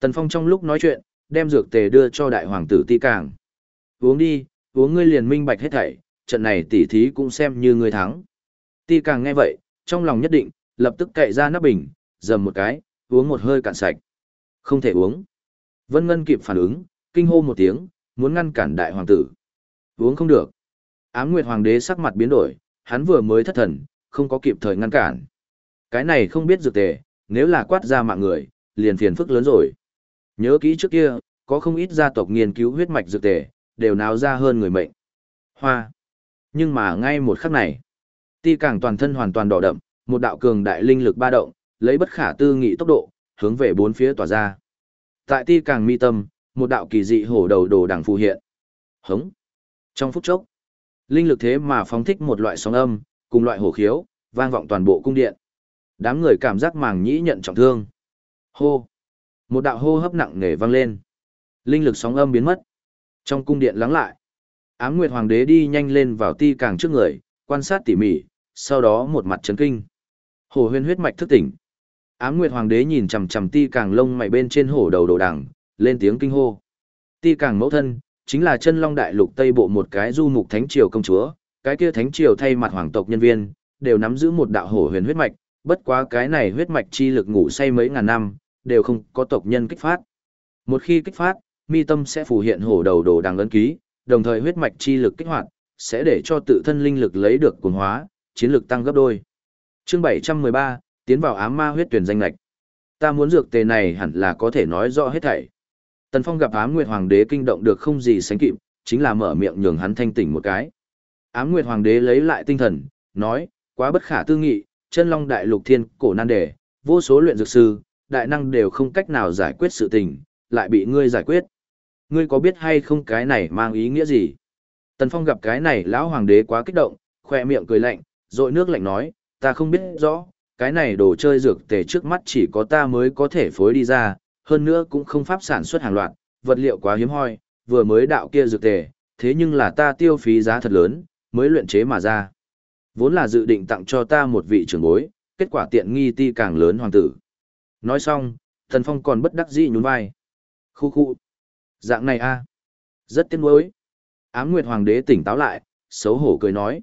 Tần Phong trong lúc nói chuyện, đem dược tề đưa cho đại hoàng tử ti càng. Uống đi, uống ngươi liền minh bạch hết thảy, trận này tỉ thí cũng xem như ngươi thắng. Ti càng nghe vậy, trong lòng nhất định, lập tức cậy ra nắp bình, dầm một cái, uống một hơi cạn sạch. Không thể uống. Vân Ngân kịp phản ứng, kinh hô một tiếng, muốn ngăn cản đại hoàng tử. Uống không được. Ám Nguyệt Hoàng đế sắc mặt biến đổi, hắn vừa mới thất thần, không có kịp thời ngăn cản. Cái này không biết dược tề, nếu là quát ra mạng người, liền phiền phức lớn rồi. Nhớ kỹ trước kia, có không ít gia tộc nghiên cứu huyết mạch dược tề, đều náo ra hơn người mệnh. Hoa. Nhưng mà ngay một khắc này, ti càng toàn thân hoàn toàn đỏ đậm, một đạo cường đại linh lực ba động, lấy bất khả tư nghị tốc độ, hướng về bốn phía tỏa ra. Tại ti càng mi tâm, một đạo kỳ dị hổ đầu đồ đằng phù hiện. Hống. Trong phút chốc, linh lực thế mà phóng thích một loại sóng âm, cùng loại hổ khiếu, vang vọng toàn bộ cung điện. Đám người cảm giác màng nhĩ nhận trọng thương. Hô. Một đạo hô hấp nặng nề vang lên. Linh lực sóng âm biến mất. Trong cung điện lắng lại. Ám Nguyệt Hoàng đế đi nhanh lên vào ti càng trước người, quan sát tỉ mỉ, sau đó một mặt chấn kinh. Hổ huyền huyết mạch thức tỉnh. Ám Nguyệt Hoàng đế nhìn chằm chằm ti càng lông mày bên trên hổ đầu đồ đằng, lên tiếng kinh hô. Ti càng mẫu thân, chính là chân long đại lục Tây Bộ một cái du mục thánh triều công chúa, cái kia thánh triều thay mặt hoàng tộc nhân viên, đều nắm giữ một đạo hổ huyền huyết mạch, bất quá cái này huyết mạch chi lực ngủ say mấy ngàn năm, đều không có tộc nhân kích phát. Một khi kích phát, mi tâm sẽ phù hiện hổ đầu đồ đằng ấn ký, đồng thời huyết mạch chi lực kích hoạt, sẽ để cho tự thân linh lực lấy được cuồng hóa, chiến lực tăng gấp đôi. Chương 713, tiến vào ám ma huyết tuyển danh lạch. Ta muốn dược tề này hẳn là có thể nói rõ hết thảy. Tần Phong gặp Ám Nguyệt Hoàng đế kinh động được không gì sánh kịp, chính là mở miệng nhường hắn thanh tỉnh một cái. Ám Nguyệt Hoàng đế lấy lại tinh thần, nói, quá bất khả tư nghị, chân long đại lục thiên cổ nan đề, vô số luyện dược sư, đại năng đều không cách nào giải quyết sự tình, lại bị ngươi giải quyết. Ngươi có biết hay không cái này mang ý nghĩa gì? Tần Phong gặp cái này lão hoàng đế quá kích động, khoe miệng cười lạnh, rồi nước lạnh nói, ta không biết rõ, cái này đồ chơi dược tề trước mắt chỉ có ta mới có thể phối đi ra, hơn nữa cũng không pháp sản xuất hàng loạt, vật liệu quá hiếm hoi, vừa mới đạo kia dược tề, thế nhưng là ta tiêu phí giá thật lớn, mới luyện chế mà ra. Vốn là dự định tặng cho ta một vị trưởng bối, kết quả tiện nghi ti càng lớn hoàng tử. Nói xong, Thần Phong còn bất đắc dĩ nhún vai. Khu khu. Dạng này a Rất tiếc nuối. Ám Nguyệt Hoàng đế tỉnh táo lại, xấu hổ cười nói.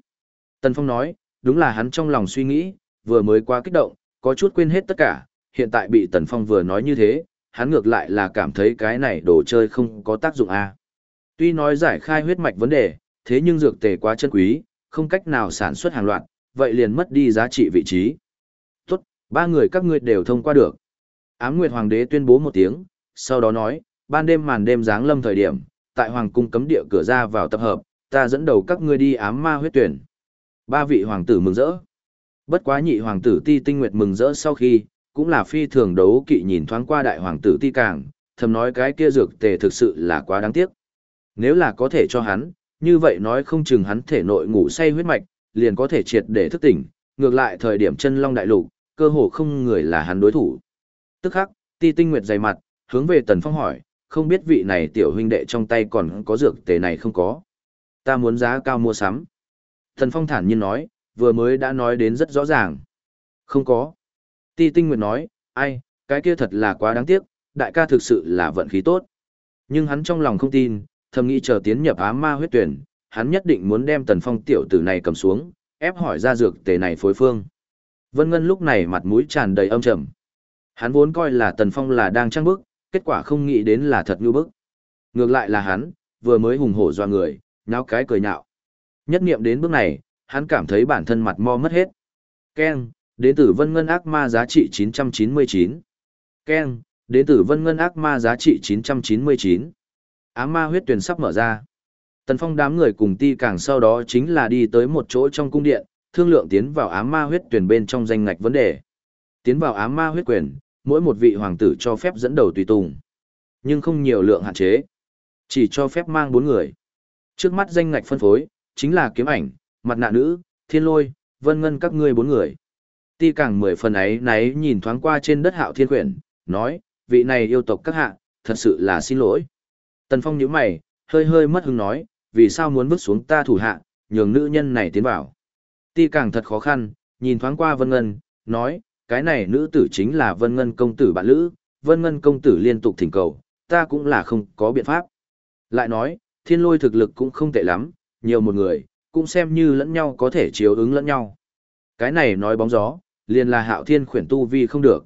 Tần Phong nói, đúng là hắn trong lòng suy nghĩ, vừa mới quá kích động, có chút quên hết tất cả, hiện tại bị Tần Phong vừa nói như thế, hắn ngược lại là cảm thấy cái này đồ chơi không có tác dụng a. Tuy nói giải khai huyết mạch vấn đề, thế nhưng dược tề quá chân quý, không cách nào sản xuất hàng loạt, vậy liền mất đi giá trị vị trí. Tốt, ba người các ngươi đều thông qua được. Ám Nguyệt Hoàng đế tuyên bố một tiếng, sau đó nói, ban đêm màn đêm giáng lâm thời điểm, tại Hoàng cung cấm địa cửa ra vào tập hợp, ta dẫn đầu các ngươi đi ám ma huyết tuyển. Ba vị hoàng tử mừng rỡ. Bất quá nhị hoàng tử Ti Tinh Nguyệt mừng rỡ sau khi, cũng là phi thường đấu kỵ nhìn thoáng qua đại hoàng tử Ti Càng, thầm nói cái kia dược tề thực sự là quá đáng tiếc. Nếu là có thể cho hắn, như vậy nói không chừng hắn thể nội ngủ say huyết mạch, liền có thể triệt để thức tỉnh, ngược lại thời điểm chân long đại lục, cơ hồ không người là hắn đối thủ. Tức khắc, Ti Tinh Nguyệt dày mặt, hướng về Tần Phong hỏi, không biết vị này tiểu huynh đệ trong tay còn có dược tề này không có. Ta muốn giá cao mua sắm. Tần Phong thản nhiên nói, vừa mới đã nói đến rất rõ ràng. Không có. Ti Tinh Nguyệt nói, ai, cái kia thật là quá đáng tiếc, đại ca thực sự là vận khí tốt. Nhưng hắn trong lòng không tin, thầm nghĩ chờ tiến nhập ám ma huyết tuyển, hắn nhất định muốn đem Tần Phong tiểu tử này cầm xuống, ép hỏi ra dược tề này phối phương. Vân Ngân lúc này mặt mũi tràn đầy âm trầm. Hắn vốn coi là Tần Phong là đang trăng bức, kết quả không nghĩ đến là thật như bức. Ngược lại là hắn, vừa mới hùng hổ doa người, nháo cái cười nhạo. Nhất niệm đến bước này, hắn cảm thấy bản thân mặt mo mất hết. Ken, đến từ Vân Ngân ác ma giá trị 999. Ken, đến từ Vân Ngân ác ma giá trị 999. Á ma huyết tuyển sắp mở ra. Tần Phong đám người cùng ti càng sau đó chính là đi tới một chỗ trong cung điện, thương lượng tiến vào ám ma huyết tuyển bên trong danh ngạch vấn đề. Tiến vào ám ma huyết quyền, mỗi một vị hoàng tử cho phép dẫn đầu tùy tùng. Nhưng không nhiều lượng hạn chế. Chỉ cho phép mang bốn người. Trước mắt danh ngạch phân phối, chính là kiếm ảnh, mặt nạ nữ, thiên lôi, vân ngân các ngươi bốn người. Ti càng mười phần ấy náy nhìn thoáng qua trên đất hạo thiên quyển, nói, vị này yêu tộc các hạ, thật sự là xin lỗi. Tần Phong nhíu mày, hơi hơi mất hứng nói, vì sao muốn vứt xuống ta thủ hạ, nhường nữ nhân này tiến vào. Ti càng thật khó khăn, nhìn thoáng qua Vân Ngân, nói, cái này nữ tử chính là Vân Ngân công tử bạn lữ, Vân Ngân công tử liên tục thỉnh cầu, ta cũng là không có biện pháp. Lại nói, thiên lôi thực lực cũng không tệ lắm, nhiều một người, cũng xem như lẫn nhau có thể chiếu ứng lẫn nhau. Cái này nói bóng gió, liền là hạo thiên khuyển tu vi không được.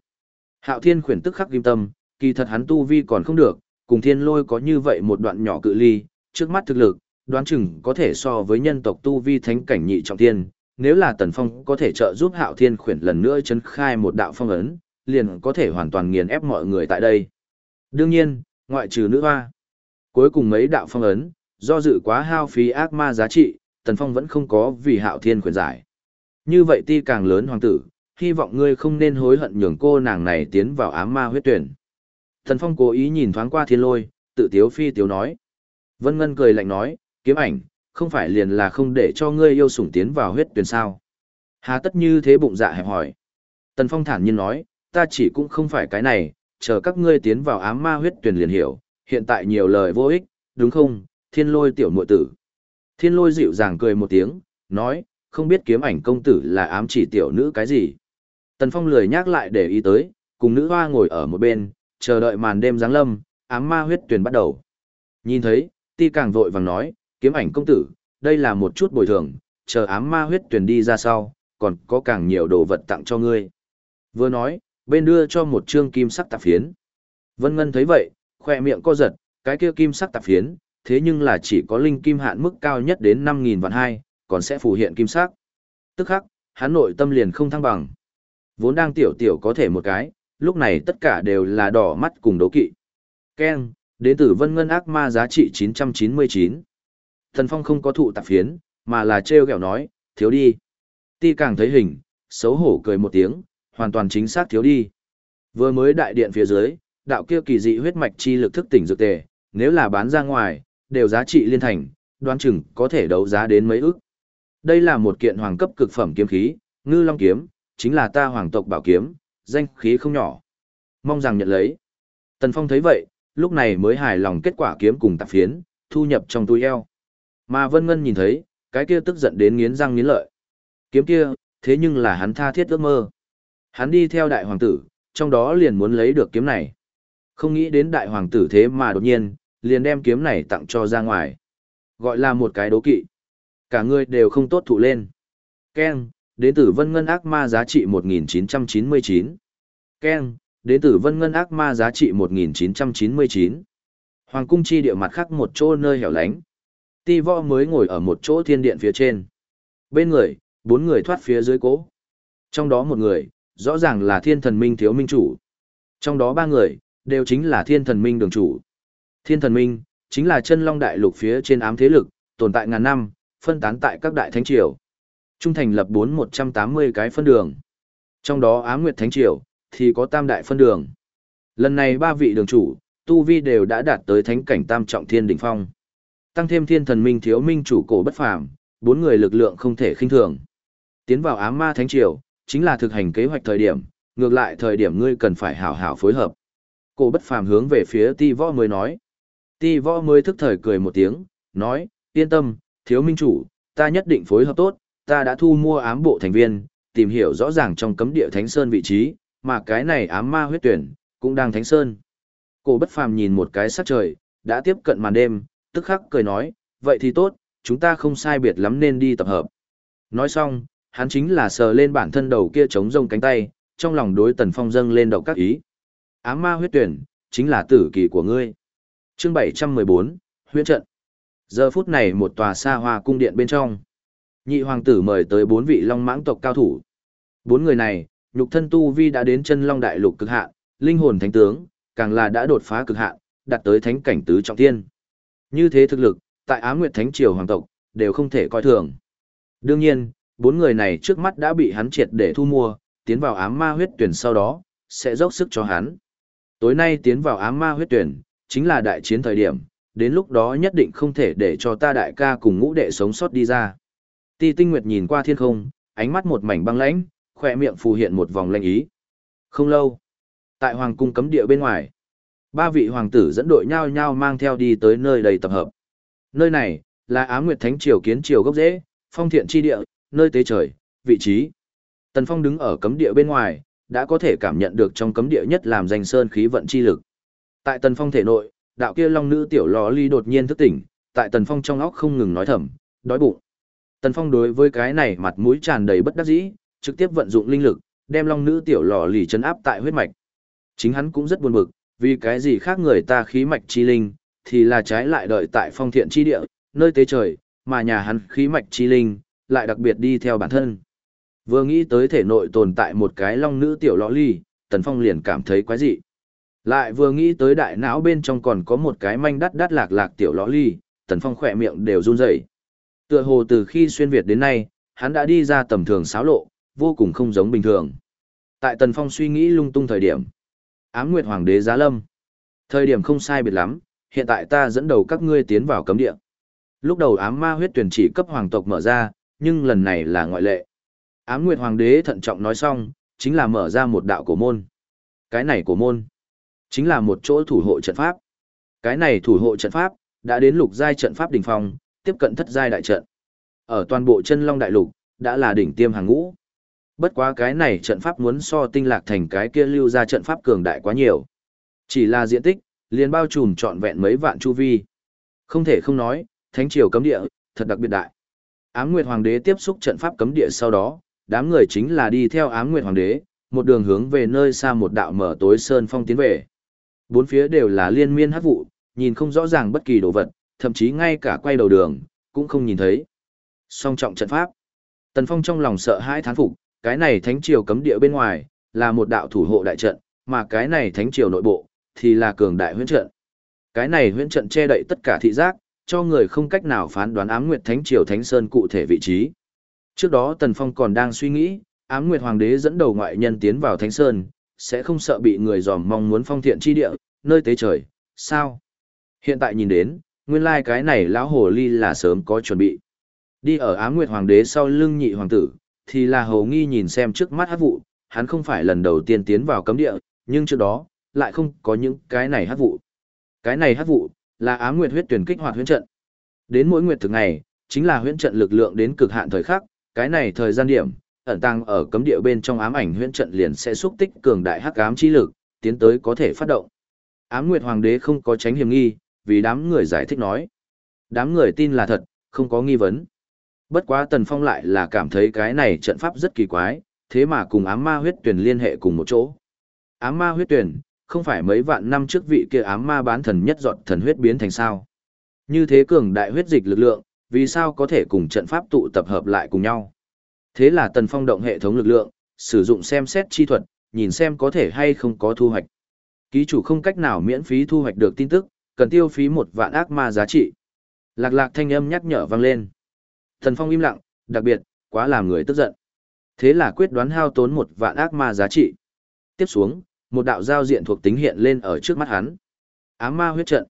Hạo thiên khuyển tức khắc kim tâm, kỳ thật hắn tu vi còn không được, cùng thiên lôi có như vậy một đoạn nhỏ cự ly, trước mắt thực lực, đoán chừng có thể so với nhân tộc tu vi thánh cảnh nhị trọng thiên. Nếu là Tần Phong có thể trợ giúp Hạo Thiên khuyển lần nữa chấn khai một đạo phong ấn, liền có thể hoàn toàn nghiền ép mọi người tại đây. Đương nhiên, ngoại trừ nữ hoa. Cuối cùng mấy đạo phong ấn, do dự quá hao phí ác ma giá trị, Tần Phong vẫn không có vì Hạo Thiên khuyển giải. Như vậy ti càng lớn hoàng tử, hy vọng ngươi không nên hối hận nhường cô nàng này tiến vào ám ma huyết tuyển. Tần Phong cố ý nhìn thoáng qua thiên lôi, tự tiếu phi tiếu nói. Vân Ngân cười lạnh nói, kiếm ảnh, không phải liền là không để cho ngươi yêu sủng tiến vào huyết tuyển sao. Hà tất như thế bụng dạ hẹp hỏi. Tần Phong thản nhiên nói, ta chỉ cũng không phải cái này, chờ các ngươi tiến vào ám ma huyết tuyển liền hiểu, hiện tại nhiều lời vô ích, đúng không, thiên lôi tiểu muội tử. Thiên lôi dịu dàng cười một tiếng, nói, không biết kiếm ảnh công tử là ám chỉ tiểu nữ cái gì. Tần Phong lười nhắc lại để ý tới, cùng nữ hoa ngồi ở một bên, chờ đợi màn đêm giáng lâm, ám ma huyết tuyển bắt đầu. Nhìn thấy, ti càng vội vàng nói, kiếm ảnh công tử, đây là một chút bồi thường, chờ ám ma huyết tuyển đi ra sau, còn có càng nhiều đồ vật tặng cho ngươi. Vừa nói, bên đưa cho một trương kim sắc tạp phiến. Vân Ngân thấy vậy, khoe miệng co giật, cái kia kim sắc tạp phiến, thế nhưng là chỉ có linh kim hạn mức cao nhất đến 5.000 vạn hai, còn sẽ phù hiện kim sắc. Tức khắc, hắn nội tâm liền không thăng bằng. Vốn đang tiểu tiểu có thể một cái, lúc này tất cả đều là đỏ mắt cùng đấu kỵ. Ken, đến từ Vân Ngân ác ma giá trị 999. Thần Phong không có thụ tạp phiến, mà là treo gẹo nói, thiếu đi. Ti càng thấy hình, xấu hổ cười một tiếng, hoàn toàn chính xác thiếu đi. Vừa mới đại điện phía dưới, đạo kia kỳ dị huyết mạch chi lực thức tỉnh dược tề, nếu là bán ra ngoài, đều giá trị liên thành, đoán chừng có thể đấu giá đến mấy ức. Đây là một kiện hoàng cấp cực phẩm kiếm khí, ngư long kiếm, chính là ta hoàng tộc bảo kiếm, danh khí không nhỏ. Mong rằng nhận lấy. Tần Phong thấy vậy, lúc này mới hài lòng kết quả kiếm cùng tạp phiến, thu nhập trong túi eo. Mà Vân Ngân nhìn thấy, cái kia tức giận đến nghiến răng nghiến lợi. Kiếm kia, thế nhưng là hắn tha thiết ước mơ. Hắn đi theo đại hoàng tử, trong đó liền muốn lấy được kiếm này. Không nghĩ đến đại hoàng tử thế mà đột nhiên, liền đem kiếm này tặng cho ra ngoài. Gọi là một cái đố kỵ. Cả người đều không tốt thụ lên. Ken, đến từ Vân Ngân Ác Ma giá trị 1999. Ken, đến từ Vân Ngân Ác Ma giá trị 1999. Hoàng cung chi địa mặt khác một chỗ nơi hẻo lánh. Ti võ mới ngồi ở một chỗ thiên điện phía trên. Bên người, bốn người thoát phía dưới cố. Trong đó một người, rõ ràng là thiên thần minh thiếu minh chủ. Trong đó ba người, đều chính là thiên thần minh đường chủ. Thiên thần minh, chính là chân long đại lục phía trên ám thế lực, tồn tại ngàn năm, phân tán tại các đại thánh triều. Trung thành lập bốn một trăm tám mươi cái phân đường. Trong đó ám nguyệt thánh triều, thì có tam đại phân đường. Lần này ba vị đường chủ, tu vi đều đã đạt tới thánh cảnh tam trọng thiên đỉnh phong. Tăng thêm thiên thần minh thiếu minh chủ cổ bất phàm, bốn người lực lượng không thể khinh thường. Tiến vào ám ma thánh triều, chính là thực hành kế hoạch thời điểm, ngược lại thời điểm ngươi cần phải hảo hảo phối hợp. Cổ bất phàm hướng về phía ti võ mới nói. Ti võ mới thức thời cười một tiếng, nói, yên tâm, thiếu minh chủ, ta nhất định phối hợp tốt, ta đã thu mua ám bộ thành viên, tìm hiểu rõ ràng trong cấm địa Thánh Sơn vị trí, mà cái này ám ma huyết tuyển, cũng đang Thánh Sơn. Cổ bất phàm nhìn một cái sắc trời, đã tiếp cận màn đêm, tức khắc cười nói, vậy thì tốt, chúng ta không sai biệt lắm nên đi tập hợp. Nói xong, hắn chính là sờ lên bản thân đầu kia chống rông cánh tay, trong lòng đối tần phong dâng lên đầu các ý. Ám ma huyết tuyển, chính là tử kỳ của ngươi. chương 714, huyết trận. Giờ phút này một tòa xa hoa cung điện bên trong. Nhị hoàng tử mời tới bốn vị long mãng tộc cao thủ. Bốn người này, nhục thân tu vi đã đến chân long đại lục cực hạn, linh hồn thánh tướng, càng là đã đột phá cực hạn, đạt tới thánh cảnh tứ trọng thiên. Như thế thực lực, tại Á Nguyệt Thánh triều hoàng tộc, đều không thể coi thường. Đương nhiên, bốn người này trước mắt đã bị hắn triệt để thu mua, tiến vào ám ma huyết tuyển sau đó, sẽ dốc sức cho hắn. Tối nay tiến vào ám ma huyết tuyển, chính là đại chiến thời điểm, đến lúc đó nhất định không thể để cho ta đại ca cùng ngũ đệ sống sót đi ra. Ti tinh nguyệt nhìn qua thiên không, ánh mắt một mảnh băng lãnh, khỏe miệng phù hiện một vòng lanh ý. Không lâu, tại hoàng cung cấm địa bên ngoài, ba vị hoàng tử dẫn đội nhau nhau mang theo đi tới nơi đầy tập hợp. Nơi này, là Ám Nguyệt Thánh Triều kiến triều gốc rễ, phong thiện chi địa, nơi tế trời, vị trí. Tần Phong đứng ở cấm địa bên ngoài, đã có thể cảm nhận được trong cấm địa nhất làm danh sơn khí vận chi lực. Tại Tần Phong thể nội, đạo kia long nữ tiểu lò ly đột nhiên thức tỉnh, tại Tần Phong trong óc không ngừng nói thầm, đói bụng. Tần Phong đối với cái này mặt mũi tràn đầy bất đắc dĩ, trực tiếp vận dụng linh lực, đem long nữ tiểu lò lì chấn áp tại huyết mạch. Chính hắn cũng rất buồn bực, vì cái gì khác người ta khí mạch chi linh, thì là trái lại đợi tại phong thiện chi địa, nơi tế trời, mà nhà hắn khí mạch chi linh, lại đặc biệt đi theo bản thân. Vừa nghĩ tới thể nội tồn tại một cái long nữ tiểu lõ ly, Tần Phong liền cảm thấy quái dị. Lại vừa nghĩ tới đại não bên trong còn có một cái manh đắt đắt lạc lạc tiểu lõ ly, Tần Phong khỏe miệng đều run rẩy. Tựa hồ từ khi xuyên Việt đến nay, hắn đã đi ra tầm thường xáo lộ, vô cùng không giống bình thường. Tại Tần Phong suy nghĩ lung tung thời điểm, ám nguyệt hoàng đế giá lâm. Thời điểm không sai biệt lắm, hiện tại ta dẫn đầu các ngươi tiến vào cấm địa. Lúc đầu ám ma huyết tuyển chỉ cấp hoàng tộc mở ra, nhưng lần này là ngoại lệ. Ám Nguyệt Hoàng đế thận trọng nói xong, chính là mở ra một đạo cổ môn. Cái này cổ môn, chính là một chỗ thủ hộ trận pháp. Cái này thủ hộ trận pháp, đã đến lục giai trận pháp đỉnh phong, tiếp cận thất giai đại trận. Ở toàn bộ chân long đại lục, đã là đỉnh tiêm hàng ngũ. Bất quá cái này trận pháp muốn so tinh lạc thành cái kia lưu ra trận pháp cường đại quá nhiều. Chỉ là diện tích, liền bao trùm trọn vẹn mấy vạn chu vi. Không thể không nói, thánh triều cấm địa, thật đặc biệt đại. Ám Nguyệt Hoàng đế tiếp xúc trận pháp cấm địa sau đó, đám người chính là đi theo Ám Nguyệt Hoàng đế, một đường hướng về nơi xa một đạo mở tối sơn phong tiến về. Bốn phía đều là liên miên hắc vụ, nhìn không rõ ràng bất kỳ đồ vật, thậm chí ngay cả quay đầu đường, cũng không nhìn thấy. Song trọng trận pháp. Tần Phong trong lòng sợ hãi thán phục, cái này thánh triều cấm địa bên ngoài, là một đạo thủ hộ đại trận, mà cái này thánh triều nội bộ, thì là cường đại huyễn trận. Cái này huyễn trận che đậy tất cả thị giác, cho người không cách nào phán đoán ám nguyệt thánh triều thánh sơn cụ thể vị trí. Trước đó Tần Phong còn đang suy nghĩ, ám nguyệt hoàng đế dẫn đầu ngoại nhân tiến vào thánh sơn, sẽ không sợ bị người dòm mong muốn phong thiện chi địa, nơi tế trời, sao? Hiện tại nhìn đến, nguyên lai like cái này lão hồ ly là sớm có chuẩn bị. Đi ở ám nguyệt hoàng đế sau lưng nhị hoàng tử, thì là hầu nghi nhìn xem trước mắt hát vụ, hắn không phải lần đầu tiên tiến vào cấm địa, nhưng trước đó, lại không có những cái này hát vụ. Cái này hát vụ, là ám nguyệt huyết tuyển kích hoạt huyễn trận. Đến mỗi nguyệt thực ngày, chính là huyễn trận lực lượng đến cực hạn thời khắc, cái này thời gian điểm, ẩn tăng ở cấm địa bên trong ám ảnh huyễn trận liền sẽ xúc tích cường đại hắc ám chi lực, tiến tới có thể phát động. Ám Nguyệt Hoàng đế không có tránh hiểm nghi, vì đám người giải thích nói. Đám người tin là thật, không có nghi vấn. Bất quá Tần Phong lại là cảm thấy cái này trận pháp rất kỳ quái, thế mà cùng ám ma huyết tuyển liên hệ cùng một chỗ. Ám ma huyết tuyển, không phải mấy vạn năm trước vị kia ám ma bán thần nhất dọn thần huyết biến thành sao. Như thế cường đại huyết dịch lực lượng, vì sao có thể cùng trận pháp tụ tập hợp lại cùng nhau. Thế là tần phong động hệ thống lực lượng, sử dụng xem xét chi thuật, nhìn xem có thể hay không có thu hoạch. Ký chủ không cách nào miễn phí thu hoạch được tin tức, cần tiêu phí một vạn ác ma giá trị. Lạc lạc thanh âm nhắc nhở vang lên. Thần phong im lặng, đặc biệt, quá làm người tức giận. Thế là quyết đoán hao tốn một vạn ác ma giá trị. Tiếp xuống, một đạo giao diện thuộc tính hiện lên ở trước mắt hắn. Ám ma huyết trận.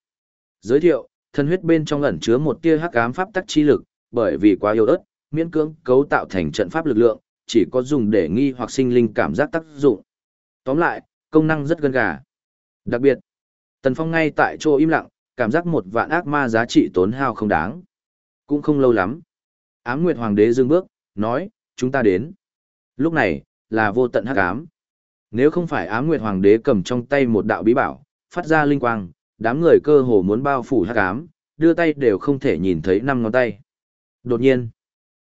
Giới thiệu, thân huyết bên trong ẩn chứa một tia hắc ám pháp tắc chi lực, bởi vì quá yếu ớt, miễn cưỡng cấu tạo thành trận pháp lực lượng, chỉ có dùng để nghi hoặc sinh linh cảm giác tác dụng. Tóm lại, công năng rất gần gà. Đặc biệt, Tần Phong ngay tại chỗ im lặng, cảm giác một vạn ác ma giá trị tốn hao không đáng. Cũng không lâu lắm. Ám Nguyệt Hoàng đế dừng bước, nói, chúng ta đến. Lúc này, là vô tận hắc ám. Nếu không phải Ám Nguyệt Hoàng đế cầm trong tay một đạo bí bảo, phát ra linh quang, đám người cơ hồ muốn bao phủ hắc ám, đưa tay đều không thể nhìn thấy năm ngón tay. Đột nhiên,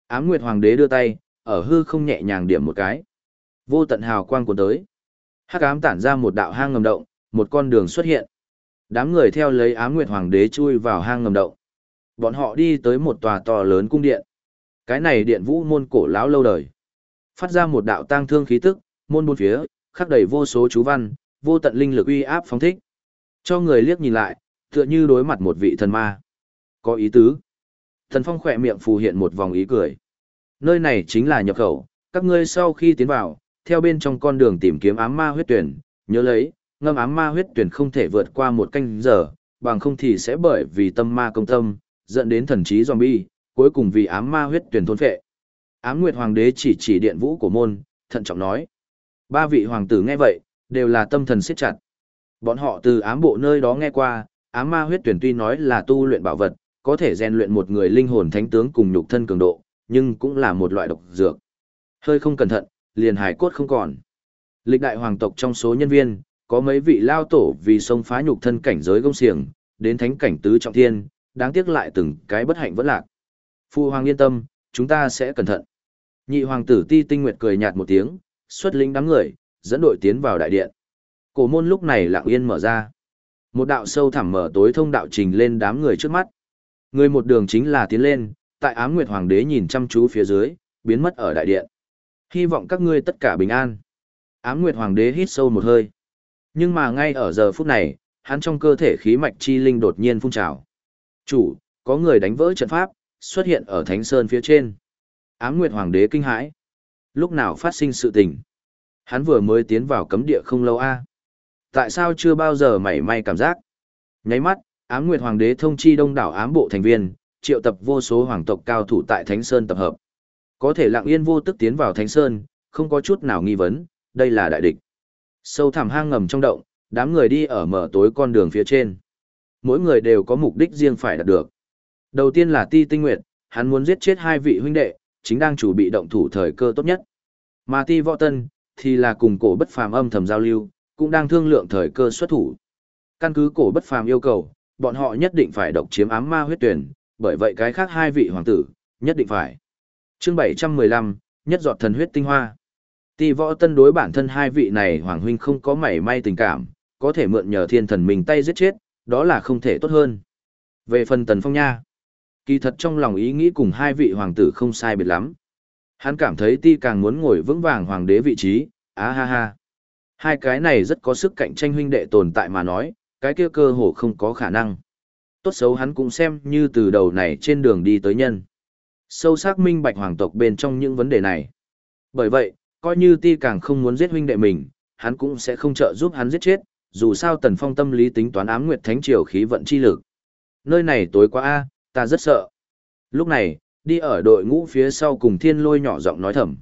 Ám Nguyệt Hoàng đế đưa tay, ở hư không nhẹ nhàng điểm một cái. Vô tận hào quang cuốn tới. Hắc ám tản ra một đạo hang ngầm động, một con đường xuất hiện. Đám người theo lấy Ám Nguyệt Hoàng đế chui vào hang ngầm động. Bọn họ đi tới một tòa to lớn cung điện. Cái này điện vũ môn cổ lão lâu đời. Phát ra một đạo tang thương khí tức, môn bốn phía, khắc đầy vô số chú văn, vô tận linh lực uy áp phóng thích. Cho người liếc nhìn lại, tựa như đối mặt một vị thần ma. Có ý tứ. Thần Phong khỏe miệng phù hiện một vòng ý cười. Nơi này chính là nhập khẩu, các ngươi sau khi tiến vào, theo bên trong con đường tìm kiếm ám ma huyết tuyển, nhớ lấy, ngâm ám ma huyết tuyển không thể vượt qua một canh giờ, bằng không thì sẽ bởi vì tâm ma công tâm, dẫn đến thần trí zombie, cuối cùng vì ám ma huyết tuyển thôn phệ. Ám Nguyệt Hoàng đế chỉ chỉ điện vũ của môn, thận trọng nói. Ba vị hoàng tử nghe vậy, đều là tâm thần siết chặt. Bọn họ từ ám bộ nơi đó nghe qua, ám ma huyết tuyển tuy nói là tu luyện bảo vật, có thể rèn luyện một người linh hồn thánh tướng cùng nhục thân cường độ, nhưng cũng là một loại độc dược. Hơi không cẩn thận, liền hải cốt không còn. Lịch đại hoàng tộc trong số nhân viên, có mấy vị lao tổ vì sông phá nhục thân cảnh giới gông xiềng, đến thánh cảnh tứ trọng thiên, đáng tiếc lại từng cái bất hạnh vẫn lạc. Phu hoàng yên tâm, chúng ta sẽ cẩn thận. Nhị hoàng tử Ti Tinh Nguyệt cười nhạt một tiếng, xuất lĩnh đám người, dẫn đội tiến vào đại điện. Cổ môn lúc này lặng yên mở ra. Một đạo sâu thẳm mở tối thông đạo trình lên đám người trước mắt. Người một đường chính là tiến lên, tại ám nguyệt hoàng đế nhìn chăm chú phía dưới, biến mất ở đại điện. Hy vọng các ngươi tất cả bình an. Ám nguyệt hoàng đế hít sâu một hơi. Nhưng mà ngay ở giờ phút này, hắn trong cơ thể khí mạch chi linh đột nhiên phun trào. Chủ, có người đánh vỡ trận pháp, xuất hiện ở Thánh Sơn phía trên. Ám Nguyệt Hoàng đế kinh hãi. Lúc nào phát sinh sự tình? Hắn vừa mới tiến vào cấm địa không lâu a. Tại sao chưa bao giờ mảy may cảm giác? Nháy mắt, Ám Nguyệt Hoàng đế thông chi đông đảo ám bộ thành viên, triệu tập vô số hoàng tộc cao thủ tại Thánh Sơn tập hợp. Có thể lặng yên vô tức tiến vào Thánh Sơn, không có chút nào nghi vấn, đây là đại địch. Sâu thẳm hang ngầm trong động, đám người đi ở mở tối con đường phía trên. Mỗi người đều có mục đích riêng phải đạt được. Đầu tiên là Ti Tinh Nguyệt, hắn muốn giết chết hai vị huynh đệ, chính đang chủ bị động thủ thời cơ tốt nhất. Mà Ti Võ Tân, thì là cùng cổ bất phàm âm thầm giao lưu, cũng đang thương lượng thời cơ xuất thủ. Căn cứ cổ bất phàm yêu cầu, bọn họ nhất định phải độc chiếm ám ma huyết tuyển, bởi vậy cái khác hai vị hoàng tử, nhất định phải. Chương 715, nhất giọt thần huyết tinh hoa. Ti võ tân đối bản thân hai vị này hoàng huynh không có mảy may tình cảm, có thể mượn nhờ thiên thần mình tay giết chết, đó là không thể tốt hơn. Về phần tần phong nha, kỳ thật trong lòng ý nghĩ cùng hai vị hoàng tử không sai biệt lắm. Hắn cảm thấy ti càng muốn ngồi vững vàng hoàng đế vị trí, á ha ha. Hai cái này rất có sức cạnh tranh huynh đệ tồn tại mà nói, cái kia cơ hồ không có khả năng. Tốt xấu hắn cũng xem như từ đầu này trên đường đi tới nhân. Sâu sắc minh bạch hoàng tộc bên trong những vấn đề này. Bởi vậy, coi như ti càng không muốn giết huynh đệ mình, hắn cũng sẽ không trợ giúp hắn giết chết, dù sao tần phong tâm lý tính toán ám nguyệt thánh triều khí vận chi lực. Nơi này tối quá a, ta rất sợ. Lúc này, đi ở đội ngũ phía sau cùng thiên lôi nhỏ giọng nói thầm.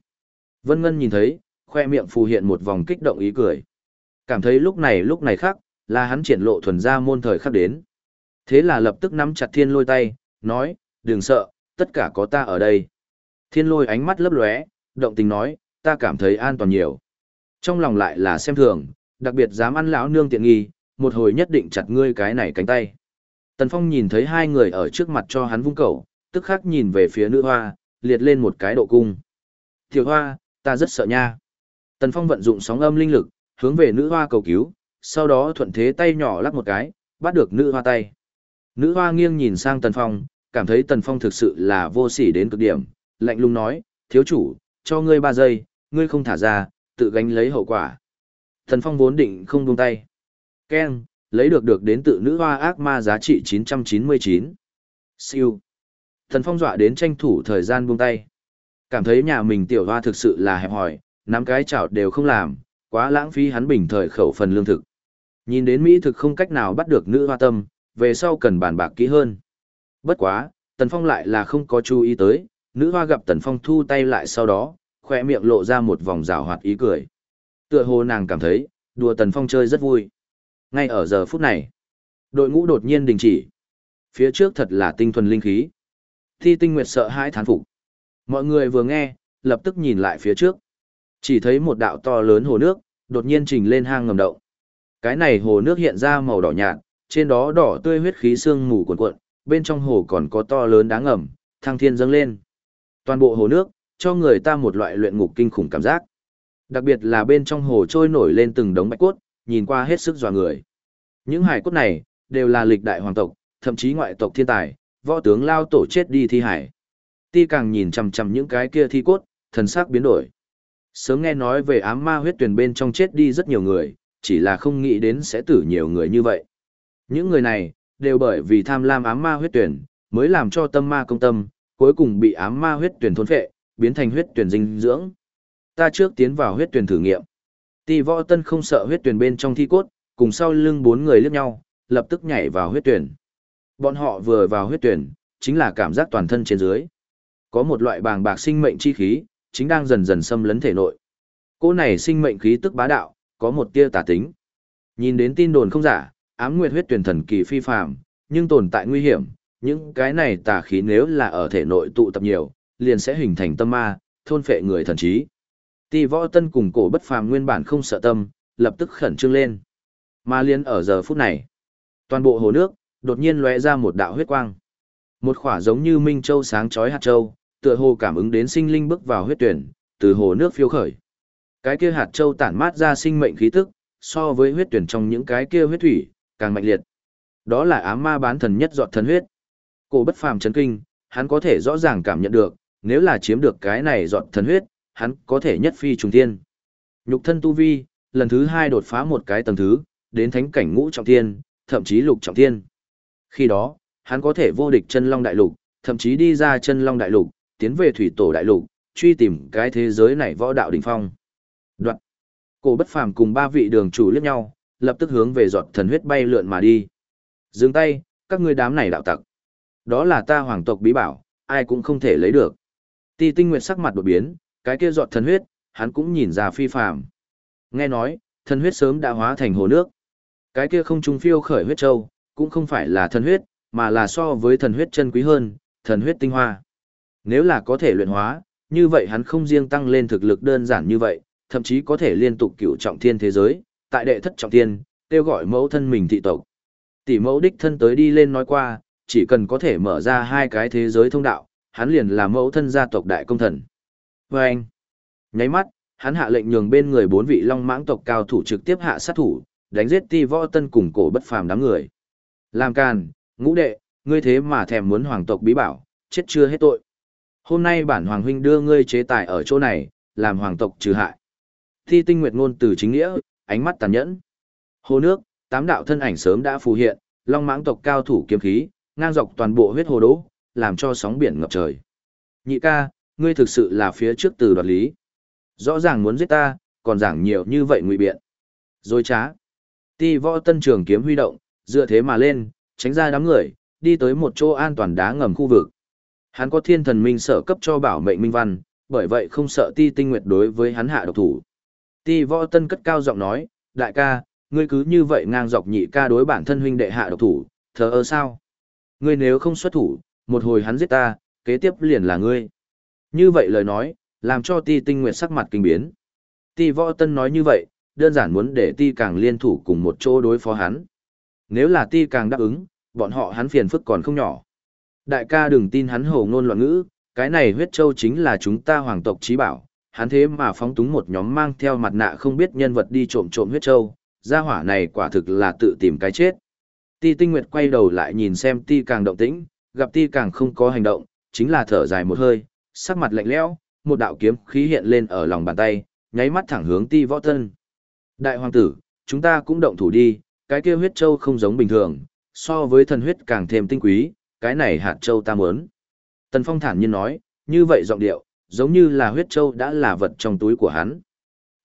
Vân Ngân nhìn thấy, khoe miệng phù hiện một vòng kích động ý cười. Cảm thấy lúc này lúc này khác, là hắn triển lộ thuần ra môn thời khắc đến. Thế là lập tức nắm chặt thiên lôi tay, nói, đừng sợ, tất cả có ta ở đây. Thiên lôi ánh mắt lấp lóe, động tình nói, ta cảm thấy an toàn nhiều. Trong lòng lại là xem thường, đặc biệt dám ăn lão nương tiện nghi, một hồi nhất định chặt ngươi cái này cánh tay. Tần Phong nhìn thấy hai người ở trước mặt cho hắn vung cầu, tức khắc nhìn về phía nữ hoa, liệt lên một cái độ cung. Tiểu hoa, ta rất sợ nha. Tần Phong vận dụng sóng âm linh lực, hướng về nữ hoa cầu cứu, sau đó thuận thế tay nhỏ lắc một cái, bắt được nữ hoa tay. Nữ hoa nghiêng nhìn sang Tần Phong, cảm thấy Tần Phong thực sự là vô sỉ đến cực điểm, lạnh lùng nói, thiếu chủ, cho ngươi ba giây, ngươi không thả ra, tự gánh lấy hậu quả. Tần Phong vốn định không buông tay. Ken, lấy được được đến tự nữ hoa ác ma giá trị 999. Siêu. thần Phong dọa đến tranh thủ thời gian buông tay. Cảm thấy nhà mình tiểu hoa thực sự là hẹp hòi, nắm cái chảo đều không làm, quá lãng phí hắn bình thời khẩu phần lương thực. Nhìn đến Mỹ thực không cách nào bắt được nữ hoa tâm, về sau cần bàn bạc kỹ hơn. Bất quá, Tần Phong lại là không có chú ý tới, nữ hoa gặp Tần Phong thu tay lại sau đó, khoe miệng lộ ra một vòng rào hoạt ý cười. Tựa hồ nàng cảm thấy, đùa Tần Phong chơi rất vui. Ngay ở giờ phút này, đội ngũ đột nhiên đình chỉ. Phía trước thật là tinh thuần linh khí. Thi tinh nguyệt sợ hãi thán phục. Mọi người vừa nghe, lập tức nhìn lại phía trước. Chỉ thấy một đạo to lớn hồ nước, đột nhiên trình lên hang ngầm động. Cái này hồ nước hiện ra màu đỏ nhạt, trên đó đỏ tươi huyết khí sương mù cuồn cuộn, bên trong hồ còn có to lớn đáng ngầm, thăng thiên dâng lên. Toàn bộ hồ nước, cho người ta một loại luyện ngục kinh khủng cảm giác. Đặc biệt là bên trong hồ trôi nổi lên từng đống bạch cốt, nhìn qua hết sức dọa người. Những hải cốt này, đều là lịch đại hoàng tộc, thậm chí ngoại tộc thiên tài, võ tướng lao tổ chết đi thi hải. Ti càng nhìn chằm chằm những cái kia thi cốt, thần sắc biến đổi. Sớm nghe nói về ám ma huyết tuyển bên trong chết đi rất nhiều người, chỉ là không nghĩ đến sẽ tử nhiều người như vậy. Những người này, đều bởi vì tham lam ám ma huyết tuyển, mới làm cho tâm ma công tâm, cuối cùng bị ám ma huyết tuyển thôn phệ, biến thành huyết tuyển dinh dưỡng. Ta trước tiến vào huyết tuyển thử nghiệm. Tỷ võ tân không sợ huyết tuyển bên trong thi cốt, cùng sau lưng bốn người liếc nhau, lập tức nhảy vào huyết tuyển. Bọn họ vừa vào huyết tuyển, chính là cảm giác toàn thân trên dưới. Có một loại bàng bạc sinh mệnh chi khí, chính đang dần dần xâm lấn thể nội. Cô này sinh mệnh khí tức bá đạo, có một tia tà tính. Nhìn đến tin đồn không giả, ám nguyệt huyết tuyển thần kỳ phi phàm, nhưng tồn tại nguy hiểm, những cái này tà khí nếu là ở thể nội tụ tập nhiều, liền sẽ hình thành tâm ma, thôn phệ người thần trí. Ti võ tân cùng cổ bất phàm nguyên bản không sợ tâm, lập tức khẩn trương lên. Mà liên ở giờ phút này, toàn bộ hồ nước, đột nhiên lóe ra một đạo huyết quang. Một khỏa giống như minh châu sáng chói hạt châu, tựa hồ cảm ứng đến sinh linh bước vào huyết tuyển, từ hồ nước phiêu khởi. Cái kia hạt châu tản mát ra sinh mệnh khí tức, so với huyết tuyển trong những cái kia huyết thủy, càng mạnh liệt. Đó là ám ma bán thần nhất dọt thần huyết. Cổ bất phàm chấn kinh, hắn có thể rõ ràng cảm nhận được, nếu là chiếm được cái này dọt thần huyết, hắn có thể nhất phi trùng thiên. Nhục thân tu vi, lần thứ hai đột phá một cái tầng thứ, đến thánh cảnh ngũ trọng thiên, thậm chí lục trọng thiên. Khi đó, hắn có thể vô địch chân long đại lục, thậm chí đi ra chân long đại lục, tiến về thủy tổ đại lục, truy tìm cái thế giới này võ đạo đỉnh phong. Đoạn. Cổ bất phàm cùng ba vị đường chủ liếc nhau, lập tức hướng về giọt thần huyết bay lượn mà đi. Dừng tay, các ngươi đám này đạo tặc. Đó là ta hoàng tộc bí bảo, ai cũng không thể lấy được. Ti tinh nguyệt sắc mặt đột biến, cái kia giọt thần huyết, hắn cũng nhìn ra phi phàm. Nghe nói, thần huyết sớm đã hóa thành hồ nước. Cái kia không trung phiêu khởi huyết châu, cũng không phải là thần huyết, mà là so với thần huyết chân quý hơn, thần huyết tinh hoa. Nếu là có thể luyện hóa, như vậy hắn không riêng tăng lên thực lực đơn giản như vậy, thậm chí có thể liên tục cửu trọng thiên thế giới, tại đệ thất trọng thiên, kêu gọi mẫu thân mình thị tộc. Tỷ mẫu đích thân tới đi lên nói qua, chỉ cần có thể mở ra hai cái thế giới thông đạo, hắn liền là mẫu thân gia tộc đại công thần. Và anh, nháy mắt, hắn hạ lệnh nhường bên người bốn vị long mãng tộc cao thủ trực tiếp hạ sát thủ, đánh giết ti võ tân cùng cổ bất phàm đám người. Làm càn, ngũ đệ, ngươi thế mà thèm muốn hoàng tộc bí bảo, chết chưa hết tội. Hôm nay bản hoàng huynh đưa ngươi chế tài ở chỗ này, làm hoàng tộc trừ hại. Thi tinh nguyệt ngôn từ chính nghĩa, ánh mắt tàn nhẫn. Hồ nước, tám đạo thân ảnh sớm đã phù hiện, long mãng tộc cao thủ kiếm khí, ngang dọc toàn bộ huyết hồ đố, làm cho sóng biển ngập trời. Nhị ca, ngươi thực sự là phía trước từ đoạt lý. Rõ ràng muốn giết ta, còn giảng nhiều như vậy ngụy biện. Rồi trá. Ti võ tân trường kiếm huy động, dựa thế mà lên, tránh ra đám người, đi tới một chỗ an toàn đá ngầm khu vực. Hắn có thiên thần minh sở cấp cho bảo mệnh minh văn, bởi vậy không sợ ti tinh nguyệt đối với hắn hạ độc thủ. Ti võ tân cất cao giọng nói, đại ca, ngươi cứ như vậy ngang dọc nhị ca đối bản thân huynh đệ hạ độc thủ, thờ ơ sao? Ngươi nếu không xuất thủ, một hồi hắn giết ta, kế tiếp liền là ngươi. Như vậy lời nói, làm cho ti tinh nguyệt sắc mặt kinh biến. Ti võ tân nói như vậy, đơn giản muốn để ti càng liên thủ cùng một chỗ đối phó hắn. Nếu là ti càng đáp ứng, bọn họ hắn phiền phức còn không nhỏ. Đại ca đừng tin hắn hồ ngôn loạn ngữ, cái này huyết châu chính là chúng ta hoàng tộc trí bảo, hắn thế mà phóng túng một nhóm mang theo mặt nạ không biết nhân vật đi trộm trộm huyết châu, gia hỏa này quả thực là tự tìm cái chết. Ti Tinh Nguyệt quay đầu lại nhìn xem Ti càng động tĩnh, gặp Ti càng không có hành động, chính là thở dài một hơi, sắc mặt lạnh lẽo, một đạo kiếm khí hiện lên ở lòng bàn tay, nháy mắt thẳng hướng Ti Võ Tân. Đại hoàng tử, chúng ta cũng động thủ đi, cái kia huyết châu không giống bình thường, so với thần huyết càng thêm tinh quý, cái này hạt châu ta muốn. Tần Phong thản nhiên nói, như vậy giọng điệu, giống như là huyết châu đã là vật trong túi của hắn.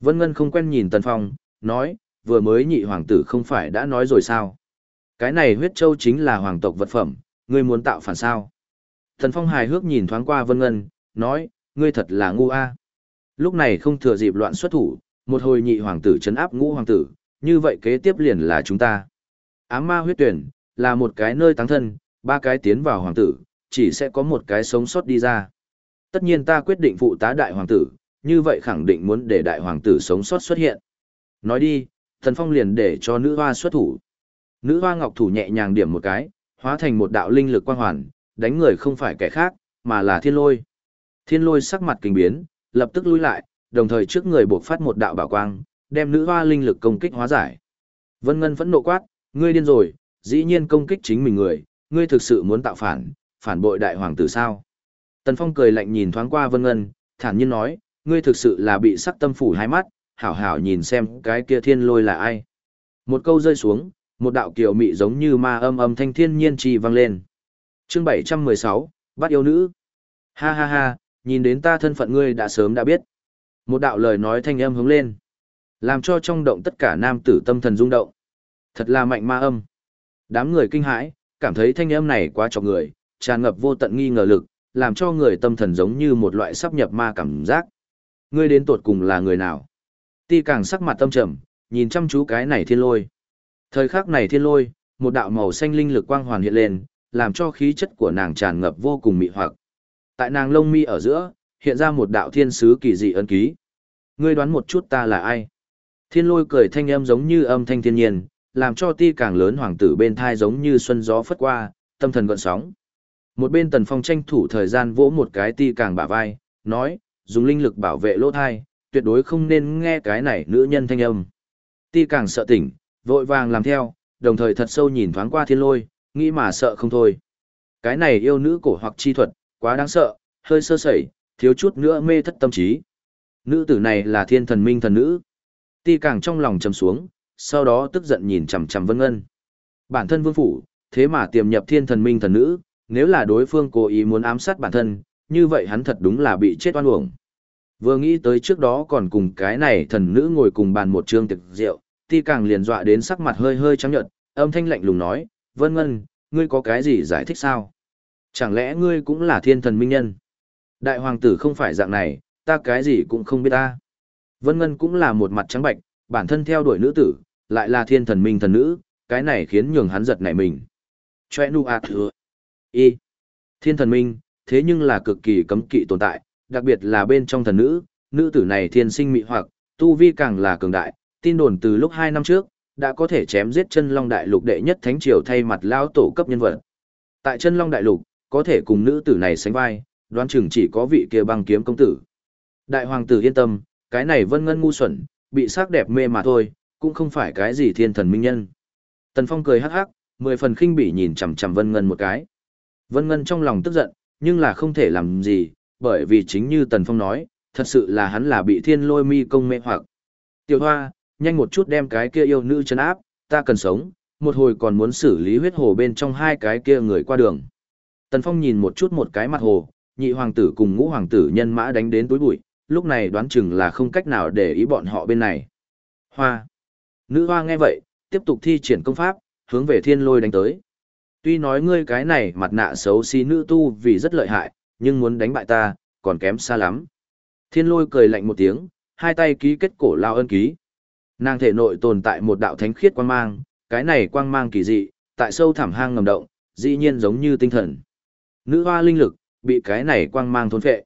Vân Ngân không quen nhìn Tần Phong, nói, vừa mới nhị hoàng tử không phải đã nói rồi sao. Cái này huyết châu chính là hoàng tộc vật phẩm, ngươi muốn tạo phản sao. Tần Phong hài hước nhìn thoáng qua Vân Ngân, nói, ngươi thật là ngu a. Lúc này không thừa dịp loạn xuất thủ, một hồi nhị hoàng tử chấn áp ngũ hoàng tử, như vậy kế tiếp liền là chúng ta. Ám ma huyết tuyển, là một cái nơi táng thân, ba cái tiến vào hoàng tử, chỉ sẽ có một cái sống sót đi ra. Tất nhiên ta quyết định phụ tá đại hoàng tử, như vậy khẳng định muốn để đại hoàng tử sống sót xuất hiện. Nói đi, thần phong liền để cho nữ hoa xuất thủ. Nữ hoa ngọc thủ nhẹ nhàng điểm một cái, hóa thành một đạo linh lực quang hoàn, đánh người không phải kẻ khác, mà là thiên lôi. Thiên lôi sắc mặt kinh biến, lập tức lui lại, đồng thời trước người buộc phát một đạo bảo quang, đem nữ hoa linh lực công kích hóa giải. Vân Ngân phẫn nộ quát, ngươi điên rồi, dĩ nhiên công kích chính mình người, ngươi thực sự muốn tạo phản, phản bội đại hoàng tử sao? Tần Phong cười lạnh nhìn thoáng qua Vân Ngân, thản nhiên nói, ngươi thực sự là bị sắc tâm phủ hai mắt, hảo hảo nhìn xem cái kia thiên lôi là ai. Một câu rơi xuống, một đạo kiều mị giống như ma âm âm thanh thiên nhiên trì vang lên. Chương 716, bắt yêu nữ. Ha ha ha, nhìn đến ta thân phận ngươi đã sớm đã biết. Một đạo lời nói thanh âm hướng lên, làm cho trong động tất cả nam tử tâm thần rung động. Thật là mạnh ma âm. Đám người kinh hãi, cảm thấy thanh âm này quá cho người, tràn ngập vô tận nghi ngờ lực, làm cho người tâm thần giống như một loại sắp nhập ma cảm giác. Ngươi đến tuột cùng là người nào? Ti càng sắc mặt tâm trầm, nhìn chăm chú cái này thiên lôi. Thời khắc này thiên lôi, một đạo màu xanh linh lực quang hoàn hiện lên, làm cho khí chất của nàng tràn ngập vô cùng mị hoặc. Tại nàng lông mi ở giữa, hiện ra một đạo thiên sứ kỳ dị ấn ký. Ngươi đoán một chút ta là ai? Thiên lôi cười thanh âm giống như âm thanh thiên nhiên, làm cho ti càng lớn hoàng tử bên thai giống như xuân gió phất qua, tâm thần gọn sóng. Một bên tần phong tranh thủ thời gian vỗ một cái ti càng bả vai, nói, dùng linh lực bảo vệ lỗ thai, tuyệt đối không nên nghe cái này nữ nhân thanh âm. Ti càng sợ tỉnh, vội vàng làm theo, đồng thời thật sâu nhìn thoáng qua thiên lôi, nghĩ mà sợ không thôi. Cái này yêu nữ cổ hoặc chi thuật, quá đáng sợ, hơi sơ sẩy, thiếu chút nữa mê thất tâm trí. Nữ tử này là thiên thần minh thần nữ. Ti càng trong lòng trầm xuống, sau đó tức giận nhìn chằm chằm Vân Ngân. Bản thân vương phủ, thế mà tiềm nhập thiên thần minh thần nữ, nếu là đối phương cố ý muốn ám sát bản thân, như vậy hắn thật đúng là bị chết oan uổng. Vừa nghĩ tới trước đó còn cùng cái này thần nữ ngồi cùng bàn một trương tiệc rượu, ti càng liền dọa đến sắc mặt hơi hơi trắng nhợt, âm thanh lạnh lùng nói, Vân Ngân, ngươi có cái gì giải thích sao? Chẳng lẽ ngươi cũng là thiên thần minh nhân? Đại hoàng tử không phải dạng này, ta cái gì cũng không biết ta. Vân Ngân cũng là một mặt trắng bạch, bản thân theo đuổi nữ tử, lại là thiên thần minh thần nữ, cái này khiến nhường hắn giật nảy mình. Chòe nu ạt thừa. Y. Thiên thần minh, thế nhưng là cực kỳ cấm kỵ tồn tại, đặc biệt là bên trong thần nữ, nữ tử này thiên sinh mị hoặc, tu vi càng là cường đại, tin đồn từ lúc 2 năm trước, đã có thể chém giết chân long đại lục đệ nhất thánh triều thay mặt lao tổ cấp nhân vật. Tại chân long đại lục, có thể cùng nữ tử này sánh vai, đoán chừng chỉ có vị kia băng kiếm công tử. Đại hoàng tử yên tâm, cái này vân ngân ngu xuẩn, bị sắc đẹp mê mà thôi, cũng không phải cái gì thiên thần minh nhân. Tần Phong cười hắc hắc, mười phần khinh bỉ nhìn chằm chằm Vân Ngân một cái. Vân Ngân trong lòng tức giận, nhưng là không thể làm gì, bởi vì chính như Tần Phong nói, thật sự là hắn là bị thiên lôi mi công mê hoặc. Tiểu Hoa, nhanh một chút đem cái kia yêu nữ chân áp, ta cần sống, một hồi còn muốn xử lý huyết hồ bên trong hai cái kia người qua đường. Tần Phong nhìn một chút một cái mặt hồ, nhị hoàng tử cùng ngũ hoàng tử nhân mã đánh đến túi bụi, lúc này đoán chừng là không cách nào để ý bọn họ bên này. Hoa. Nữ hoa nghe vậy, tiếp tục thi triển công pháp, hướng về thiên lôi đánh tới. Tuy nói ngươi cái này mặt nạ xấu xí nữ tu vì rất lợi hại, nhưng muốn đánh bại ta, còn kém xa lắm. Thiên lôi cười lạnh một tiếng, hai tay ký kết cổ lao ân ký. Nàng thể nội tồn tại một đạo thánh khiết quang mang, cái này quang mang kỳ dị, tại sâu thẳm hang ngầm động, dĩ nhiên giống như tinh thần. Nữ hoa linh lực, bị cái này quang mang thôn phệ.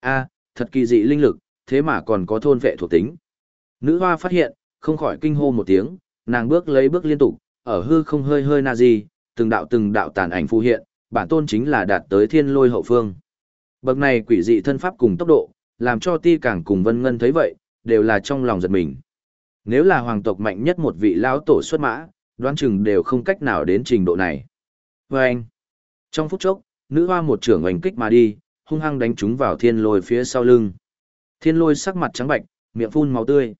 A, thật kỳ dị linh lực, thế mà còn có thôn phệ thuộc tính. Nữ hoa phát hiện, không khỏi kinh hô một tiếng, nàng bước lấy bước liên tục, ở hư không hơi hơi na di, từng đạo từng đạo tàn ảnh phù hiện, bản tôn chính là đạt tới thiên lôi hậu phương. Bậc này quỷ dị thân pháp cùng tốc độ, làm cho ti càng cùng vân ngân thấy vậy, đều là trong lòng giật mình. Nếu là hoàng tộc mạnh nhất một vị lão tổ xuất mã, đoán chừng đều không cách nào đến trình độ này. Và anh, trong phút chốc, nữ hoa một trưởng oanh kích mà đi, hung hăng đánh chúng vào thiên lôi phía sau lưng. Thiên lôi sắc mặt trắng bạch, miệng phun máu tươi.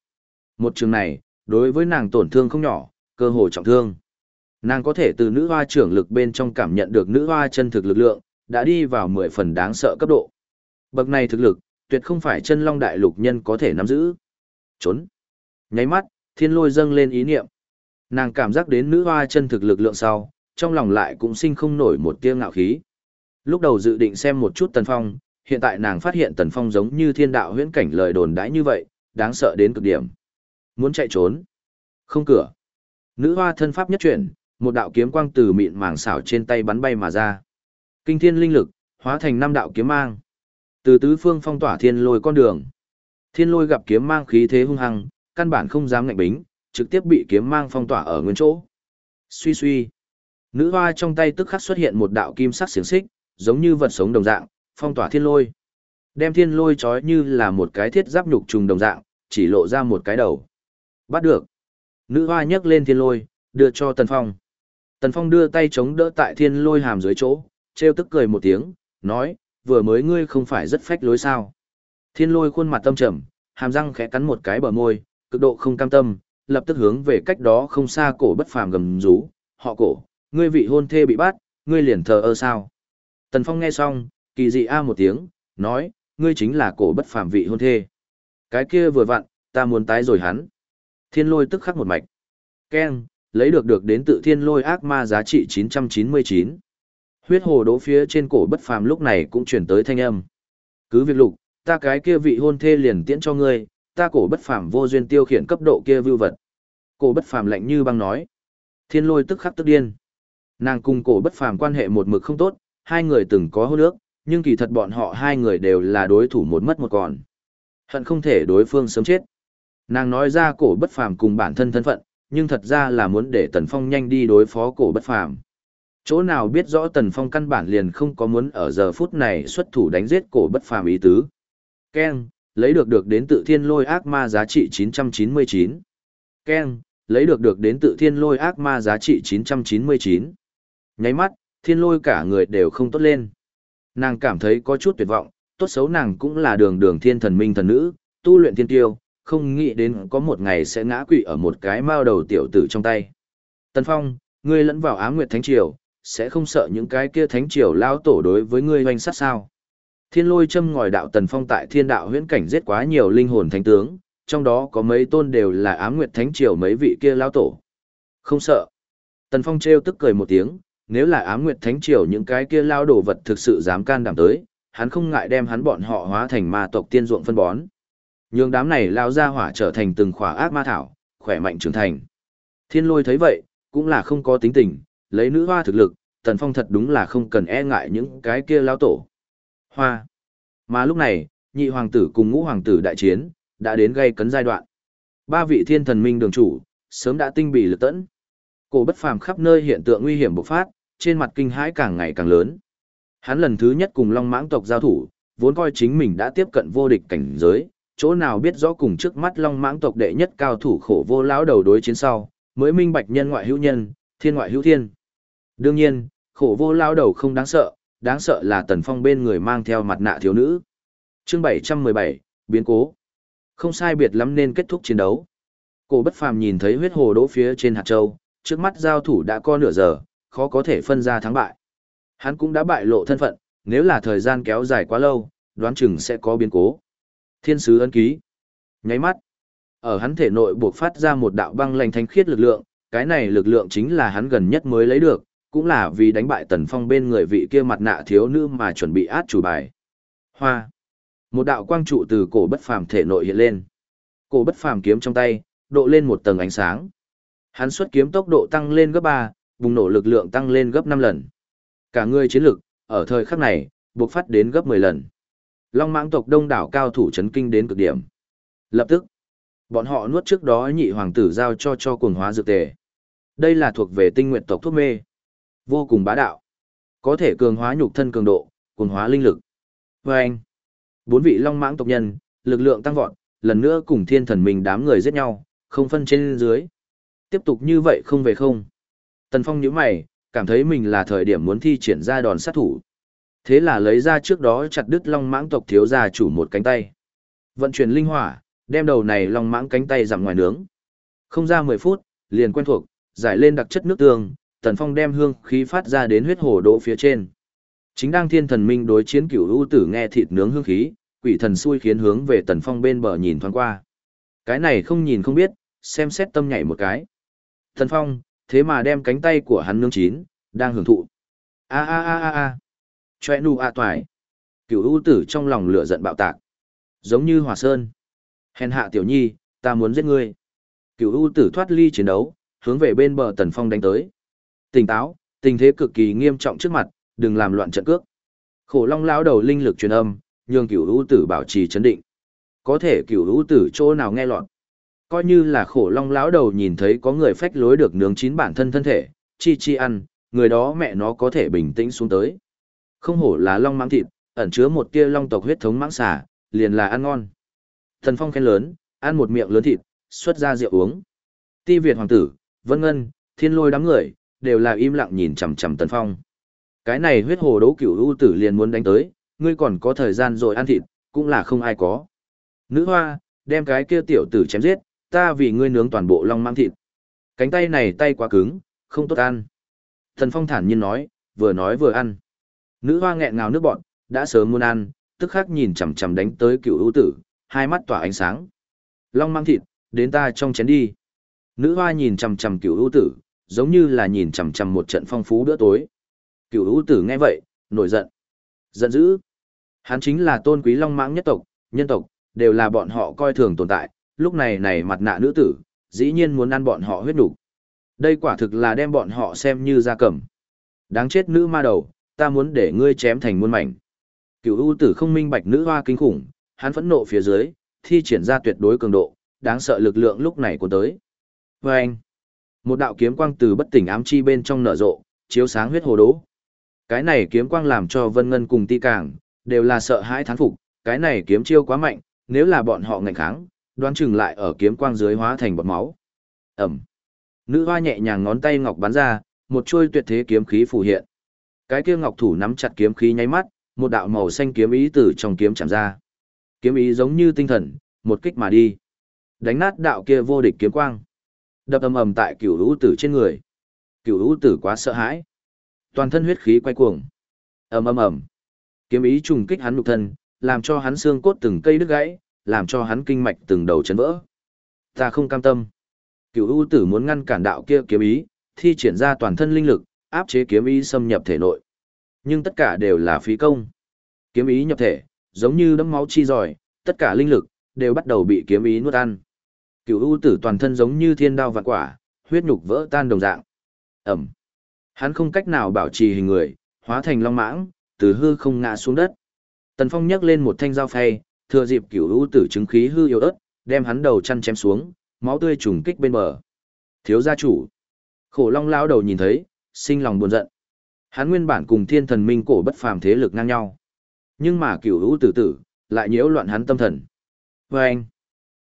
Một trường này, đối với nàng tổn thương không nhỏ, cơ hội trọng thương. Nàng có thể từ nữ hoa trưởng lực bên trong cảm nhận được nữ hoa chân thực lực lượng, đã đi vào mười phần đáng sợ cấp độ. Bậc này thực lực, tuyệt không phải chân long đại lục nhân có thể nắm giữ. Trốn. Nháy mắt, thiên lôi dâng lên ý niệm. Nàng cảm giác đến nữ hoa chân thực lực lượng sau, trong lòng lại cũng sinh không nổi một tia ngạo khí. Lúc đầu dự định xem một chút tần phong, hiện tại nàng phát hiện tần phong giống như thiên đạo huyễn cảnh lời đồn đãi như vậy, đáng sợ đến cực điểm. Muốn chạy trốn. Không cửa. Nữ hoa thân pháp nhất chuyển, một đạo kiếm quang từ mịn màng xảo trên tay bắn bay mà ra. Kinh thiên linh lực, hóa thành năm đạo kiếm mang. Từ tứ phương phong tỏa thiên lôi con đường. Thiên lôi gặp kiếm mang khí thế hung hăng, căn bản không dám ngạnh bính, trực tiếp bị kiếm mang phong tỏa ở nguyên chỗ. Suy suy. Nữ hoa trong tay tức khắc xuất hiện một đạo kim sắc xiềng xích, giống như vật sống đồng dạng, phong tỏa thiên lôi. Đem thiên lôi trói như là một cái thiết giáp nhục trùng đồng dạng, chỉ lộ ra một cái đầu. Bắt được. Nữ hoa nhấc lên thiên lôi, đưa cho Tần Phong. Tần Phong đưa tay chống đỡ tại thiên lôi hàm dưới chỗ, treo tức cười một tiếng, nói, vừa mới ngươi không phải rất phách lối sao. Thiên lôi khuôn mặt tâm trầm, hàm răng khẽ cắn một cái bờ môi, cực độ không cam tâm, lập tức hướng về cách đó không xa cổ bất phàm gầm rú, họ cổ, ngươi vị hôn thê bị bắt, ngươi liền thờ ơ sao. Tần Phong nghe xong, kỳ dị a một tiếng, nói, ngươi chính là cổ bất phàm vị hôn thê. Cái kia vừa vặn, ta muốn tái rồi hắn. Thiên lôi tức khắc một mạch. Ken, lấy được được đến tự thiên lôi ác ma giá trị 999. Huyết hồ đỗ phía trên cổ bất phàm lúc này cũng chuyển tới thanh âm. Cứ việc lục, ta cái kia vị hôn thê liền tiễn cho ngươi, ta cổ bất phàm vô duyên tiêu khiển cấp độ kia vưu vật. Cổ bất phàm lạnh như băng nói. Thiên lôi tức khắc tức điên. Nàng cùng cổ bất phàm quan hệ một mực không tốt, hai người từng có hôn ước, nhưng kỳ thật bọn họ hai người đều là đối thủ một mất một còn. Hận không thể đối phương sớm chết. Nàng nói ra cổ bất phàm cùng bản thân thân phận, nhưng thật ra là muốn để Tần Phong nhanh đi đối phó cổ bất phàm. Chỗ nào biết rõ Tần Phong căn bản liền không có muốn ở giờ phút này xuất thủ đánh giết cổ bất phàm ý tứ. Ken, lấy được được đến tự thiên lôi ác ma giá trị 999. Ken, lấy được được đến tự thiên lôi ác ma giá trị 999. Nháy mắt, thiên lôi cả người đều không tốt lên. Nàng cảm thấy có chút tuyệt vọng, tốt xấu nàng cũng là đường đường thiên thần minh thần nữ, tu luyện thiên tiêu, không nghĩ đến có một ngày sẽ ngã quỵ ở một cái mao đầu tiểu tử trong tay. Tần Phong, ngươi lẫn vào Á nguyệt thánh triều, sẽ không sợ những cái kia thánh triều lao tổ đối với ngươi hoành sát sao. Thiên lôi châm ngòi đạo Tần Phong tại thiên đạo huyễn cảnh giết quá nhiều linh hồn thánh tướng, trong đó có mấy tôn đều là Á nguyệt thánh triều mấy vị kia lao tổ. Không sợ. Tần Phong trêu tức cười một tiếng, nếu là ám nguyệt thánh triều những cái kia lao đổ vật thực sự dám can đảm tới, hắn không ngại đem hắn bọn họ hóa thành ma tộc tiên ruộng phân bón. Nhưng đám này lao ra hỏa trở thành từng khỏa ác ma thảo, khỏe mạnh trưởng thành. Thiên lôi thấy vậy, cũng là không có tính tình, lấy nữ hoa thực lực, tần phong thật đúng là không cần e ngại những cái kia lao tổ. Hoa. Mà lúc này, nhị hoàng tử cùng ngũ hoàng tử đại chiến, đã đến gây cấn giai đoạn. Ba vị thiên thần minh đường chủ, sớm đã tinh bị lực tẫn. Cổ bất phàm khắp nơi hiện tượng nguy hiểm bộc phát, trên mặt kinh hãi càng ngày càng lớn. Hắn lần thứ nhất cùng Long Mãng tộc giao thủ, vốn coi chính mình đã tiếp cận vô địch cảnh giới, chỗ nào biết rõ cùng trước mắt Long Mãng tộc đệ nhất cao thủ khổ vô lão đầu đối chiến sau, mới minh bạch nhân ngoại hữu nhân, thiên ngoại hữu thiên. Đương nhiên, khổ vô lão đầu không đáng sợ, đáng sợ là Tần Phong bên người mang theo mặt nạ thiếu nữ. Chương 717, biến cố. Không sai biệt lắm nên kết thúc chiến đấu. Cổ bất phàm nhìn thấy huyết hồ đỗ phía trên hạt châu, trước mắt giao thủ đã có nửa giờ, khó có thể phân ra thắng bại. Hắn cũng đã bại lộ thân phận, nếu là thời gian kéo dài quá lâu, đoán chừng sẽ có biến cố. Thiên sứ ấn ký. Nháy mắt. Ở hắn thể nội buộc phát ra một đạo băng lành thánh khiết lực lượng, cái này lực lượng chính là hắn gần nhất mới lấy được, cũng là vì đánh bại tần phong bên người vị kia mặt nạ thiếu nữ mà chuẩn bị át chủ bài. Hoa. Một đạo quang trụ từ cổ bất phàm thể nội hiện lên. Cổ bất phàm kiếm trong tay, độ lên một tầng ánh sáng. Hắn xuất kiếm tốc độ tăng lên gấp 3, bùng nổ lực lượng tăng lên gấp 5 lần. Cả người chiến lực, ở thời khắc này, buộc phát đến gấp 10 lần. Long mãng tộc đông đảo cao thủ chấn kinh đến cực điểm. Lập tức, bọn họ nuốt trước đó nhị hoàng tử giao cho cho cuồng hóa dược tề. Đây là thuộc về tinh nguyện tộc thuốc mê. Vô cùng bá đạo. Có thể cường hóa nhục thân cường độ, cuồng hóa linh lực. Và anh, bốn vị long mãng tộc nhân, lực lượng tăng vọt, lần nữa cùng thiên thần mình đám người giết nhau, không phân trên dưới. Tiếp tục như vậy không về không. Tần Phong nhíu mày, cảm thấy mình là thời điểm muốn thi triển ra đòn sát thủ. Thế là lấy ra trước đó chặt đứt long mãng tộc thiếu gia chủ một cánh tay. Vận chuyển linh hỏa, đem đầu này long mãng cánh tay giảm ngoài nướng. Không ra 10 phút, liền quen thuộc, giải lên đặc chất nước tương, Tần Phong đem hương khí phát ra đến huyết hồ đỗ phía trên. Chính đang thiên thần minh đối chiến cửu ưu tử nghe thịt nướng hương khí, quỷ thần xui khiến hướng về Tần Phong bên bờ nhìn thoáng qua. Cái này không nhìn không biết, xem xét tâm nhảy một cái. Tần Phong, thế mà đem cánh tay của hắn nương chín, đang hưởng thụ. A a a a a. Choe nu a toài. Cửu ưu tử trong lòng lửa giận bạo tạc. Giống như Hòa sơn. Hèn hạ tiểu nhi, ta muốn giết ngươi. Cửu ưu tử thoát ly chiến đấu, hướng về bên bờ Tần Phong đánh tới. Tỉnh táo, tình thế cực kỳ nghiêm trọng trước mặt, đừng làm loạn trận cước. Khổ Long lão đầu linh lực truyền âm, nhường Cửu ưu Tử bảo trì chấn định. Có thể Cửu ưu Tử chỗ nào nghe loạn? Coi như là Khổ Long lão đầu nhìn thấy có người phách lối được nướng chín bản thân thân thể, chi chi ăn, người đó mẹ nó có thể bình tĩnh xuống tới. Không hổ là long mãng thịt, ẩn chứa một tia long tộc huyết thống mãng xả, liền là ăn ngon. Thần Phong khen lớn, ăn một miệng lớn thịt, xuất ra rượu uống. Ti Việt hoàng tử, Vân Ngân, Thiên Lôi đám người, đều là im lặng nhìn chằm chằm Tần Phong. Cái này huyết hồ đấu cửu ưu tử liền muốn đánh tới, ngươi còn có thời gian rồi ăn thịt, cũng là không ai có. Nữ hoa, đem cái kia tiểu tử chém giết, ta vì ngươi nướng toàn bộ long mang thịt. Cánh tay này tay quá cứng, không tốt ăn. Thần Phong thản nhiên nói, vừa nói vừa ăn. Nữ hoa nghẹn ngào nước bọn, đã sớm muốn ăn, tức khắc nhìn chằm chằm đánh tới cựu ưu tử, hai mắt tỏa ánh sáng. Long mang thịt, đến ta trong chén đi. Nữ hoa nhìn chằm chằm cựu ưu tử, giống như là nhìn chằm chằm một trận phong phú bữa tối. Cửu ưu Tử nghe vậy, nổi giận. Giận dữ. Hắn chính là tôn quý long mãng nhất tộc, nhân tộc, đều là bọn họ coi thường tồn tại, lúc này này mặt nạ nữ tử, dĩ nhiên muốn ăn bọn họ huyết đủ. Đây quả thực là đem bọn họ xem như gia cầm. Đáng chết nữ ma đầu, ta muốn để ngươi chém thành muôn mảnh. Cửu U Tử không minh bạch nữ hoa kinh khủng, hắn phẫn nộ phía dưới, thi triển ra tuyệt đối cường độ, đáng sợ lực lượng lúc này của tới. Và anh, một đạo kiếm quang từ bất tỉnh ám chi bên trong nở rộ, chiếu sáng huyết hồ đố. Cái này kiếm quang làm cho Vân Ngân cùng Ti Càng, đều là sợ hãi thán phục, cái này kiếm chiêu quá mạnh, nếu là bọn họ ngạnh kháng, đoán chừng lại ở kiếm quang dưới hóa thành bọt máu. Ẩm. Nữ hoa nhẹ nhàng ngón tay ngọc bắn ra, một chuôi tuyệt thế kiếm khí phù hiện. Cái kia ngọc thủ nắm chặt kiếm khí nháy mắt, một đạo màu xanh kiếm ý từ trong kiếm chạm ra. Kiếm ý giống như tinh thần, một kích mà đi. Đánh nát đạo kia vô địch kiếm quang. Đập ầm ầm tại cửu lũ tử trên người. Cửu lũ tử quá sợ hãi. Toàn thân huyết khí quay cuồng. ầm ầm ầm. Kiếm ý trùng kích hắn nhục thân, làm cho hắn xương cốt từng cây đứt gãy, làm cho hắn kinh mạch từng đầu chấn vỡ. Ta không cam tâm. Cửu U tử muốn ngăn cản đạo kia kiếm ý, thi triển ra toàn thân linh lực, áp chế kiếm ý xâm nhập thể nội. Nhưng tất cả đều là phí công. Kiếm ý nhập thể, giống như đấm máu chi giỏi, tất cả linh lực đều bắt đầu bị kiếm ý nuốt ăn. Cửu U tử toàn thân giống như thiên đao vạn quả, huyết nhục vỡ tan đồng dạng. Ẩm. Hắn không cách nào bảo trì hình người, hóa thành long mãng, từ hư không ngã xuống đất. Tần Phong nhấc lên một thanh dao phay, thừa dịp cửu u tử chứng khí hư yếu ớt, đem hắn đầu chăn chém xuống, máu tươi trùng kích bên bờ. Thiếu gia chủ. Khổ Long lão đầu nhìn thấy, sinh lòng buồn giận. Hắn nguyên bản cùng Thiên Thần Minh cổ bất phàm thế lực ngang nhau. Nhưng mà cửu u tử tử lại nhiễu loạn hắn tâm thần. Và anh,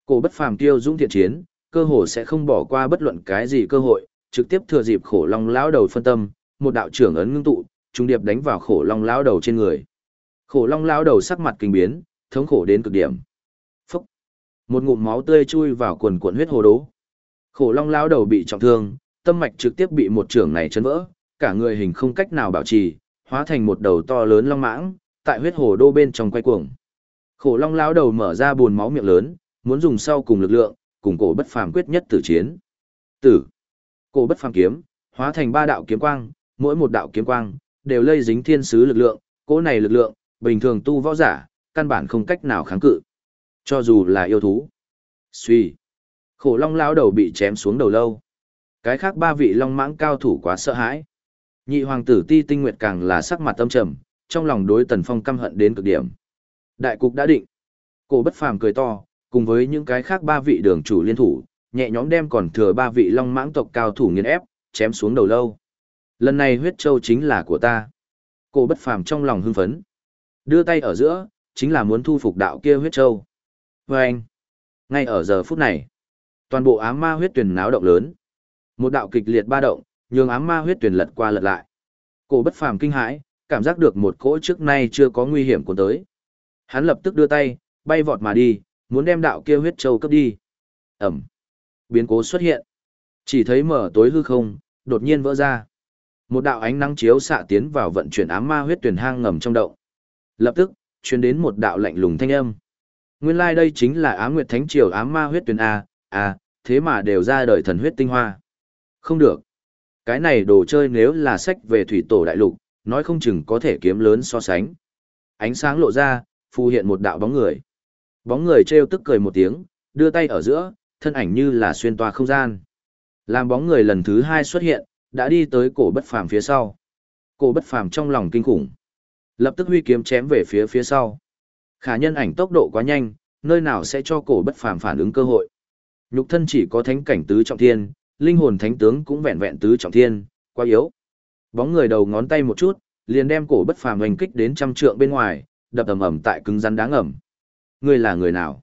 cổ bất phàm tiêu dũng thiện chiến, cơ hồ sẽ không bỏ qua bất luận cái gì cơ hội, trực tiếp thừa dịp khổ long lão đầu phân tâm, một đạo trưởng ấn ngưng tụ, trung điệp đánh vào khổ long lão đầu trên người. Khổ long lão đầu sắc mặt kinh biến, thống khổ đến cực điểm. Phúc! Một ngụm máu tươi chui vào quần cuộn huyết hồ đố. Khổ long lão đầu bị trọng thương, tâm mạch trực tiếp bị một trưởng này chấn vỡ, cả người hình không cách nào bảo trì, hóa thành một đầu to lớn long mãng, tại huyết hồ đô bên trong quay cuồng. Khổ long lão đầu mở ra buồn máu miệng lớn, muốn dùng sau cùng lực lượng, cùng cổ bất phàm quyết nhất tử chiến. Tử. Cổ bất phàm kiếm, hóa thành ba đạo kiếm quang, mỗi một đạo kiếm quang đều lây dính thiên sứ lực lượng, cỗ này lực lượng, bình thường tu võ giả, căn bản không cách nào kháng cự. Cho dù là yêu thú. Suy. Khổ long lão đầu bị chém xuống đầu lâu. Cái khác ba vị long mãng cao thủ quá sợ hãi. Nhị hoàng tử ti tinh nguyệt càng là sắc mặt tâm trầm, trong lòng đối tần phong căm hận đến cực điểm. Đại cục đã định. Cổ bất phàm cười to, cùng với những cái khác ba vị đường chủ liên thủ, nhẹ nhõm đem còn thừa ba vị long mãng tộc cao thủ nghiền ép, chém xuống đầu lâu. Lần này huyết châu chính là của ta. Cổ bất phàm trong lòng hưng phấn. Đưa tay ở giữa, chính là muốn thu phục đạo kia huyết châu. Và anh, ngay ở giờ phút này, toàn bộ ám ma huyết tuyển náo động lớn. Một đạo kịch liệt ba động, nhường ám ma huyết tuyển lật qua lật lại. Cổ bất phàm kinh hãi, cảm giác được một cỗ trước nay chưa có nguy hiểm của tới. Hắn lập tức đưa tay, bay vọt mà đi, muốn đem đạo kia huyết châu cấp đi. Ẩm. Biến cố xuất hiện. Chỉ thấy mở tối hư không, đột nhiên vỡ ra. Một đạo ánh nắng chiếu xạ tiến vào vận chuyển ám ma huyết tuyển hang ngầm trong động. Lập tức, truyền đến một đạo lạnh lùng thanh âm. Nguyên lai like đây chính là Ám Nguyệt Thánh Triều ám ma huyết tuyển a, a, thế mà đều ra đời thần huyết tinh hoa. Không được. Cái này đồ chơi nếu là sách về thủy tổ đại lục, nói không chừng có thể kiếm lớn so sánh. Ánh sáng lộ ra, phù hiện một đạo bóng người. Bóng người trêu tức cười một tiếng, đưa tay ở giữa, thân ảnh như là xuyên toa không gian. Làm bóng người lần thứ hai xuất hiện, đã đi tới cổ bất phàm phía sau. Cổ bất phàm trong lòng kinh khủng. Lập tức huy kiếm chém về phía phía sau. Khả nhân ảnh tốc độ quá nhanh, nơi nào sẽ cho cổ bất phàm phản ứng cơ hội. Nhục thân chỉ có thánh cảnh tứ trọng thiên, linh hồn thánh tướng cũng vẹn vẹn tứ trọng thiên, quá yếu. Bóng người đầu ngón tay một chút, liền đem cổ bất phàm hành kích đến trăm trượng bên ngoài, đập ầm ầm tại cứng rắn đáng ẩm. Ngươi là người nào?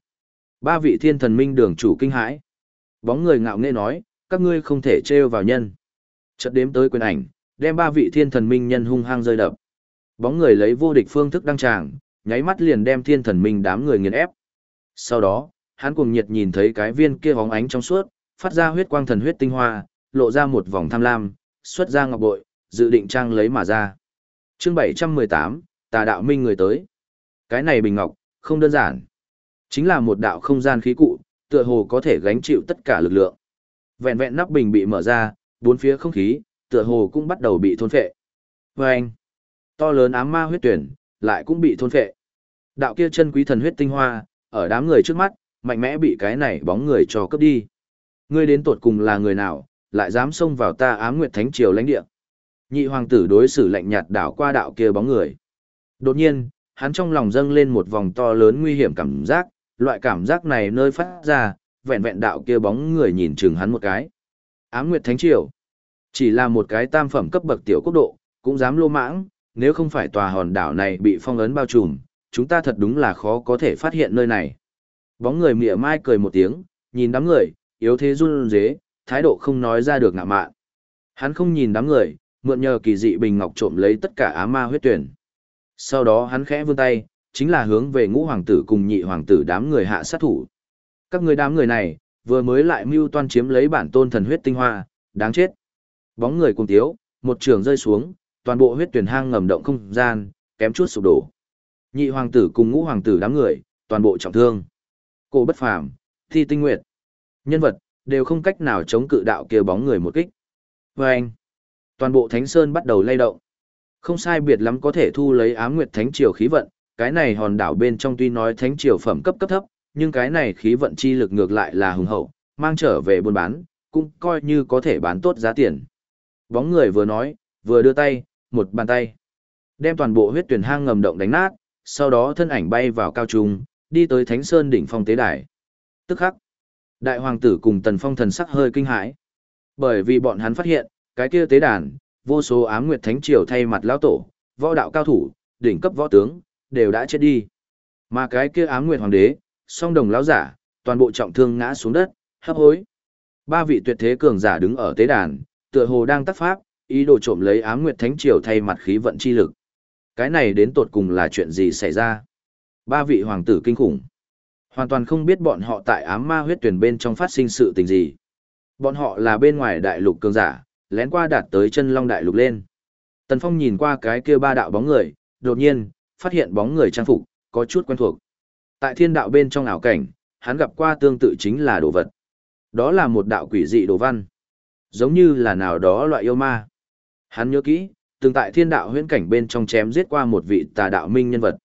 Ba vị thiên thần minh đường chủ kinh hãi. Bóng người ngạo nghễ nói, các ngươi không thể trêu vào nhân. Chợt đếm tới quyền ảnh, đem ba vị thiên thần minh nhân hung hăng rơi đập. Bóng người lấy vô địch phương thức đăng tràng, nháy mắt liền đem thiên thần minh đám người nghiền ép. Sau đó, hắn cuồng nhiệt nhìn thấy cái viên kia bóng ánh trong suốt, phát ra huyết quang thần huyết tinh hoa, lộ ra một vòng tham lam, xuất ra ngọc bội, dự định trang lấy mà ra. Chương 718, Tà đạo minh người tới. Cái này bình ngọc, không đơn giản. Chính là một đạo không gian khí cụ, tựa hồ có thể gánh chịu tất cả lực lượng. Vẹn vẹn nắp bình bị mở ra, bốn phía không khí, tựa hồ cũng bắt đầu bị thôn phệ. Và anh, to lớn ám ma huyết tuyển, lại cũng bị thôn phệ. Đạo kia chân quý thần huyết tinh hoa, ở đám người trước mắt, mạnh mẽ bị cái này bóng người cho cướp đi. Ngươi đến tột cùng là người nào, lại dám xông vào ta ám nguyệt thánh triều lãnh địa. Nhị hoàng tử đối xử lạnh nhạt đảo qua đạo kia bóng người. Đột nhiên, hắn trong lòng dâng lên một vòng to lớn nguy hiểm cảm giác, loại cảm giác này nơi phát ra, vẹn vẹn đạo kia bóng người nhìn chừng hắn một cái. Ám Nguyệt Thánh Triều, chỉ là một cái tam phẩm cấp bậc tiểu quốc độ, cũng dám lô mãng, nếu không phải tòa hòn đảo này bị phong ấn bao trùm, chúng ta thật đúng là khó có thể phát hiện nơi này. Bóng người mỉa mai cười một tiếng, nhìn đám người, yếu thế run rế, thái độ không nói ra được ngạ mạn. Hắn không nhìn đám người, mượn nhờ kỳ dị bình ngọc trộm lấy tất cả á ma huyết tuyển. Sau đó hắn khẽ vươn tay, chính là hướng về ngũ hoàng tử cùng nhị hoàng tử đám người hạ sát thủ. Các người đám người này, vừa mới lại mưu toan chiếm lấy bản tôn thần huyết tinh hoa, đáng chết. Bóng người cùng tiếu, một trường rơi xuống, toàn bộ huyết tuyển hang ngầm động không gian, kém chút sụp đổ. Nhị hoàng tử cùng ngũ hoàng tử đám người, toàn bộ trọng thương. Cổ bất phàm, thi tinh nguyệt, nhân vật, đều không cách nào chống cự đạo kia bóng người một kích. Và anh, toàn bộ thánh sơn bắt đầu lay động. Không sai biệt lắm có thể thu lấy ám nguyệt thánh triều khí vận, cái này hòn đảo bên trong tuy nói thánh triều phẩm cấp cấp thấp, nhưng cái này khí vận chi lực ngược lại là hùng hậu, mang trở về buôn bán, cũng coi như có thể bán tốt giá tiền. Bóng người vừa nói, vừa đưa tay, một bàn tay. Đem toàn bộ huyết tuyển hang ngầm động đánh nát, sau đó thân ảnh bay vào cao trung, đi tới Thánh Sơn đỉnh phong tế đài. Tức khắc, đại hoàng tử cùng Tần Phong thần sắc hơi kinh hãi. Bởi vì bọn hắn phát hiện, cái kia tế đàn, vô số ám nguyệt thánh triều thay mặt lão tổ, võ đạo cao thủ, đỉnh cấp võ tướng, đều đã chết đi. Mà cái kia ám nguyệt hoàng đế, song đồng lão giả, toàn bộ trọng thương ngã xuống đất, hấp hối. Ba vị tuyệt thế cường giả đứng ở tế đàn, tựa hồ đang tác pháp, ý đồ trộm lấy ám nguyệt thánh triều thay mặt khí vận chi lực. Cái này đến tột cùng là chuyện gì xảy ra? Ba vị hoàng tử kinh khủng. Hoàn toàn không biết bọn họ tại ám ma huyết tuyển bên trong phát sinh sự tình gì. Bọn họ là bên ngoài đại lục cường giả, lén qua đạt tới chân long đại lục lên. Tần Phong nhìn qua cái kia ba đạo bóng người, đột nhiên, phát hiện bóng người trang phục, có chút quen thuộc. Tại thiên đạo bên trong ảo cảnh, hắn gặp qua tương tự chính là đồ vật. Đó là một đạo quỷ dị đồ văn. Giống như là nào đó loại yêu ma. Hắn nhớ kỹ, từng tại thiên đạo huyễn cảnh bên trong chém giết qua một vị tà đạo minh nhân vật.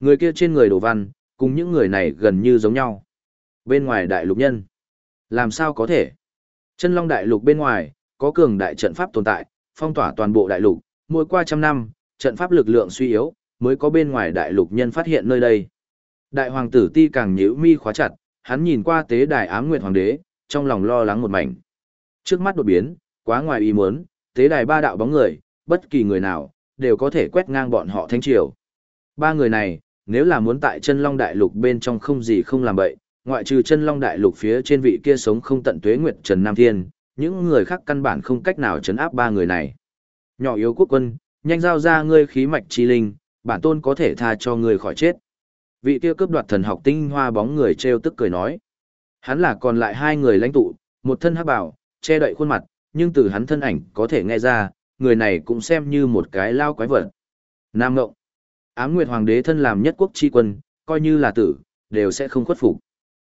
Người kia trên người đồ văn, cùng những người này gần như giống nhau. Bên ngoài đại lục nhân. Làm sao có thể? Chân long đại lục bên ngoài, có cường đại trận pháp tồn tại, phong tỏa toàn bộ đại lục, mỗi qua trăm năm, trận pháp lực lượng suy yếu, mới có bên ngoài đại lục nhân phát hiện nơi đây. Đại hoàng tử ti càng nhíu mi khóa chặt, hắn nhìn qua tế đài ám nguyệt hoàng đế, trong lòng lo lắng một mảnh. Trước mắt đột biến, quá ngoài ý muốn, tế đài ba đạo bóng người, bất kỳ người nào, đều có thể quét ngang bọn họ thánh triều. Ba người này, nếu là muốn tại chân long đại lục bên trong không gì không làm bậy, ngoại trừ chân long đại lục phía trên vị kia sống không tận tuế nguyệt Trần Nam Thiên, những người khác căn bản không cách nào chấn áp ba người này. Nhỏ yếu quốc quân, nhanh giao ra ngươi khí mạch chi linh, bản tôn có thể tha cho ngươi khỏi chết. Vị kia cướp đoạt thần học tinh hoa bóng người treo tức cười nói. Hắn là còn lại hai người lãnh tụ, một thân hắc bảo, che đậy khuôn mặt, nhưng từ hắn thân ảnh có thể nghe ra, người này cũng xem như một cái lao quái vật. Nam Ngộng. Ám Nguyệt Hoàng đế thân làm nhất quốc chi quân, coi như là tử, đều sẽ không khuất phục.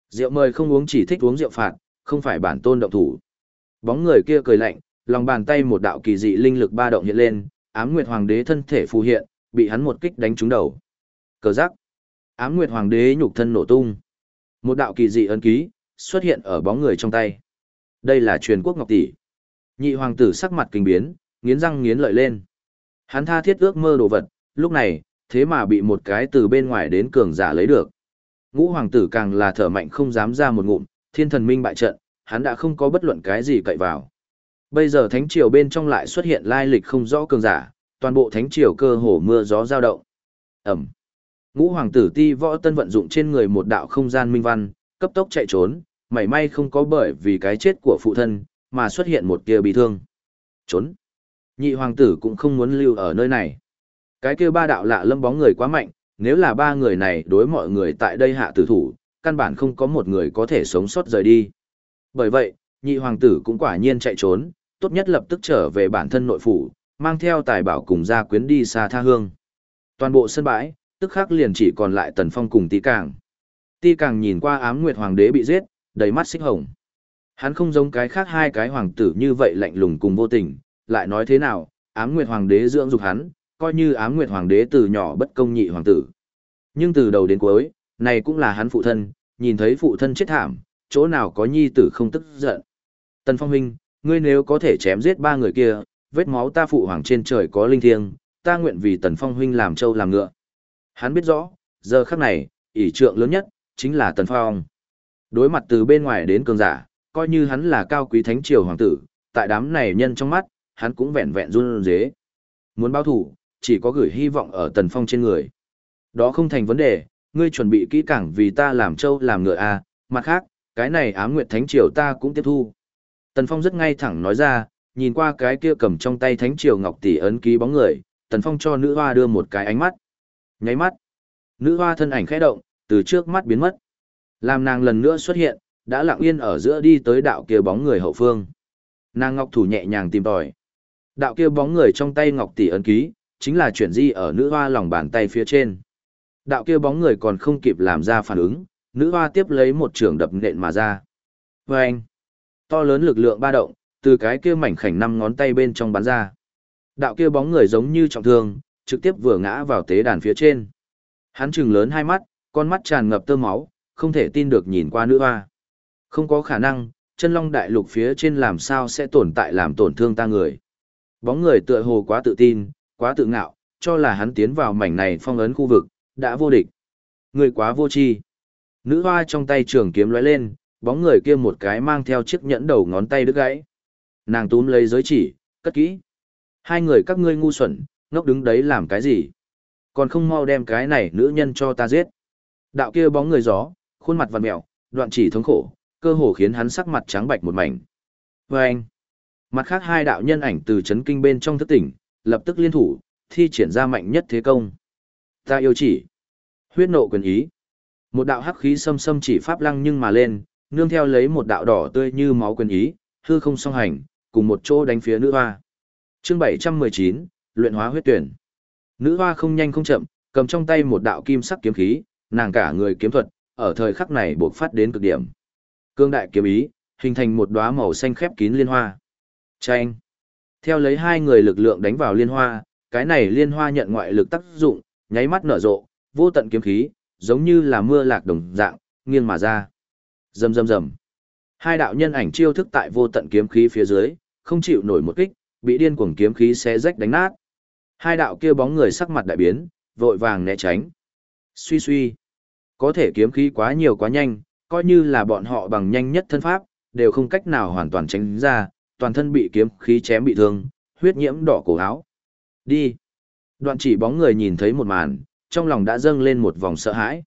Rượu mời không uống chỉ thích uống rượu phạt, không phải bản tôn động thủ. Bóng người kia cười lạnh, lòng bàn tay một đạo kỳ dị linh lực ba động hiện lên, Ám Nguyệt Hoàng đế thân thể phù hiện, bị hắn một kích đánh trúng đầu. Cờ giác. Ám Nguyệt Hoàng đế nhục thân nổ tung. Một đạo kỳ dị ấn ký xuất hiện ở bóng người trong tay. Đây là truyền quốc ngọc tỷ. Nhị hoàng tử sắc mặt kinh biến, nghiến răng nghiến lợi lên. Hắn tha thiết ước mơ đồ vật, lúc này, thế mà bị một cái từ bên ngoài đến cường giả lấy được. Ngũ hoàng tử càng là thở mạnh không dám ra một ngụm, thiên thần minh bại trận, hắn đã không có bất luận cái gì cậy vào. Bây giờ thánh triều bên trong lại xuất hiện lai lịch không rõ cường giả, toàn bộ thánh triều cơ hồ mưa gió giao động. Ẩm. Ngũ hoàng tử ti võ tân vận dụng trên người một đạo không gian minh văn, cấp tốc chạy trốn, may may không có bởi vì cái chết của phụ thân, mà xuất hiện một kia bị thương. Trốn. Nhị hoàng tử cũng không muốn lưu ở nơi này. Cái kia ba đạo lạ lâm bóng người quá mạnh, nếu là ba người này đối mọi người tại đây hạ tử thủ, căn bản không có một người có thể sống sót rời đi. Bởi vậy, nhị hoàng tử cũng quả nhiên chạy trốn, tốt nhất lập tức trở về bản thân nội phủ, mang theo tài bảo cùng gia quyến đi xa tha hương. Toàn bộ sân bãi, tức khắc liền chỉ còn lại Tần Phong cùng Tỷ Càng. Ti Càng nhìn qua ám nguyệt hoàng đế bị giết, đầy mắt xích hồng. Hắn không giống cái khác hai cái hoàng tử như vậy lạnh lùng cùng vô tình, lại nói thế nào, ám nguyệt hoàng đế dưỡng dục hắn, coi như ám nguyệt hoàng đế từ nhỏ bất công nhị hoàng tử. Nhưng từ đầu đến cuối, này cũng là hắn phụ thân, nhìn thấy phụ thân chết thảm, chỗ nào có nhi tử không tức giận. Tần Phong huynh, ngươi nếu có thể chém giết ba người kia, vết máu ta phụ hoàng trên trời có linh thiêng, ta nguyện vì Tần Phong huynh làm trâu làm ngựa. Hắn biết rõ, giờ khắc này, ỷ trượng lớn nhất, chính là Tần Phong. Đối mặt từ bên ngoài đến cường giả, coi như hắn là cao quý thánh triều hoàng tử, tại đám này nhân trong mắt, hắn cũng vẹn vẹn run rế. Muốn báo thủ, chỉ có gửi hy vọng ở Tần Phong trên người. Đó không thành vấn đề, ngươi chuẩn bị kỹ càng vì ta làm trâu làm ngựa à, mặt khác, cái này ám nguyệt thánh triều ta cũng tiếp thu. Tần Phong rất ngay thẳng nói ra, nhìn qua cái kia cầm trong tay thánh triều ngọc tỷ ấn ký bóng người, Tần Phong cho nữ hoa đưa một cái ánh mắt. Nháy mắt, nữ hoa thân ảnh khẽ động, từ trước mắt biến mất. Làm nàng lần nữa xuất hiện, đã lặng yên ở giữa đi tới đạo kia bóng người hậu phương. Nàng ngọc thủ nhẹ nhàng tìm tòi. Đạo kia bóng người trong tay ngọc tỷ ấn ký, chính là chuyển di ở nữ hoa lòng bàn tay phía trên. Đạo kia bóng người còn không kịp làm ra phản ứng, nữ hoa tiếp lấy một trường đập nện mà ra. Và anh, to lớn lực lượng ba động, từ cái kia mảnh khảnh năm ngón tay bên trong bắn ra. Đạo kia bóng người giống như trọng thương, trực tiếp vừa ngã vào tế đàn phía trên. Hắn trừng lớn hai mắt, con mắt tràn ngập tơ máu, không thể tin được nhìn qua nữ hoa. Không có khả năng, chân long đại lục phía trên làm sao sẽ tồn tại làm tổn thương ta người. Bóng người tựa hồ quá tự tin, quá tự ngạo, cho là hắn tiến vào mảnh này phong ấn khu vực, đã vô địch. Người quá vô tri. Nữ hoa trong tay trường kiếm lóe lên, bóng người kia một cái mang theo chiếc nhẫn đầu ngón tay đứt gãy. Nàng túm lấy giới chỉ, cất kỹ. Hai người các ngươi ngu xuẩn, ngốc đứng đấy làm cái gì? Còn không mau đem cái này nữ nhân cho ta giết. Đạo kia bóng người gió, khuôn mặt vằn mẹo, đoạn chỉ thống khổ, cơ hồ khiến hắn sắc mặt trắng bạch một mảnh. Và anh, mặt khác hai đạo nhân ảnh từ chấn kinh bên trong thức tỉnh, lập tức liên thủ, thi triển ra mạnh nhất thế công. Ta yêu chỉ. Huyết nộ quyền ý. Một đạo hắc khí xâm xâm chỉ pháp lăng nhưng mà lên, nương theo lấy một đạo đỏ tươi như máu quyền ý, hư không song hành, cùng một chỗ đánh phía nữ hoa. Chương 719, luyện hóa huyết tuyển. Nữ hoa không nhanh không chậm, cầm trong tay một đạo kim sắc kiếm khí, nàng cả người kiếm thuật, ở thời khắc này bộc phát đến cực điểm. Cương đại kiếm ý, hình thành một đóa màu xanh khép kín liên hoa. Chanh. Theo lấy hai người lực lượng đánh vào liên hoa, cái này liên hoa nhận ngoại lực tác dụng, nháy mắt nở rộ, vô tận kiếm khí, giống như là mưa lạc đồng dạng, nghiêng mà ra. Rầm rầm rầm. Hai đạo nhân ảnh chiêu thức tại vô tận kiếm khí phía dưới, không chịu nổi một kích, bị điên cuồng kiếm khí xé rách đánh nát. Hai đạo kia bóng người sắc mặt đại biến, vội vàng né tránh. Suy suy. Có thể kiếm khí quá nhiều quá nhanh, coi như là bọn họ bằng nhanh nhất thân pháp, đều không cách nào hoàn toàn tránh ra, toàn thân bị kiếm khí chém bị thương, huyết nhiễm đỏ cổ áo. Đi. Đoạn chỉ bóng người nhìn thấy một màn, trong lòng đã dâng lên một vòng sợ hãi.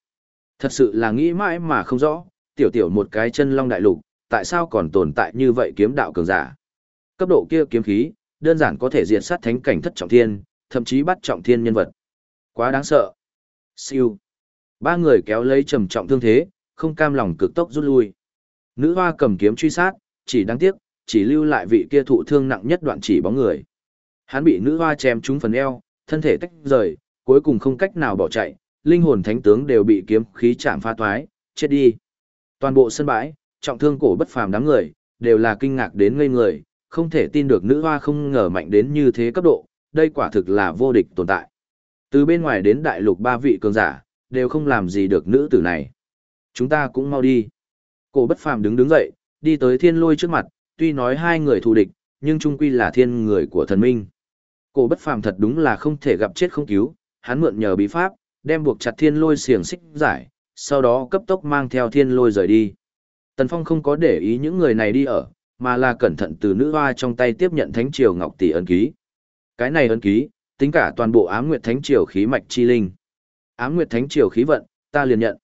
Thật sự là nghĩ mãi mà không rõ, tiểu tiểu một cái chân long đại lục, tại sao còn tồn tại như vậy kiếm đạo cường giả. Cấp độ kia kiếm khí, đơn giản có thể diệt sát thánh cảnh thất trọng thiên, thậm chí bắt trọng thiên nhân vật. Quá đáng sợ. Siêu. Ba người kéo lấy trầm trọng thương thế, không cam lòng cực tốc rút lui. Nữ hoa cầm kiếm truy sát, chỉ đáng tiếc, chỉ lưu lại vị kia thụ thương nặng nhất đoạn chỉ bóng người. Hắn bị nữ hoa chém trúng phần eo, thân thể tách rời, cuối cùng không cách nào bỏ chạy, linh hồn thánh tướng đều bị kiếm khí chạm pha toái, chết đi. Toàn bộ sân bãi, trọng thương cổ bất phàm đám người, đều là kinh ngạc đến ngây người, không thể tin được nữ hoa không ngờ mạnh đến như thế cấp độ, đây quả thực là vô địch tồn tại. Từ bên ngoài đến đại lục ba vị cường giả, đều không làm gì được nữ tử này. Chúng ta cũng mau đi. Cổ bất phàm đứng đứng dậy, đi tới thiên lôi trước mặt, tuy nói hai người thù địch, nhưng trung quy là thiên người của thần minh. Cổ bất phàm thật đúng là không thể gặp chết không cứu, hắn mượn nhờ bí pháp, đem buộc chặt thiên lôi xiềng xích giải, sau đó cấp tốc mang theo thiên lôi rời đi. Tần Phong không có để ý những người này đi ở, mà là cẩn thận từ nữ hoa trong tay tiếp nhận thánh triều ngọc tỷ ấn ký. Cái này ấn ký, tính cả toàn bộ ám nguyệt thánh triều khí mạch chi linh. Ám nguyệt thánh triều khí vận, ta liền nhận.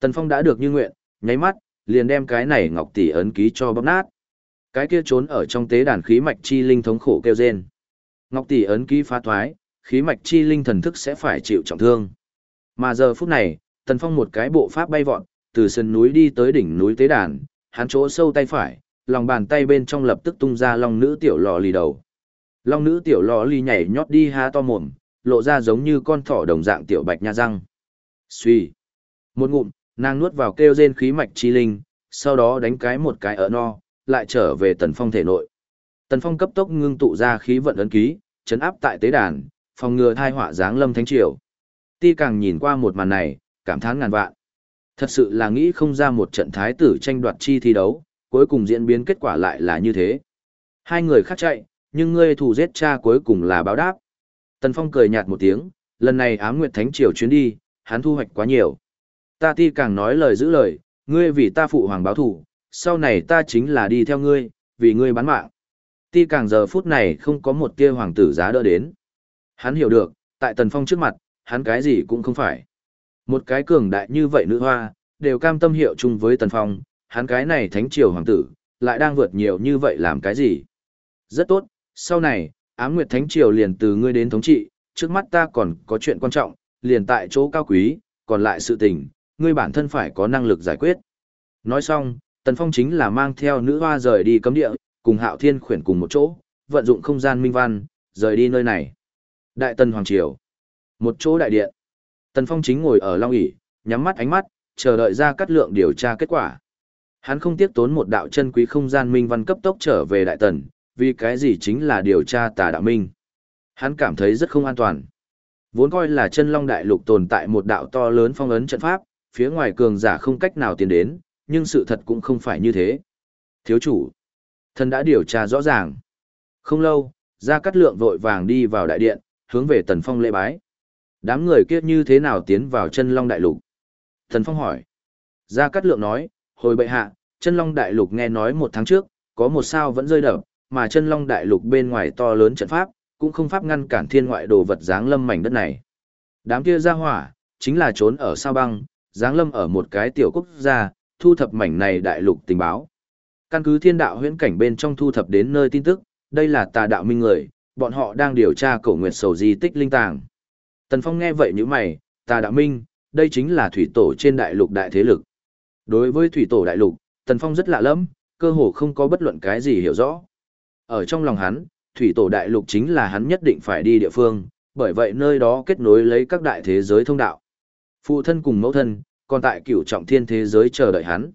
Tần Phong đã được như nguyện, nháy mắt, liền đem cái này ngọc tỷ ấn ký cho bóp nát. Cái kia trốn ở trong tế đàn khí mạch chi linh thống khổ kêu rên. Ngọc tỷ ấn ký phá thoái, khí mạch chi linh thần thức sẽ phải chịu trọng thương. Mà giờ phút này, Tần Phong một cái bộ pháp bay vọt, từ sân núi đi tới đỉnh núi tế đàn, hắn chỗ sâu tay phải, lòng bàn tay bên trong lập tức tung ra long nữ tiểu lò lì đầu. Long nữ tiểu lò lì nhảy nhót đi há to mồm, lộ ra giống như con thỏ đồng dạng tiểu bạch nha răng. Suy. Một ngụm, nàng nuốt vào kêu rên khí mạch chi linh, sau đó đánh cái một cái ở no, lại trở về Tần Phong thể nội. Tần Phong cấp tốc ngưng tụ ra khí vận ấn ký, chấn áp tại tế đàn, phòng ngừa thai họa giáng lâm thánh triều. Ti càng nhìn qua một màn này, cảm thán ngàn vạn. Thật sự là nghĩ không ra một trận thái tử tranh đoạt chi thi đấu, cuối cùng diễn biến kết quả lại là như thế. Hai người khác chạy, nhưng ngươi thủ giết cha cuối cùng là báo đáp. Tần Phong cười nhạt một tiếng, lần này ám nguyệt thánh triều chuyến đi, hắn thu hoạch quá nhiều. Ta ti càng nói lời giữ lời, ngươi vì ta phụ hoàng báo thủ, sau này ta chính là đi theo ngươi, vì ngươi bán mạng. Ti càng giờ phút này không có một tia hoàng tử giá đỡ đến. Hắn hiểu được, tại Tần Phong trước mặt, hắn cái gì cũng không phải. Một cái cường đại như vậy nữ hoa, đều cam tâm hiệu chung với Tần Phong, hắn cái này thánh triều hoàng tử, lại đang vượt nhiều như vậy làm cái gì? Rất tốt, sau này, ám nguyệt thánh triều liền từ ngươi đến thống trị, trước mắt ta còn có chuyện quan trọng, liền tại chỗ cao quý, còn lại sự tình, ngươi bản thân phải có năng lực giải quyết. Nói xong, Tần Phong chính là mang theo nữ hoa rời đi cấm địa, cùng Hạo Thiên khuyển cùng một chỗ, vận dụng không gian minh văn, rời đi nơi này. Đại Tần Hoàng Triều. Một chỗ đại điện. Tần Phong chính ngồi ở long ỷ, nhắm mắt ánh mắt, chờ đợi ra cắt lượng điều tra kết quả. Hắn không tiếc tốn một đạo chân quý không gian minh văn cấp tốc trở về Đại Tần, vì cái gì chính là điều tra tà đạo minh. Hắn cảm thấy rất không an toàn. Vốn coi là chân long đại lục tồn tại một đạo to lớn phong ấn trận pháp, phía ngoài cường giả không cách nào tiến đến, nhưng sự thật cũng không phải như thế. Thiếu chủ, thần đã điều tra rõ ràng. Không lâu, Gia Cát Lượng vội vàng đi vào đại điện, hướng về Tần Phong lễ bái. Đám người kia như thế nào tiến vào chân long đại lục? Tần Phong hỏi. Gia Cát Lượng nói, hồi bệ hạ, chân long đại lục nghe nói một tháng trước, có một sao vẫn rơi đập, mà chân long đại lục bên ngoài to lớn trận pháp, cũng không pháp ngăn cản thiên ngoại đồ vật dáng lâm mảnh đất này. Đám kia ra hỏa, chính là trốn ở sao băng, Giáng lâm ở một cái tiểu quốc gia, thu thập mảnh này đại lục tình báo. Căn cứ thiên đạo huyễn cảnh bên trong thu thập đến nơi tin tức, đây là tà đạo minh người, bọn họ đang điều tra cổ nguyệt sầu di tích linh tàng. Tần Phong nghe vậy như mày, tà đạo minh, đây chính là thủy tổ trên đại lục đại thế lực. Đối với thủy tổ đại lục, Tần Phong rất lạ lẫm, cơ hồ không có bất luận cái gì hiểu rõ. Ở trong lòng hắn, thủy tổ đại lục chính là hắn nhất định phải đi địa phương, bởi vậy nơi đó kết nối lấy các đại thế giới thông đạo. Phụ thân cùng mẫu thân, còn tại cửu trọng thiên thế giới chờ đợi hắn.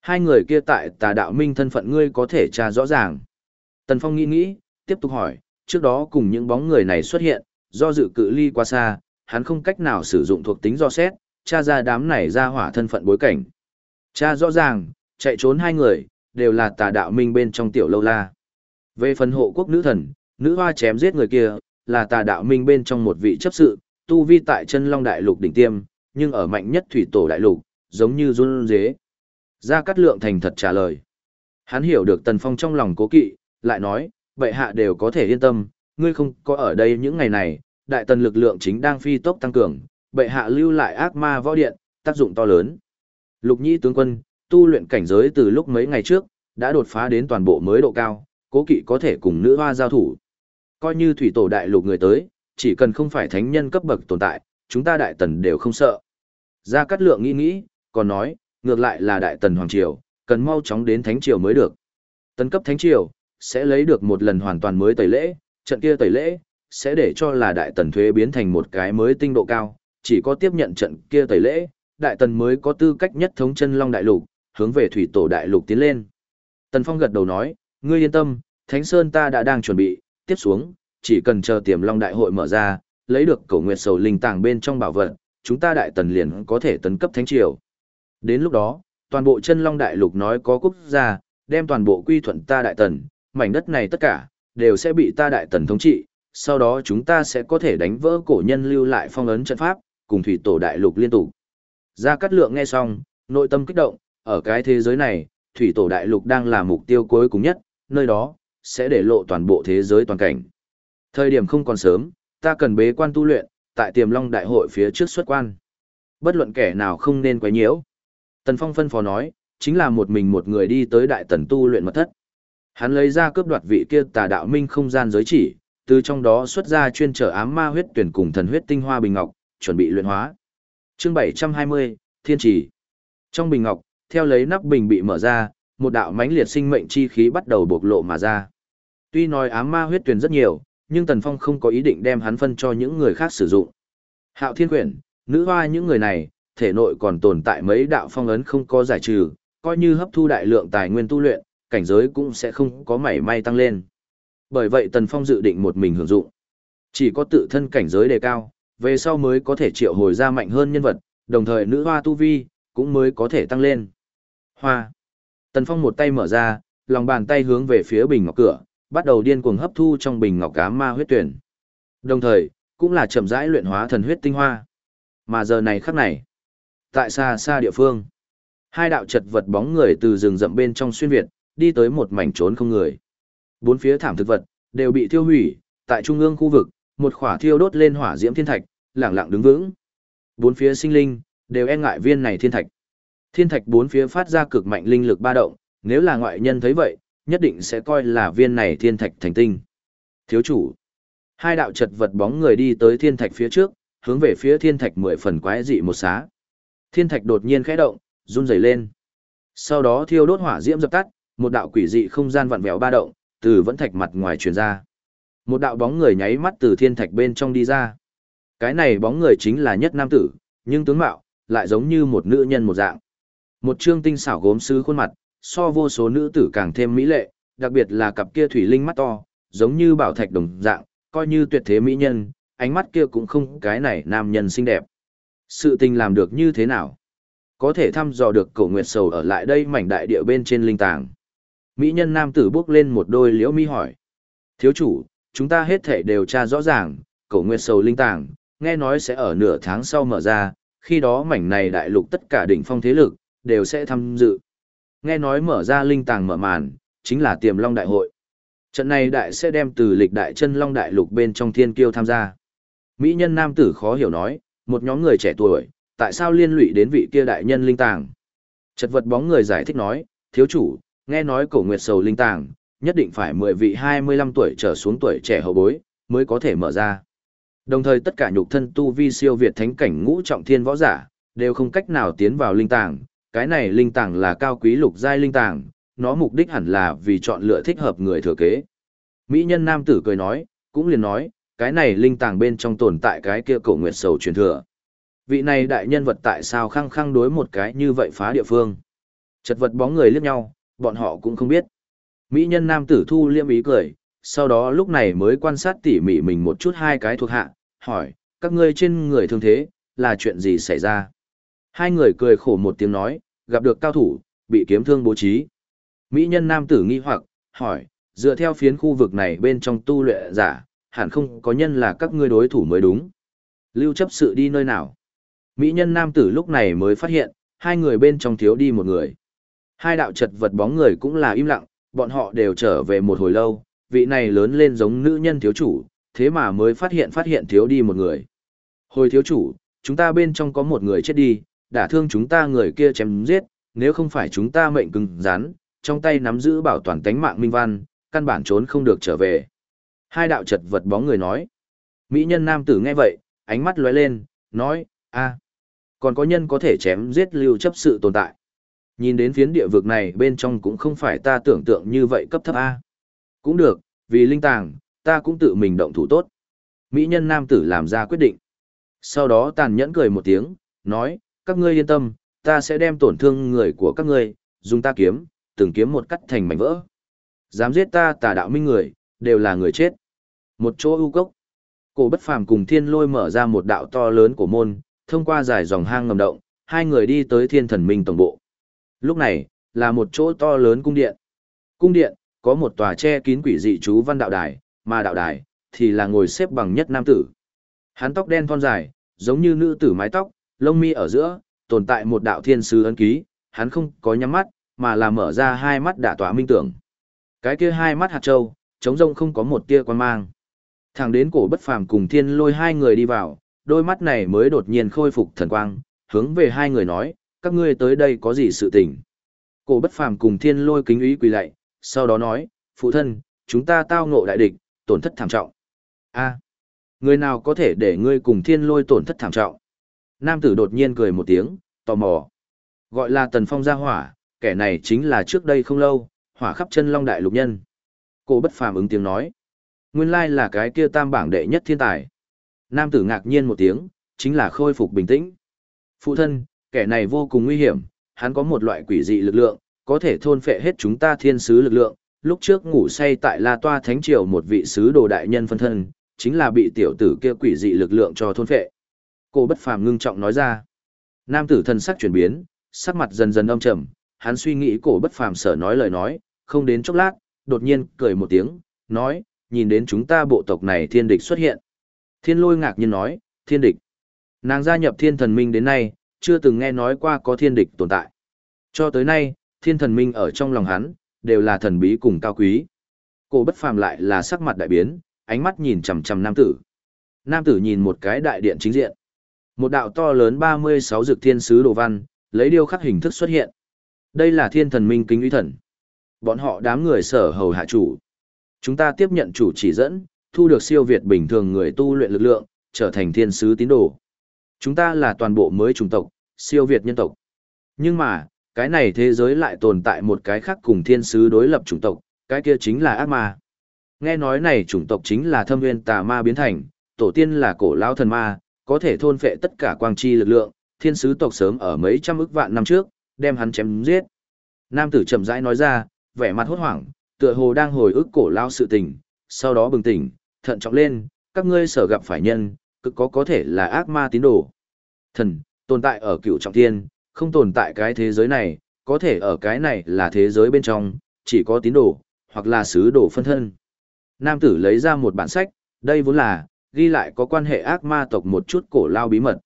Hai người kia tại tà đạo minh thân phận ngươi có thể tra rõ ràng. Tần Phong nghĩ nghĩ, tiếp tục hỏi, trước đó cùng những bóng người này xuất hiện, do dự cự ly quá xa, hắn không cách nào sử dụng thuộc tính do xét, tra ra đám này ra hỏa thân phận bối cảnh. Tra rõ ràng, chạy trốn hai người, đều là tà đạo minh bên trong tiểu lâu la. Về phần hộ quốc nữ thần, nữ hoa chém giết người kia, là tà đạo minh bên trong một vị chấp sự, tu vi tại chân long đại lục đỉnh tiêm, nhưng ở mạnh nhất thủy tổ đại lục, giống như run dế. Gia Cát Lượng thành thật trả lời. Hắn hiểu được Tần Phong trong lòng cố kỵ, lại nói, bệ hạ đều có thể yên tâm, ngươi không có ở đây những ngày này, đại tần lực lượng chính đang phi tốc tăng cường, bệ hạ lưu lại ác ma võ điện, tác dụng to lớn. Lục Nhĩ tướng quân, tu luyện cảnh giới từ lúc mấy ngày trước, đã đột phá đến toàn bộ mới độ cao, cố kỵ có thể cùng nữ hoa giao thủ. Coi như thủy tổ đại lục người tới, chỉ cần không phải thánh nhân cấp bậc tồn tại, chúng ta đại tần đều không sợ. Gia Cát Lượng nghĩ nghĩ, còn nói, ngược lại là đại tần hoàng triều, cần mau chóng đến thánh triều mới được. Tấn cấp thánh triều, sẽ lấy được một lần hoàn toàn mới tẩy lễ, trận kia tẩy lễ, sẽ để cho là đại tần thuế biến thành một cái mới tinh độ cao, chỉ có tiếp nhận trận kia tẩy lễ, đại tần mới có tư cách nhất thống chân long đại lục, hướng về thủy tổ đại lục tiến lên. Tần Phong gật đầu nói, ngươi yên tâm, Thánh Sơn ta đã đang chuẩn bị, tiếp xuống, chỉ cần chờ tiềm long đại hội mở ra, lấy được cổ nguyệt sầu linh tàng bên trong bảo vật, chúng ta đại tần liền có thể tấn cấp thánh triều. Đến lúc đó, toàn bộ chân long đại lục nói có quốc gia, đem toàn bộ quy thuận ta đại tần, mảnh đất này tất cả, đều sẽ bị ta đại tần thống trị, sau đó chúng ta sẽ có thể đánh vỡ cổ nhân lưu lại phong ấn trận pháp, cùng thủy tổ đại lục liên tục. Gia Cát Lượng nghe xong, nội tâm kích động, ở cái thế giới này, thủy tổ đại lục đang là mục tiêu cuối cùng nhất, nơi đó, sẽ để lộ toàn bộ thế giới toàn cảnh. Thời điểm không còn sớm, ta cần bế quan tu luyện, tại tiềm long đại hội phía trước xuất quan. Bất luận kẻ nào không nên quấy nhiễu. Tần Phong phân phó nói, chính là một mình một người đi tới đại tần tu luyện mật thất. Hắn lấy ra cướp đoạt vị kia tà đạo minh không gian giới chỉ, từ trong đó xuất ra chuyên trở ám ma huyết tuyển cùng thần huyết tinh hoa bình ngọc, chuẩn bị luyện hóa. Chương 720, Thiên Chỉ. Trong bình ngọc, theo lấy nắp bình bị mở ra, một đạo mãnh liệt sinh mệnh chi khí bắt đầu bộc lộ mà ra. Tuy nói ám ma huyết tuyển rất nhiều, nhưng Tần Phong không có ý định đem hắn phân cho những người khác sử dụng. Hạo Thiên Quyển, nữ hoa những người này, thể nội còn tồn tại mấy đạo phong ấn không có giải trừ, coi như hấp thu đại lượng tài nguyên tu luyện, cảnh giới cũng sẽ không có mảy may tăng lên. Bởi vậy Tần Phong dự định một mình hưởng dụng. Chỉ có tự thân cảnh giới đề cao, về sau mới có thể triệu hồi ra mạnh hơn nhân vật, đồng thời nữ hoa tu vi, cũng mới có thể tăng lên. Hoa. Tần Phong một tay mở ra, lòng bàn tay hướng về phía bình ngọc cửa, bắt đầu điên cuồng hấp thu trong bình ngọc cá ma huyết tuyển. Đồng thời, cũng là chậm rãi luyện hóa thần huyết tinh hoa. Mà giờ này khắc này, Tại xa xa địa phương, hai đạo chật vật bóng người từ rừng rậm bên trong xuyên Việt, đi tới một mảnh trốn không người. Bốn phía thảm thực vật, đều bị thiêu hủy, tại trung ương khu vực, một khỏa thiêu đốt lên hỏa diễm thiên thạch, lẳng lặng đứng vững. Bốn phía sinh linh, đều e ngại viên này thiên thạch. Thiên thạch bốn phía phát ra cực mạnh linh lực ba động, nếu là ngoại nhân thấy vậy, nhất định sẽ coi là viên này thiên thạch thành tinh. Thiếu chủ, hai đạo chật vật bóng người đi tới thiên thạch phía trước, hướng về phía thiên thạch mười phần quái dị một xá. Thiên thạch đột nhiên khẽ động, run rẩy lên. Sau đó thiêu đốt hỏa diễm dập tắt, một đạo quỷ dị không gian vặn vẹo ba động, từ vẫn thạch mặt ngoài truyền ra. Một đạo bóng người nháy mắt từ thiên thạch bên trong đi ra. Cái này bóng người chính là nhất nam tử, nhưng tướng mạo lại giống như một nữ nhân một dạng. Một trương tinh xảo gốm sứ khuôn mặt, so vô số nữ tử càng thêm mỹ lệ, đặc biệt là cặp kia thủy linh mắt to, giống như bảo thạch đồng dạng, coi như tuyệt thế mỹ nhân, ánh mắt kia cũng không cái này nam nhân xinh đẹp. Sự tình làm được như thế nào? Có thể thăm dò được cổ nguyệt sầu ở lại đây mảnh đại địa bên trên linh tàng. Mỹ nhân nam tử bước lên một đôi liễu mi hỏi. Thiếu chủ, chúng ta hết thể đều tra rõ ràng, cổ nguyệt sầu linh tàng, nghe nói sẽ ở nửa tháng sau mở ra, khi đó mảnh này đại lục tất cả đỉnh phong thế lực, đều sẽ tham dự. Nghe nói mở ra linh tàng mở màn, chính là tiềm long đại hội. Trận này đại sẽ đem từ lịch đại chân long đại lục bên trong thiên kiêu tham gia. Mỹ nhân nam tử khó hiểu nói, một nhóm người trẻ tuổi, tại sao liên lụy đến vị kia đại nhân linh tàng? Chật vật bóng người giải thích nói, thiếu chủ, nghe nói cổ nguyệt sầu linh tàng, nhất định phải 10 vị 25 tuổi trở xuống tuổi trẻ hậu bối, mới có thể mở ra. Đồng thời tất cả nhục thân tu vi siêu việt thánh cảnh ngũ trọng thiên võ giả, đều không cách nào tiến vào linh tàng, cái này linh tàng là cao quý lục giai linh tàng, nó mục đích hẳn là vì chọn lựa thích hợp người thừa kế. Mỹ nhân nam tử cười nói, cũng liền nói, cái này linh tàng bên trong tồn tại cái kia cổ nguyệt sầu truyền thừa. Vị này đại nhân vật tại sao khăng khăng đối một cái như vậy phá địa phương. Chật vật bóng người liếc nhau, bọn họ cũng không biết. Mỹ nhân nam tử thu liêm ý cười, sau đó lúc này mới quan sát tỉ mỉ mình một chút hai cái thuộc hạ, hỏi, các ngươi trên người thương thế, là chuyện gì xảy ra? Hai người cười khổ một tiếng nói, gặp được cao thủ, bị kiếm thương bố trí. Mỹ nhân nam tử nghi hoặc, hỏi, dựa theo phiến khu vực này bên trong tu luyện giả, hẳn không có nhân là các ngươi đối thủ mới đúng. Lưu chấp sự đi nơi nào? Mỹ nhân nam tử lúc này mới phát hiện, hai người bên trong thiếu đi một người. Hai đạo chật vật bóng người cũng là im lặng, bọn họ đều trở về một hồi lâu, vị này lớn lên giống nữ nhân thiếu chủ, thế mà mới phát hiện phát hiện thiếu đi một người. Hồi thiếu chủ, chúng ta bên trong có một người chết đi, đả thương chúng ta người kia chém giết, nếu không phải chúng ta mệnh cứng rắn, trong tay nắm giữ bảo toàn tánh mạng minh văn, căn bản trốn không được trở về. Hai đạo chật vật bóng người nói. Mỹ nhân nam tử nghe vậy, ánh mắt lóe lên, nói, a, còn có nhân có thể chém giết lưu chấp sự tồn tại. Nhìn đến phiến địa vực này bên trong cũng không phải ta tưởng tượng như vậy cấp thấp A. Cũng được, vì linh tàng, ta cũng tự mình động thủ tốt. Mỹ nhân nam tử làm ra quyết định. Sau đó tàn nhẫn cười một tiếng, nói, các ngươi yên tâm, ta sẽ đem tổn thương người của các ngươi, dùng ta kiếm, từng kiếm một cắt thành mảnh vỡ. Dám giết ta tà đạo minh người, đều là người chết. Một chỗ ưu cốc. Cổ bất phàm cùng thiên lôi mở ra một đạo to lớn của môn, thông qua dài dòng hang ngầm động, hai người đi tới thiên thần minh tổng bộ. Lúc này, là một chỗ to lớn cung điện. Cung điện, có một tòa che kín quỷ dị chú văn đạo đài, mà đạo đài, thì là ngồi xếp bằng nhất nam tử. Hắn tóc đen thon dài, giống như nữ tử mái tóc, lông mi ở giữa, tồn tại một đạo thiên sứ ấn ký, hắn không có nhắm mắt, mà là mở ra hai mắt đả tỏa minh tưởng. Cái kia hai mắt hạt châu, trống rông không có một tia quan mang. Thẳng đến cổ bất phàm cùng thiên lôi hai người đi vào, đôi mắt này mới đột nhiên khôi phục thần quang, hướng về hai người nói, các ngươi tới đây có gì sự tình. Cổ bất phàm cùng thiên lôi kính ý quỳ lạy, sau đó nói, phụ thân, chúng ta tao ngộ đại địch, tổn thất thảm trọng. a người nào có thể để ngươi cùng thiên lôi tổn thất thảm trọng? Nam tử đột nhiên cười một tiếng, tò mò. Gọi là tần phong gia hỏa, kẻ này chính là trước đây không lâu, hỏa khắp chân long đại lục nhân. Cô bất phàm ứng tiếng nói. Nguyên lai là cái kia tam bảng đệ nhất thiên tài. Nam tử ngạc nhiên một tiếng, chính là khôi phục bình tĩnh. Phụ thân, kẻ này vô cùng nguy hiểm, hắn có một loại quỷ dị lực lượng, có thể thôn phệ hết chúng ta thiên sứ lực lượng. Lúc trước ngủ say tại La Toa Thánh Triều một vị sứ đồ đại nhân phân thân, chính là bị tiểu tử kia quỷ dị lực lượng cho thôn phệ. Cô bất phàm ngưng trọng nói ra. Nam tử thân sắc chuyển biến, sắc mặt dần dần âm trầm, hắn suy nghĩ cổ bất phàm sở nói lời nói, không đến chốc lát, đột nhiên cười một tiếng, nói, nhìn đến chúng ta bộ tộc này thiên địch xuất hiện. Thiên lôi ngạc nhiên nói, thiên địch. Nàng gia nhập thiên thần minh đến nay, chưa từng nghe nói qua có thiên địch tồn tại. Cho tới nay, thiên thần minh ở trong lòng hắn, đều là thần bí cùng cao quý. Cổ bất phàm lại là sắc mặt đại biến, ánh mắt nhìn chằm chằm nam tử. Nam tử nhìn một cái đại điện chính diện. Một đạo to lớn 36 dược thiên sứ đồ văn, lấy điêu khắc hình thức xuất hiện. Đây là thiên thần minh kính uy thần. Bọn họ đám người sở hầu hạ chủ. Chúng ta tiếp nhận chủ chỉ dẫn, thu được siêu việt bình thường người tu luyện lực lượng, trở thành thiên sứ tín đồ. Chúng ta là toàn bộ mới chủng tộc, siêu việt nhân tộc. Nhưng mà, cái này thế giới lại tồn tại một cái khác cùng thiên sứ đối lập chủng tộc, cái kia chính là ác ma. Nghe nói này chủng tộc chính là thâm nguyên tà ma biến thành, tổ tiên là cổ lão thần ma, có thể thôn phệ tất cả quang chi lực lượng, thiên sứ tộc sớm ở mấy trăm ức vạn năm trước, đem hắn chém giết. Nam tử chậm rãi nói ra, vẻ mặt hốt hoảng, tựa hồ đang hồi ức cổ lao sự tình, sau đó bừng tỉnh, thận trọng lên, các ngươi sở gặp phải nhân, cực có có thể là ác ma tín đồ. Thần, tồn tại ở cựu trọng thiên, không tồn tại cái thế giới này, có thể ở cái này là thế giới bên trong, chỉ có tín đồ, hoặc là sứ đồ phân thân. Nam tử lấy ra một bản sách, đây vốn là, ghi lại có quan hệ ác ma tộc một chút cổ lao bí mật.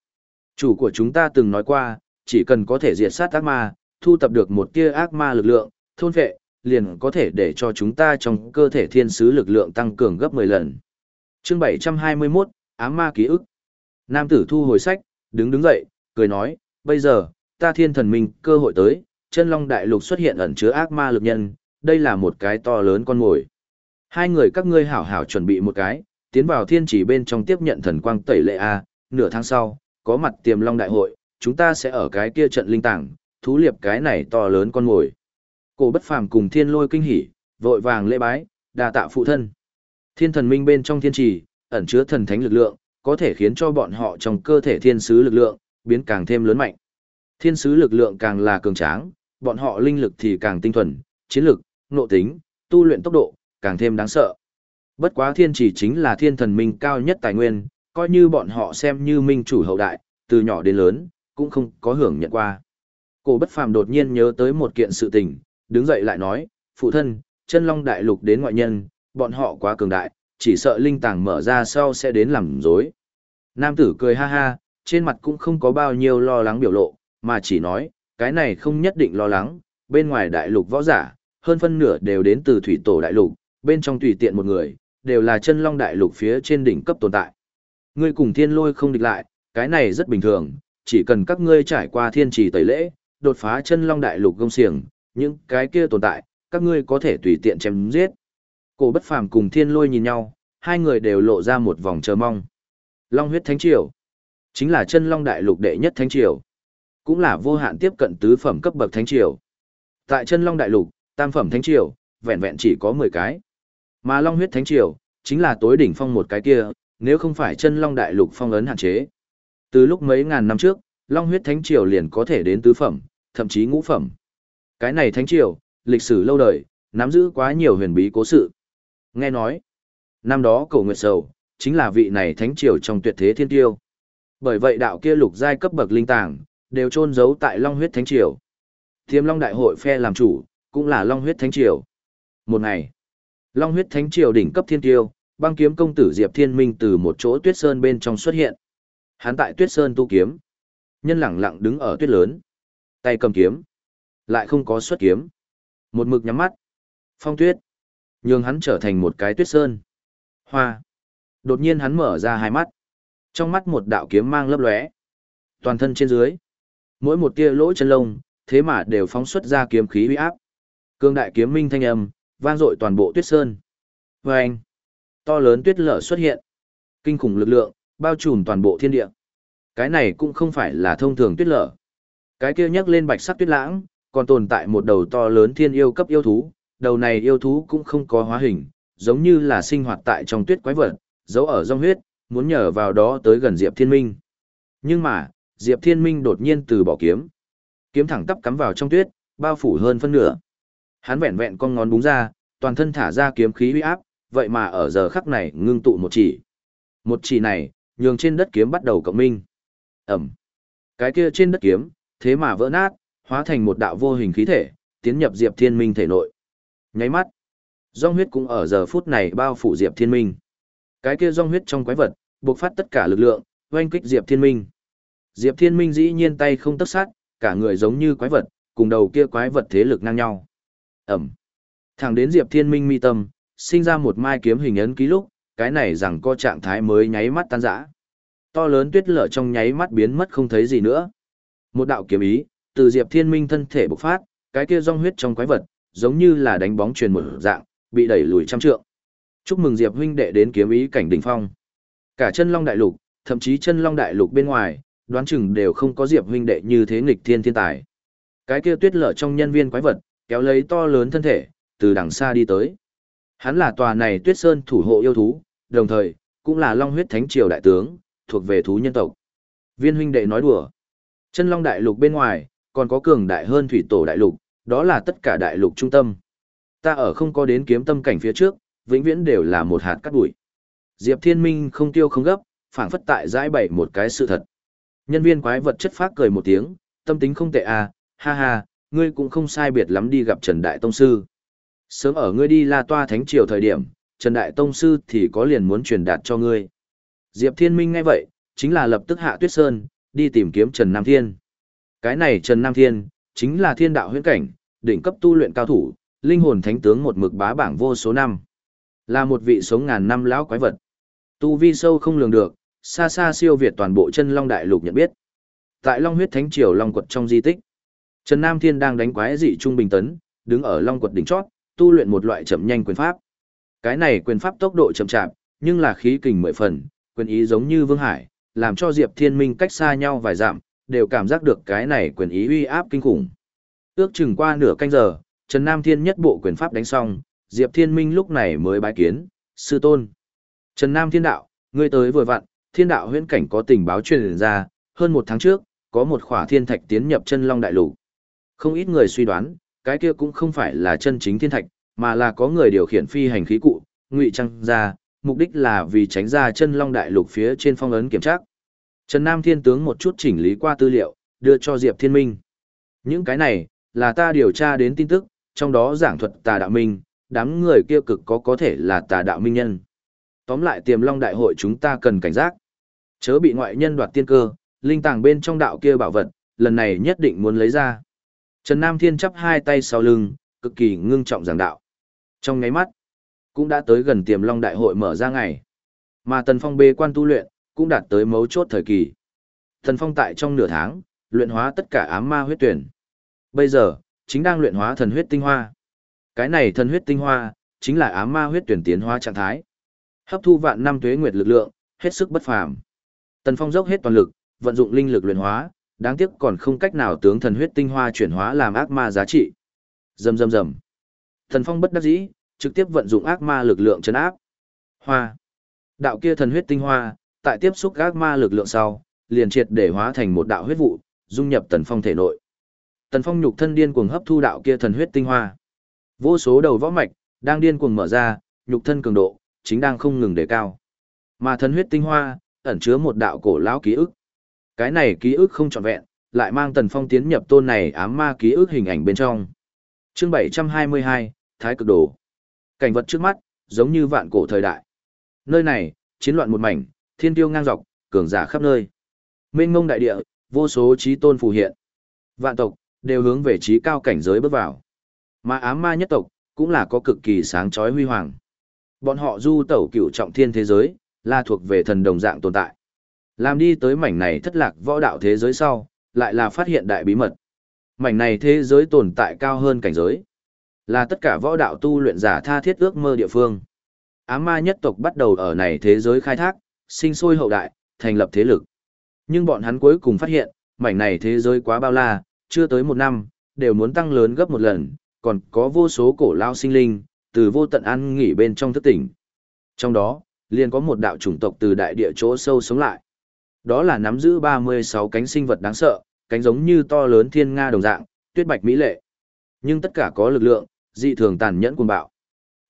Chủ của chúng ta từng nói qua, chỉ cần có thể diệt sát ác ma, thu tập được một tia ác ma lực lượng, thôn vệ, liền có thể để cho chúng ta trong cơ thể thiên sứ lực lượng tăng cường gấp 10 lần. Chương 721, ám ma ký ức. Nam tử thu hồi sách, đứng đứng dậy, cười nói, bây giờ, ta thiên thần minh cơ hội tới, chân long đại lục xuất hiện ẩn chứa ác ma lực nhân, đây là một cái to lớn con mồi. Hai người các ngươi hảo hảo chuẩn bị một cái, tiến vào thiên chỉ bên trong tiếp nhận thần quang tẩy lệ A, nửa tháng sau, có mặt tiềm long đại hội, chúng ta sẽ ở cái kia trận linh tảng, thú liệp cái này to lớn con mồi. Cổ bất phàm cùng thiên lôi kinh hỉ, vội vàng lễ bái, đà tạ phụ thân. Thiên thần minh bên trong thiên trì, ẩn chứa thần thánh lực lượng, có thể khiến cho bọn họ trong cơ thể thiên sứ lực lượng, biến càng thêm lớn mạnh. Thiên sứ lực lượng càng là cường tráng, bọn họ linh lực thì càng tinh thuần, chiến lực, nộ tính, tu luyện tốc độ, càng thêm đáng sợ. Bất quá thiên chỉ chính là thiên thần minh cao nhất tài nguyên, coi như bọn họ xem như minh chủ hậu đại, từ nhỏ đến lớn, cũng không có hưởng nhận qua. Cổ bất phàm đột nhiên nhớ tới một kiện sự tình, đứng dậy lại nói, phụ thân, chân long đại lục đến ngoại nhân, bọn họ quá cường đại, chỉ sợ linh tàng mở ra sau sẽ đến làm dối. Nam tử cười ha ha, trên mặt cũng không có bao nhiêu lo lắng biểu lộ, mà chỉ nói, cái này không nhất định lo lắng, bên ngoài đại lục võ giả, hơn phân nửa đều đến từ thủy tổ đại lục, bên trong tùy tiện một người, đều là chân long đại lục phía trên đỉnh cấp tồn tại. Ngươi cùng thiên lôi không địch lại, cái này rất bình thường, chỉ cần các ngươi trải qua thiên trì tẩy lễ, đột phá chân long đại lục gông xiềng, những cái kia tồn tại, các ngươi có thể tùy tiện chém giết. Cổ bất phàm cùng thiên lôi nhìn nhau, hai người đều lộ ra một vòng chờ mong. Long huyết thánh triều, chính là chân long đại lục đệ nhất thánh triều, cũng là vô hạn tiếp cận tứ phẩm cấp bậc thánh triều. Tại chân long đại lục, tam phẩm thánh triều, vẹn vẹn chỉ có 10 cái. Mà long huyết thánh triều, chính là tối đỉnh phong một cái kia, nếu không phải chân long đại lục phong ấn hạn chế. Từ lúc mấy ngàn năm trước, long huyết thánh triều liền có thể đến tứ phẩm, thậm chí ngũ phẩm. Cái này thánh triều, lịch sử lâu đời, nắm giữ quá nhiều huyền bí cố sự. Nghe nói, năm đó cổ nguyệt sầu, chính là vị này thánh triều trong tuyệt thế thiên tiêu. Bởi vậy đạo kia lục giai cấp bậc linh tàng, đều chôn giấu tại Long huyết thánh triều. Thiêm Long đại hội phe làm chủ, cũng là Long huyết thánh triều. Một ngày, Long huyết thánh triều đỉnh cấp thiên tiêu, băng kiếm công tử Diệp Thiên Minh từ một chỗ tuyết sơn bên trong xuất hiện. Hắn tại tuyết sơn tu kiếm, nhân lẳng lặng đứng ở tuyết lớn, tay cầm kiếm, lại không có xuất kiếm. Một mực nhắm mắt, phong tuyết, nhường hắn trở thành một cái tuyết sơn. Hoa. Đột nhiên hắn mở ra hai mắt. Trong mắt một đạo kiếm mang lấp lóe. Toàn thân trên dưới. Mỗi một tia lỗ chân lông, thế mà đều phóng xuất ra kiếm khí uy áp. Cương đại kiếm minh thanh âm, vang dội toàn bộ tuyết sơn. Và anh. To lớn tuyết lở xuất hiện. Kinh khủng lực lượng, bao trùm toàn bộ thiên địa. Cái này cũng không phải là thông thường tuyết lở. Cái kia nhắc lên bạch sắc tuyết lãng, còn tồn tại một đầu to lớn thiên yêu cấp yêu thú, đầu này yêu thú cũng không có hóa hình, giống như là sinh hoạt tại trong tuyết quái vật, giấu ở rong huyết, muốn nhờ vào đó tới gần Diệp Thiên Minh. Nhưng mà, Diệp Thiên Minh đột nhiên từ bỏ kiếm. Kiếm thẳng tắp cắm vào trong tuyết, bao phủ hơn phân nửa. Hắn vẹn vẹn con ngón búng ra, toàn thân thả ra kiếm khí uy áp, vậy mà ở giờ khắc này ngưng tụ một chỉ. Một chỉ này, nhường trên đất kiếm bắt đầu cộng minh. Ẩm. Cái kia trên đất kiếm, thế mà vỡ nát, hóa thành một đạo vô hình khí thể, tiến nhập Diệp Thiên Minh thể nội. Nháy mắt, Dòng huyết cũng ở giờ phút này bao phủ Diệp Thiên Minh. Cái kia dòng huyết trong quái vật, buộc phát tất cả lực lượng, oanh kích Diệp Thiên Minh. Diệp Thiên Minh dĩ nhiên tay không tấc sát, cả người giống như quái vật, cùng đầu kia quái vật thế lực ngang nhau. Ẩm. Thẳng đến Diệp Thiên Minh mi tâm, sinh ra một mai kiếm hình ấn ký lúc, cái này rằng co trạng thái mới nháy mắt tan rã. To lớn tuyết lở trong nháy mắt biến mất không thấy gì nữa. Một đạo kiếm ý, từ Diệp Thiên Minh thân thể bộc phát, cái kia rong huyết trong quái vật, giống như là đánh bóng truyền một dạng, bị đẩy lùi trăm trượng. Chúc mừng Diệp huynh đệ đến kiếm ý cảnh đỉnh phong. Cả chân Long đại lục, thậm chí chân Long đại lục bên ngoài, đoán chừng đều không có Diệp huynh đệ như thế nghịch thiên thiên tài. Cái kia tuyết lở trong nhân viên quái vật, kéo lấy to lớn thân thể, từ đằng xa đi tới. Hắn là tòa này tuyết sơn thủ hộ yêu thú, đồng thời, cũng là long huyết thánh triều đại tướng, thuộc về thú nhân tộc. Viên huynh đệ nói đùa. Chân long đại lục bên ngoài, còn có cường đại hơn thủy tổ đại lục, đó là tất cả đại lục trung tâm. Ta ở không có đến kiếm tâm cảnh phía trước, vĩnh viễn đều là một hạt cát bụi. Diệp Thiên Minh không tiêu không gấp, phảng phất tại giải bày một cái sự thật. Nhân viên quái vật chất phác cười một tiếng, tâm tính không tệ à, ha ha, ngươi cũng không sai biệt lắm đi gặp Trần Đại Tông Sư. Sớm ở ngươi đi La Toa Thánh Triều thời điểm, Trần Đại Tông Sư thì có liền muốn truyền đạt cho ngươi. Diệp Thiên Minh ngay vậy, chính là lập tức hạ tuyết sơn, đi tìm kiếm Trần Nam Thiên. Cái này Trần Nam Thiên, chính là thiên đạo huyễn cảnh, đỉnh cấp tu luyện cao thủ, linh hồn thánh tướng một mực bá bảng vô số năm. Là một vị sống ngàn năm lão quái vật. Tu vi sâu không lường được, xa xa siêu việt toàn bộ chân Long Đại Lục nhận biết. Tại Long huyết thánh triều Long quật trong di tích, Trần Nam Thiên đang đánh quái dị trung bình tấn, đứng ở Long quật đỉnh chót, tu luyện một loại chậm nhanh quyền pháp. Cái này quyền pháp tốc độ chậm chạp, nhưng là khí kình mười phần, quyền ý giống như Vương Hải, làm cho Diệp Thiên Minh cách xa nhau vài dặm, đều cảm giác được cái này quyền ý uy áp kinh khủng. Ước chừng qua nửa canh giờ, Trần Nam Thiên nhất bộ quyền pháp đánh xong, Diệp Thiên Minh lúc này mới bái kiến, sư tôn. Trần Nam Thiên đạo, ngươi tới vừa vặn, thiên đạo huyễn cảnh có tình báo truyền ra, hơn một tháng trước, có một khỏa thiên thạch tiến nhập chân long đại lục. Không ít người suy đoán, cái kia cũng không phải là chân chính thiên thạch, mà là có người điều khiển phi hành khí cụ, ngụy trang ra, mục đích là vì tránh ra chân long đại lục phía trên phong ấn kiểm tra. Trần Nam Thiên tướng một chút chỉnh lý qua tư liệu, đưa cho Diệp Thiên Minh. Những cái này, là ta điều tra đến tin tức, trong đó giảng thuật tà đạo minh, đám người kia cực có có thể là tà đạo minh nhân. Tóm lại tiềm long đại hội chúng ta cần cảnh giác. Chớ bị ngoại nhân đoạt tiên cơ, linh tàng bên trong đạo kia bảo vật, lần này nhất định muốn lấy ra. Trần Nam Thiên chắp hai tay sau lưng, cực kỳ ngưng trọng giảng đạo. Trong ngáy mắt, cũng đã tới gần tiềm long đại hội mở ra ngày. Mà Tần Phong bê quan tu luyện, cũng đạt tới mấu chốt thời kỳ. Tần Phong tại trong nửa tháng, luyện hóa tất cả ám ma huyết tuyển. Bây giờ, chính đang luyện hóa thần huyết tinh hoa. Cái này thần huyết tinh hoa, chính là ám ma huyết tuyển tiến hóa trạng thái. Hấp thu vạn năm tuế nguyệt lực lượng, hết sức bất phàm. Tần Phong dốc hết toàn lực, vận dụng linh lực luyện hóa, đáng tiếc còn không cách nào tướng thần huyết tinh hoa chuyển hóa làm ác ma giá trị. Rầm rầm rầm. Thần Phong bất đắc dĩ, trực tiếp vận dụng ác ma lực lượng chấn áp. Hoa. Đạo kia thần huyết tinh hoa, tại tiếp xúc ác ma lực lượng sau, liền triệt để hóa thành một đạo huyết vụ, dung nhập Tần Phong thể nội. Tần Phong nhục thân điên cuồng hấp thu đạo kia thần huyết tinh hoa. Vô số đầu võ mạch đang điên cuồng mở ra, nhục thân cường độ chính đang không ngừng đề cao. Mà thần huyết tinh hoa ẩn chứa một đạo cổ lão ký ức. Cái này ký ức không trọn vẹn, lại mang Tần Phong tiến nhập tôn này ám ma ký ức hình ảnh bên trong. Chương 722, Thái cực đồ. Cảnh vật trước mắt, giống như vạn cổ thời đại. Nơi này, chiến loạn một mảnh, thiên tiêu ngang dọc, cường giả khắp nơi. Mênh mông đại địa, vô số trí tôn phù hiện. Vạn tộc, đều hướng về trí cao cảnh giới bước vào. Mà ám ma nhất tộc, cũng là có cực kỳ sáng chói huy hoàng. Bọn họ du tẩu cửu trọng thiên thế giới, là thuộc về thần đồng dạng tồn tại. Làm đi tới mảnh này thất lạc võ đạo thế giới sau, lại là phát hiện đại bí mật. Mảnh này thế giới tồn tại cao hơn cảnh giới. Là tất cả võ đạo tu luyện giả tha thiết ước mơ địa phương. Ám ma nhất tộc bắt đầu ở này thế giới khai thác, sinh sôi hậu đại, thành lập thế lực. Nhưng bọn hắn cuối cùng phát hiện, mảnh này thế giới quá bao la, chưa tới một năm, đều muốn tăng lớn gấp một lần, còn có vô số cổ lao sinh linh, từ vô tận ăn nghỉ bên trong thức tỉnh. Trong đó, liền có một đạo chủng tộc từ đại địa chỗ sâu sống lại. Đó là nắm giữ 36 cánh sinh vật đáng sợ, cánh giống như to lớn thiên nga đồng dạng, tuyết bạch mỹ lệ. Nhưng tất cả có lực lượng, dị thường tàn nhẫn cuồng bạo.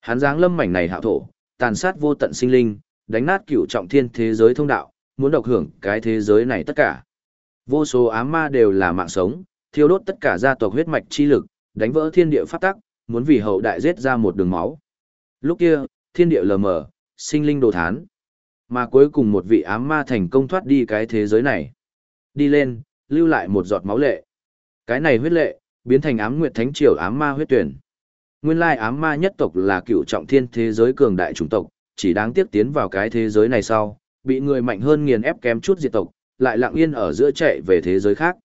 Hắn giáng lâm mảnh này hạo thổ, tàn sát vô tận sinh linh, đánh nát cửu trọng thiên thế giới thông đạo, muốn độc hưởng cái thế giới này tất cả. Vô số ám ma đều là mạng sống, thiêu đốt tất cả gia tộc huyết mạch chi lực, đánh vỡ thiên địa pháp tắc, muốn vì hậu đại giết ra một đường máu. Lúc kia, thiên địa lờ mờ, sinh linh đồ thán. Mà cuối cùng một vị ám ma thành công thoát đi cái thế giới này. Đi lên, lưu lại một giọt máu lệ. Cái này huyết lệ, biến thành ám nguyệt thánh triều ám ma huyết tuyển. Nguyên lai ám ma nhất tộc là cựu trọng thiên thế giới cường đại chủng tộc, chỉ đáng tiếc tiến vào cái thế giới này sau, bị người mạnh hơn nghiền ép kém chút diệt tộc, lại lặng yên ở giữa chạy về thế giới khác.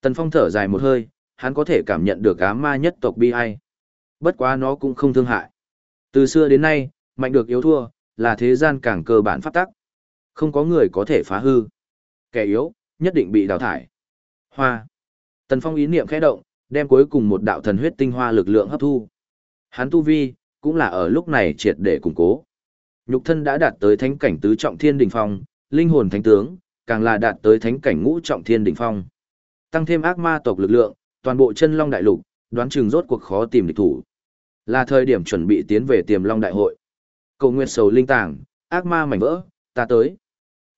Tần Phong thở dài một hơi, hắn có thể cảm nhận được ám ma nhất tộc bi ai. Bất quá nó cũng không thương hại. Từ xưa đến nay, mạnh được yếu thua, là thế gian càng cơ bản pháp tắc. Không có người có thể phá hư. Kẻ yếu, nhất định bị đào thải. Hoa. Tần Phong ý niệm khẽ động, đem cuối cùng một đạo thần huyết tinh hoa lực lượng hấp thu. Hắn tu vi, cũng là ở lúc này triệt để củng cố. Nhục thân đã đạt tới thánh cảnh tứ trọng thiên đỉnh phong, linh hồn thánh tướng, càng là đạt tới thánh cảnh ngũ trọng thiên đỉnh phong. Tăng thêm ác ma tộc lực lượng, toàn bộ chân long đại lục, đoán chừng rốt cuộc khó tìm địch thủ. Là thời điểm chuẩn bị tiến về tiềm long đại hội. Cầu nguyện sầu linh tàng, ác ma mảnh vỡ, ta tới.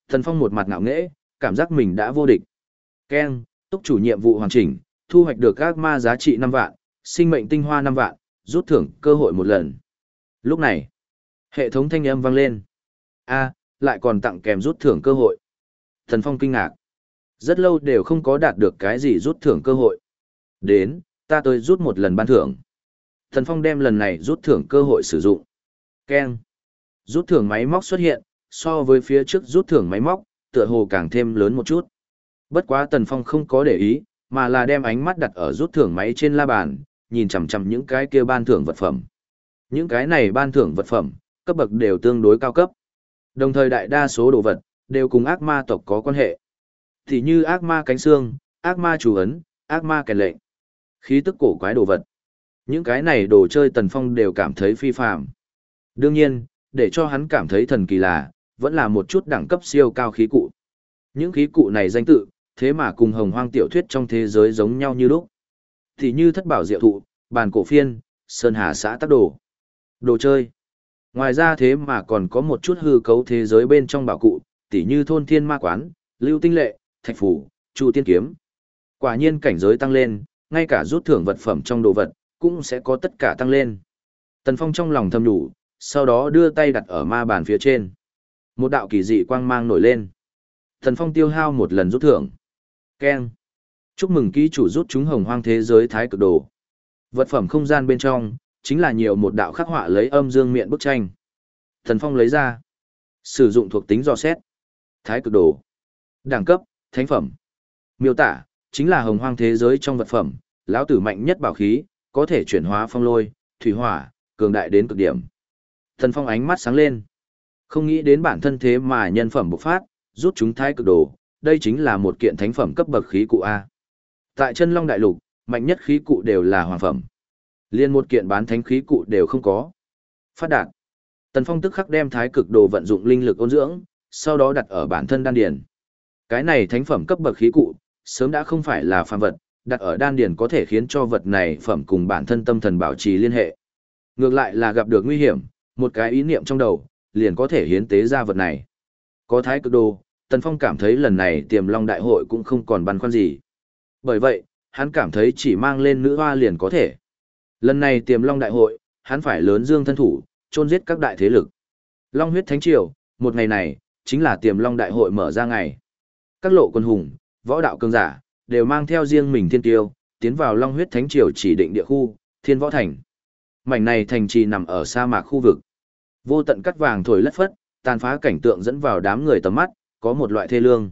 Thần Phong một mặt ngạo nghễ, cảm giác mình đã vô địch. Ken, túc chủ nhiệm vụ hoàn chỉnh, thu hoạch được ác ma giá trị 5 vạn, sinh mệnh tinh hoa 5 vạn, rút thưởng cơ hội một lần. Lúc này, hệ thống thanh âm vang lên. A, lại còn tặng kèm rút thưởng cơ hội. Thần Phong kinh ngạc. Rất lâu đều không có đạt được cái gì rút thưởng cơ hội. Đến, ta tới rút một lần ban thưởng. Thần Phong đem lần này rút thưởng cơ hội sử dụng. Ken. Rút thưởng máy móc xuất hiện, so với phía trước rút thưởng máy móc, tựa hồ càng thêm lớn một chút. Bất quá Tần Phong không có để ý, mà là đem ánh mắt đặt ở rút thưởng máy trên la bàn, nhìn chằm chằm những cái kia ban thưởng vật phẩm. Những cái này ban thưởng vật phẩm, cấp bậc đều tương đối cao cấp. Đồng thời đại đa số đồ vật, đều cùng ác ma tộc có quan hệ. Thì như ác ma cánh xương, ác ma chủ ấn, ác ma kèn lệnh. Khí tức cổ quái đồ vật. Những cái này đồ chơi Tần Phong đều cảm thấy phi phàm. Đương nhiên, để cho hắn cảm thấy thần kỳ là, vẫn là một chút đẳng cấp siêu cao khí cụ. Những khí cụ này danh tự, thế mà cùng hồng hoang tiểu thuyết trong thế giới giống nhau như lúc. Thì như thất bảo diệu thụ, bàn cổ phiên, sơn hà xã tắc đồ. Đồ chơi. Ngoài ra thế mà còn có một chút hư cấu thế giới bên trong bảo cụ, tỉ như thôn thiên ma quán, lưu tinh lệ, thạch phủ, chu tiên kiếm. Quả nhiên cảnh giới tăng lên, ngay cả rút thưởng vật phẩm trong đồ vật, cũng sẽ có tất cả tăng lên. Tần Phong trong lòng thầm đủ, sau đó đưa tay đặt ở ma bàn phía trên. Một đạo kỳ dị quang mang nổi lên. thần Phong tiêu hao một lần rút thưởng. Keng. Chúc mừng ký chủ rút chúng hồng hoang thế giới thái cực đồ. Vật phẩm không gian bên trong, chính là nhiều một đạo khắc họa lấy âm dương miệng bức tranh. Thần Phong lấy ra. Sử dụng thuộc tính dò xét. Thái cực đồ. Đẳng cấp, thánh phẩm. Miêu tả, chính là hồng hoang thế giới trong vật phẩm, lão tử mạnh nhất bảo khí, có thể chuyển hóa phong lôi, thủy hỏa, cường đại đến cực điểm. Thần Phong ánh mắt sáng lên. Không nghĩ đến bản thân thế mà nhân phẩm bộc phát, rút chúng thái cực đồ, đây chính là một kiện thánh phẩm cấp bậc khí cụ A. Tại chân long đại lục, mạnh nhất khí cụ đều là hoàng phẩm. Liên một kiện bán thánh khí cụ đều không có. Phát đạt. Tần Phong tức khắc đem thái cực đồ vận dụng linh lực ôn dưỡng, sau đó đặt ở bản thân đan điền. Cái này thánh phẩm cấp bậc khí cụ, sớm đã không phải là phàm vật, đặt ở đan điền có thể khiến cho vật này phẩm cùng bản thân tâm thần bảo trì liên hệ. Ngược lại là gặp được nguy hiểm, một cái ý niệm trong đầu, liền có thể hiến tế ra vật này. Có thái cực đồ, Tần Phong cảm thấy lần này tiềm long đại hội cũng không còn băn khoăn gì. Bởi vậy, hắn cảm thấy chỉ mang lên nữ hoa liền có thể. Lần này tiềm long đại hội, hắn phải lớn dương thân thủ, chôn giết các đại thế lực. Long huyết thánh triều, một ngày này, chính là tiềm long đại hội mở ra ngày. Các lộ quân hùng, võ đạo cường giả, đều mang theo riêng mình thiên tiêu, tiến vào long huyết thánh triều chỉ định địa khu, thiên võ thành. Mảnh này thành trì nằm ở sa mạc khu vực. Vô tận cắt vàng thổi lất phất, tàn phá cảnh tượng dẫn vào đám người tầm mắt, có một loại thê lương.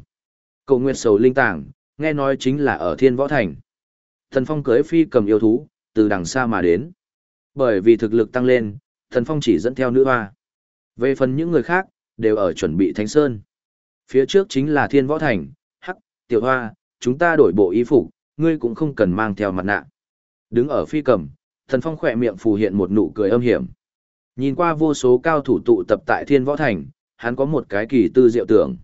Cầu nguyệt sầu linh tảng, nghe nói chính là ở thiên võ thành. Thần Phong cưới phi cầm yêu thú, từ đằng xa mà đến. Bởi vì thực lực tăng lên, Thần Phong chỉ dẫn theo nữ hoa. Về phần những người khác, đều ở chuẩn bị thánh sơn. Phía trước chính là thiên võ thành, hắc, tiểu hoa, chúng ta đổi bộ y phục, ngươi cũng không cần mang theo mặt nạ. Đứng ở phi cầm, Thần Phong khỏe miệng phù hiện một nụ cười âm hiểm. Nhìn qua vô số cao thủ tụ tập tại thiên võ thành, hắn có một cái kỳ tư diệu tưởng.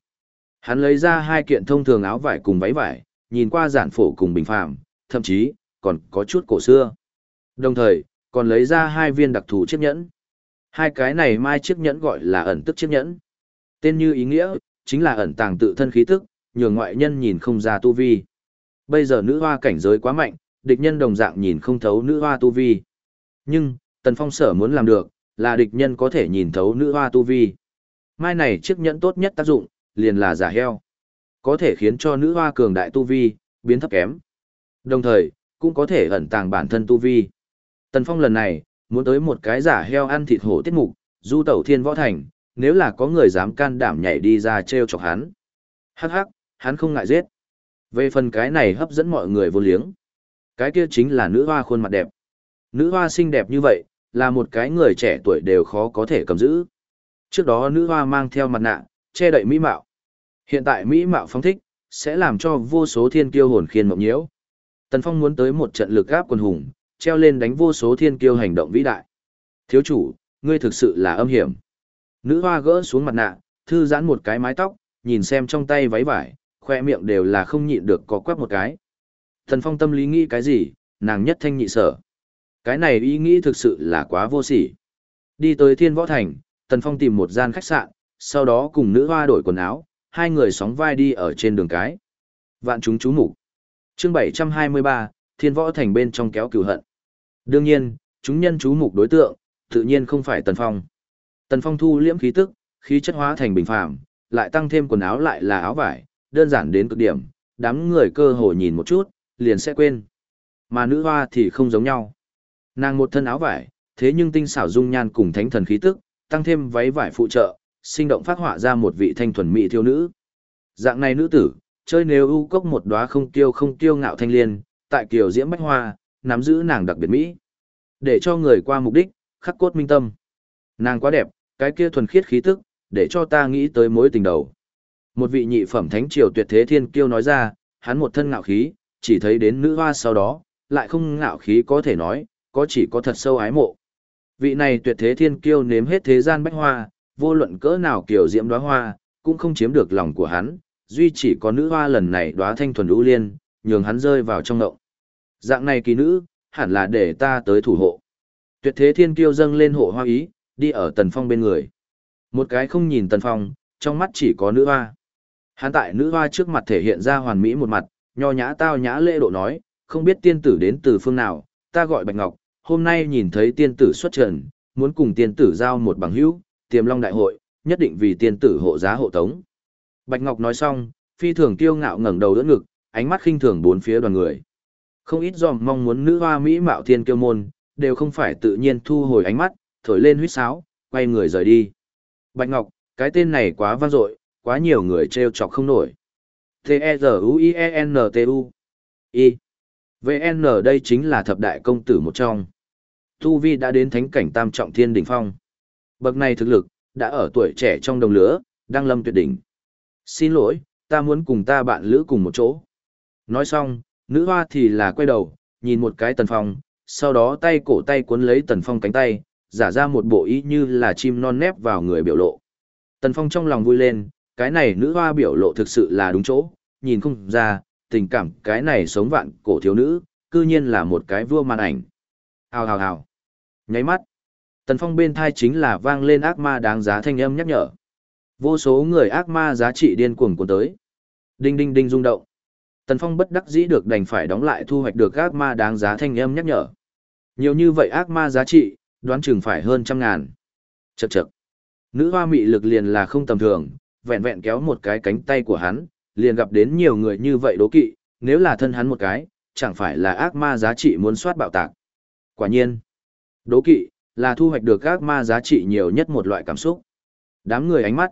Hắn lấy ra hai kiện thông thường áo vải cùng váy vải, nhìn qua giản phổ cùng bình phàm, thậm chí còn có chút cổ xưa. Đồng thời, còn lấy ra hai viên đặc thù chiếc nhẫn. Hai cái này mai chiếc nhẫn gọi là ẩn tức chiếc nhẫn. Tên như ý nghĩa, chính là ẩn tàng tự thân khí tức, nhường ngoại nhân nhìn không ra tu vi. Bây giờ nữ hoa cảnh giới quá mạnh, địch nhân đồng dạng nhìn không thấu nữ hoa tu vi. Nhưng, Tần Phong sở muốn làm được, là địch nhân có thể nhìn thấu nữ hoa tu vi. Mai này chiếc nhẫn tốt nhất tác dụng, liền là giả heo. có thể khiến cho nữ hoa cường đại tu vi, biến thấp kém. Đồng thời, cũng có thể ẩn tàng bản thân tu vi. Tần Phong lần này, muốn tới một cái giả heo ăn thịt hổ tiết mục, du tẩu thiên võ thành, nếu là có người dám can đảm nhảy đi ra treo chọc hắn. Hắc hắc, hắn không ngại giết. Về phần cái này hấp dẫn mọi người vô liếng. Cái kia chính là nữ hoa khuôn mặt đẹp. Nữ hoa xinh đẹp như vậy, là một cái người trẻ tuổi đều khó có thể cầm giữ. Trước đó nữ hoa mang theo mặt nạ, che đậy mỹ mạo. Hiện tại mỹ mạo phóng thích, sẽ làm cho vô số thiên kiêu hồn khiên mộng nhiễu. Tần Phong muốn tới một trận lực gáp quần hùng, treo lên đánh vô số thiên kiêu hành động vĩ đại. Thiếu chủ, ngươi thực sự là âm hiểm. Nữ hoa gỡ xuống mặt nạ, thư giãn một cái mái tóc, nhìn xem trong tay váy vải, khoe miệng đều là không nhịn được có quắp một cái. Tần Phong tâm lý nghĩ cái gì, nàng nhất thanh nhị sở. Cái này ý nghĩ thực sự là quá vô sỉ. Đi tới Thiên Võ Thành, Tần Phong tìm một gian khách sạn, sau đó cùng nữ hoa đổi quần áo, hai người sóng vai đi ở trên đường cái. Vạn chúng chú mục chương 723, Thiên Võ Thành bên trong kéo cửu hận. Đương nhiên, chúng nhân chú mục đối tượng, tự nhiên không phải Tần Phong. Tần Phong thu liễm khí tức, khí chất hóa thành bình phàm, lại tăng thêm quần áo lại là áo vải, đơn giản đến cực điểm, đám người cơ hồ nhìn một chút, liền sẽ quên. Mà nữ hoa thì không giống nhau. Nàng một thân áo vải, thế nhưng tinh xảo dung nhan cùng thánh thần khí tức, tăng thêm váy vải phụ trợ, sinh động phát họa ra một vị thanh thuần mỹ thiếu nữ. Dạng này nữ tử, chơi nếu ưu cốc một đóa không tiêu không tiêu ngạo thanh liên, tại kiều diễm bách hoa, nắm giữ nàng đặc biệt mỹ. Để cho người qua mục đích, khắc cốt minh tâm. Nàng quá đẹp, cái kia thuần khiết khí tức, để cho ta nghĩ tới mối tình đầu. Một vị nhị phẩm thánh triều tuyệt thế thiên kiêu nói ra, hắn một thân ngạo khí, chỉ thấy đến nữ hoa sau đó, lại không ngạo khí có thể nói, có chỉ có thật sâu ái mộ. Vị này tuyệt thế thiên kiêu nếm hết thế gian bách hoa, vô luận cỡ nào kiểu diễm đóa hoa, cũng không chiếm được lòng của hắn, duy chỉ có nữ hoa lần này đóa thanh thuần ưu liên, nhường hắn rơi vào trong động. Dạng này kỳ nữ, hẳn là để ta tới thủ hộ. Tuyệt thế thiên kiêu dâng lên hộ hoa ý, đi ở tần phong bên người. Một cái không nhìn tần phong, trong mắt chỉ có nữ hoa. Hắn tại nữ hoa trước mặt thể hiện ra hoàn mỹ một mặt, nho nhã tao nhã lễ độ nói, không biết tiên tử đến từ phương nào, ta gọi Bạch Ngọc, hôm nay nhìn thấy tiên tử xuất trần, muốn cùng tiên tử giao một bằng hữu, tiềm long đại hội, nhất định vì tiên tử hộ giá hộ tống. Bạch Ngọc nói xong, phi thường kiêu ngạo ngẩng đầu đỡ ngực, ánh mắt khinh thường bốn phía đoàn người. Không ít dòm mong muốn nữ hoa mỹ mạo thiên kiêu môn, đều không phải tự nhiên thu hồi ánh mắt, thổi lên huýt sáo, quay người rời đi. Bạch Ngọc, cái tên này quá vang dội, quá nhiều người trêu chọc không nổi. T-E-Z-U-I-E-N-T-U I. VN đây chính là thập đại công tử một trong. Tu Vi đã đến thánh cảnh tam trọng thiên đỉnh phong. Bậc này thực lực, đã ở tuổi trẻ trong đồng lứa, đang lâm tuyệt đỉnh. Xin lỗi, ta muốn cùng ta bạn lữ cùng một chỗ. Nói xong, nữ hoa thì là quay đầu, nhìn một cái tần phong, sau đó tay cổ tay cuốn lấy tần phong cánh tay, giả ra một bộ ý như là chim non nép vào người biểu lộ. Tần phong trong lòng vui lên, cái này nữ hoa biểu lộ thực sự là đúng chỗ, nhìn không ra, tình cảm cái này sống vạn cổ thiếu nữ, cư nhiên là một cái vua màn ảnh. Hào hào hào. Nháy mắt. Tần Phong bên thai chính là vang lên ác ma đáng giá thanh âm nhắc nhở. Vô số người ác ma giá trị điên cuồng cuốn tới. Đinh đinh đinh rung động. Tần Phong bất đắc dĩ được đành phải đóng lại thu hoạch được ác ma đáng giá thanh âm nhắc nhở. Nhiều như vậy ác ma giá trị, đoán chừng phải hơn trăm ngàn. Chậc chậc. Nữ hoa mị lực liền là không tầm thường, vẹn vẹn kéo một cái cánh tay của hắn, liền gặp đến nhiều người như vậy đố kỵ, nếu là thân hắn một cái, chẳng phải là ác ma giá trị muốn soát bạo tạc. Quả nhiên, đố kỵ, là thu hoạch được các ma giá trị nhiều nhất một loại cảm xúc. Đám người ánh mắt,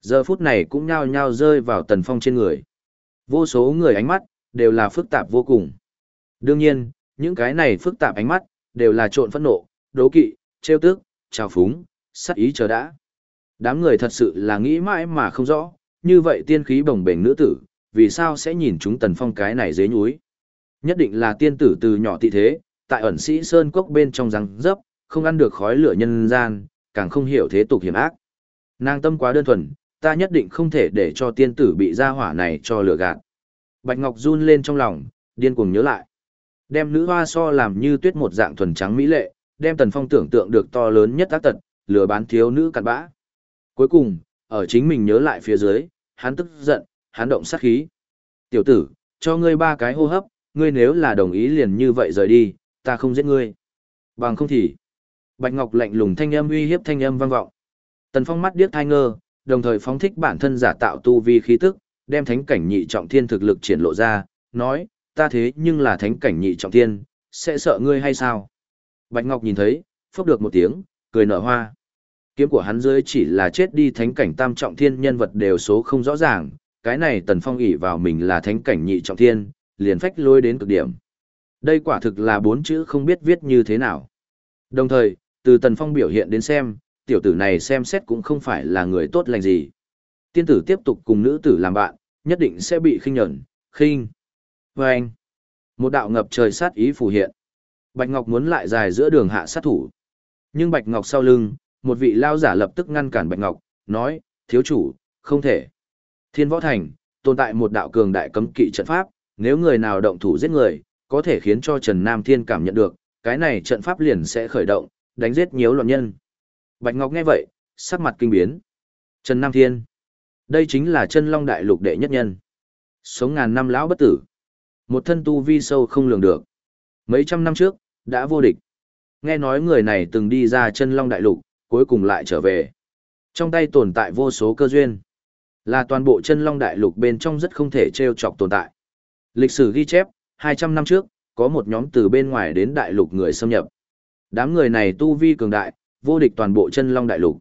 giờ phút này cũng nhao nhao rơi vào tần phong trên người. Vô số người ánh mắt, đều là phức tạp vô cùng. Đương nhiên, những cái này phức tạp ánh mắt, đều là trộn phẫn nộ, đố kỵ, trêu tức, trào phúng, sắc ý chờ đã. Đám người thật sự là nghĩ mãi mà không rõ, như vậy tiên khí bồng bềnh nữ tử, vì sao sẽ nhìn chúng tần phong cái này dế nhúi. Nhất định là tiên tử từ nhỏ tị thế, tại ẩn sĩ sơn cốc bên trong răng dấp, không ăn được khói lửa nhân gian, càng không hiểu thế tục hiểm ác. Nàng tâm quá đơn thuần, ta nhất định không thể để cho tiên tử bị gia hỏa này cho lửa gạt. Bạch Ngọc run lên trong lòng, điên cuồng nhớ lại. Đem nữ hoa so làm như tuyết một dạng thuần trắng mỹ lệ, đem tần phong tưởng tượng được to lớn nhất tác tật, lừa bán thiếu nữ cặn bã. Cuối cùng, ở chính mình nhớ lại phía dưới, hắn tức giận, hắn động sát khí. Tiểu tử, cho ngươi ba cái hô hấp, ngươi nếu là đồng ý liền như vậy rời đi, ta không giết ngươi. Bằng không thì. Bạch Ngọc lạnh lùng thanh âm uy hiếp thanh âm vang vọng. Tần Phong mắt điếc thai ngơ, đồng thời phóng thích bản thân giả tạo tu vi khí tức, đem thánh cảnh nhị trọng thiên thực lực triển lộ ra, nói, ta thế nhưng là thánh cảnh nhị trọng thiên, sẽ sợ ngươi hay sao? Bạch Ngọc nhìn thấy, phốc được một tiếng, cười nở hoa. Kiếm của hắn dưới chỉ là chết đi thánh cảnh tam trọng thiên nhân vật đều số không rõ ràng, cái này tần phong ỷ vào mình là thánh cảnh nhị trọng thiên, liền phách lôi đến cực điểm. Đây quả thực là bốn chữ không biết viết như thế nào. Đồng thời, từ tần phong biểu hiện đến xem, tiểu tử này xem xét cũng không phải là người tốt lành gì. Tiên tử tiếp tục cùng nữ tử làm bạn, nhất định sẽ bị khinh nhẫn, khinh. Và anh, một đạo ngập trời sát ý phù hiện. Bạch Ngọc muốn lại dài giữa đường hạ sát thủ. Nhưng Bạch Ngọc sau lưng, một vị lao giả lập tức ngăn cản Bạch Ngọc, nói, thiếu chủ, không thể. Thiên Võ Thành, tồn tại một đạo cường đại cấm kỵ trận pháp, nếu người nào động thủ giết người, có thể khiến cho Trần Nam Thiên cảm nhận được, cái này trận pháp liền sẽ khởi động, đánh giết nhiều loạn nhân. Bạch Ngọc nghe vậy, sắc mặt kinh biến. Trần Nam Thiên. Đây chính là chân long đại lục đệ nhất nhân. Sống ngàn năm lão bất tử. Một thân tu vi sâu không lường được. Mấy trăm năm trước, đã vô địch. Nghe nói người này từng đi ra chân long đại lục, cuối cùng lại trở về. Trong tay tồn tại vô số cơ duyên. Là toàn bộ chân long đại lục bên trong rất không thể treo chọc tồn tại. Lịch sử ghi chép, 200 năm trước, có một nhóm từ bên ngoài đến đại lục người xâm nhập. Đám người này tu vi cường đại, vô địch toàn bộ chân long đại lục.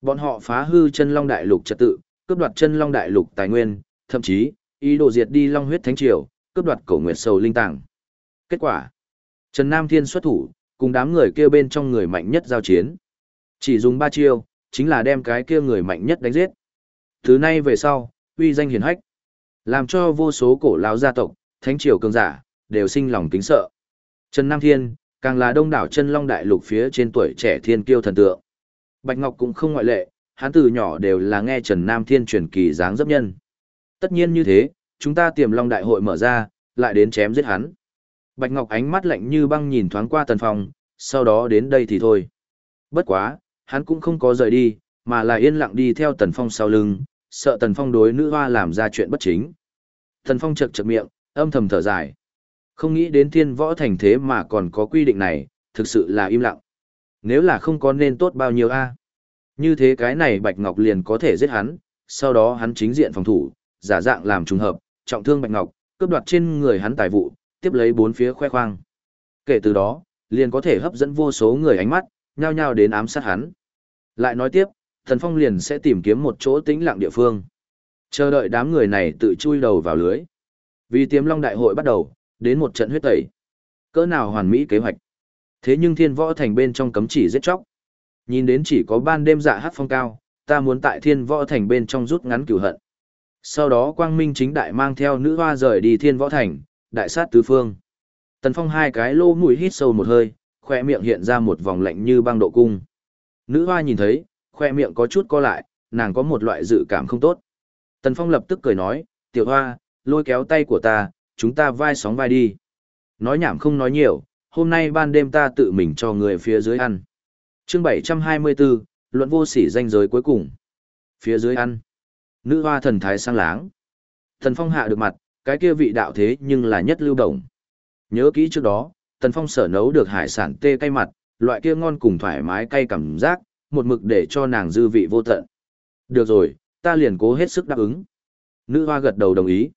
Bọn họ phá hư chân long đại lục trật tự, cướp đoạt chân long đại lục tài nguyên, thậm chí, ý đồ diệt đi long huyết thánh triều, cướp đoạt cổ nguyệt sầu linh tàng. Kết quả, Trần Nam Thiên xuất thủ, cùng đám người kia bên trong người mạnh nhất giao chiến. Chỉ dùng ba chiêu, chính là đem cái kia người mạnh nhất đánh giết. Thứ nay về sau, uy danh hiển hách, làm cho vô số cổ lão gia tộc, thánh triều cường giả, đều sinh lòng kính sợ. Trần Nam Thiên, càng là đông đảo chân long đại lục phía trên tuổi trẻ thiên kiêu thần tượng. Bạch Ngọc cũng không ngoại lệ, hắn từ nhỏ đều là nghe Trần Nam Thiên truyền kỳ dáng dấp nhân. Tất nhiên như thế, chúng ta tiềm long đại hội mở ra, lại đến chém giết hắn. Bạch Ngọc ánh mắt lạnh như băng nhìn thoáng qua Tần Phong, sau đó đến đây thì thôi. Bất quá, hắn cũng không có rời đi, mà là yên lặng đi theo Tần Phong sau lưng, sợ Tần Phong đối nữ hoa làm ra chuyện bất chính. Tần Phong chật chật miệng, âm thầm thở dài. Không nghĩ đến thiên võ thành thế mà còn có quy định này, thực sự là im lặng. Nếu là không có nên tốt bao nhiêu a Như thế cái này Bạch Ngọc liền có thể giết hắn, sau đó hắn chính diện phòng thủ, giả dạng làm trùng hợp, trọng thương Bạch Ngọc, cướp đoạt trên người hắn tài vụ, tiếp lấy bốn phía khoe khoang. Kể từ đó, liền có thể hấp dẫn vô số người ánh mắt, nhao nhao đến ám sát hắn. Lại nói tiếp, Thần Phong liền sẽ tìm kiếm một chỗ tĩnh lặng địa phương. Chờ đợi đám người này tự chui đầu vào lưới. Vì Tiêm long đại hội bắt đầu, đến một trận huyết tẩy. Cỡ nào hoàn mỹ kế hoạch. Thế nhưng thiên võ thành bên trong cấm chỉ giết chóc. Nhìn đến chỉ có ban đêm dạ hát phong cao, ta muốn tại thiên võ thành bên trong rút ngắn cửu hận. Sau đó quang minh chính đại mang theo nữ hoa rời đi thiên võ thành, đại sát tứ phương. Tần phong hai cái lô mũi hít sâu một hơi, khoe miệng hiện ra một vòng lạnh như băng độ cung. Nữ hoa nhìn thấy, khoe miệng có chút co lại, nàng có một loại dự cảm không tốt. Tần phong lập tức cười nói, tiểu hoa, lôi kéo tay của ta, chúng ta vai sóng vai đi. Nói nhảm không nói nhiều, hôm nay ban đêm ta tự mình cho người phía dưới ăn. chương 724, luận vô sỉ danh giới cuối cùng. Phía dưới ăn. Nữ hoa thần thái sang láng. Thần phong hạ được mặt, cái kia vị đạo thế nhưng là nhất lưu động. Nhớ kỹ trước đó, tần phong sở nấu được hải sản tê cay mặt, loại kia ngon cùng thoải mái cay cảm giác, một mực để cho nàng dư vị vô tận. Được rồi, ta liền cố hết sức đáp ứng. Nữ hoa gật đầu đồng ý.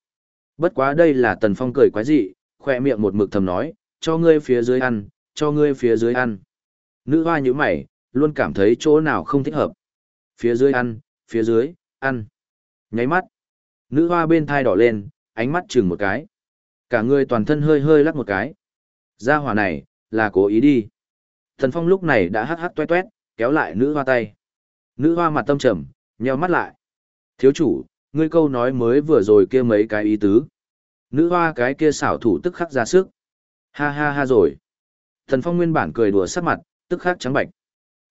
Bất quá đây là tần phong cười quái dị, khoe miệng một mực thầm nói, cho ngươi phía dưới ăn, cho ngươi phía dưới ăn. Nữ hoa như mày, luôn cảm thấy chỗ nào không thích hợp. Phía dưới ăn, phía dưới, ăn. Nháy mắt. Nữ hoa bên thai đỏ lên, ánh mắt chừng một cái. Cả người toàn thân hơi hơi lắc một cái. Gia hỏa này, là cố ý đi. Thần phong lúc này đã hắc hắc tuét tuét, kéo lại nữ hoa tay. Nữ hoa mặt tâm trầm, nheo mắt lại. Thiếu chủ, ngươi câu nói mới vừa rồi kia mấy cái ý tứ. Nữ hoa cái kia xảo thủ tức khắc ra sức. Ha ha ha rồi. Thần Phong nguyên bản cười đùa sắc mặt, tức khắc trắng bạch.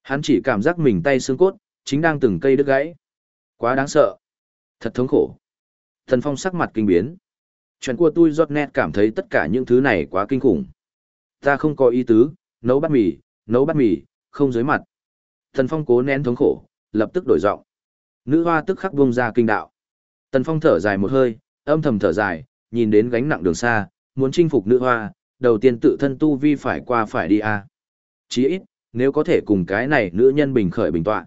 Hắn chỉ cảm giác mình tay xương cốt, chính đang từng cây đứt gãy. Quá đáng sợ. Thật thống khổ. Thần Phong sắc mặt kinh biến. Chuyện của tôi giọt nét cảm thấy tất cả những thứ này quá kinh khủng. Ta không có ý tứ, nấu bát mì, nấu bát mì, không dưới mặt. Thần Phong cố nén thống khổ, lập tức đổi giọng. Nữ hoa tức khắc buông ra kinh đạo. Tần Phong thở dài một hơi, âm thầm thở dài, nhìn đến gánh nặng đường xa, muốn chinh phục nữ hoa, đầu tiên tự thân tu vi phải qua phải đi a. À. Chí ít, nếu có thể cùng cái này nữ nhân bình khởi bình tọa.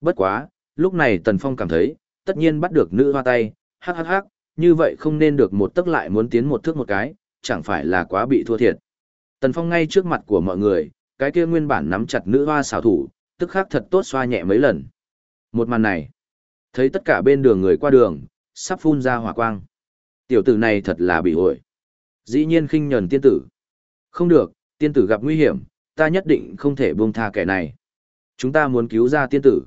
Bất quá, lúc này Tần Phong cảm thấy, tất nhiên bắt được nữ hoa tay, hắc hắc hắc, như vậy không nên được một tức lại muốn tiến một thước một cái, chẳng phải là quá bị thua thiệt. Tần Phong ngay trước mặt của mọi người, cái kia nguyên bản nắm chặt nữ hoa xảo thủ, tức khắc thật tốt xoa nhẹ mấy lần. Một màn này, thấy tất cả bên đường người qua đường, sắp phun ra hỏa quang. Tiểu tử này thật là bị ổi. Dĩ nhiên khinh nhẫn tiên tử. Không được, tiên tử gặp nguy hiểm, ta nhất định không thể buông tha kẻ này. Chúng ta muốn cứu ra tiên tử.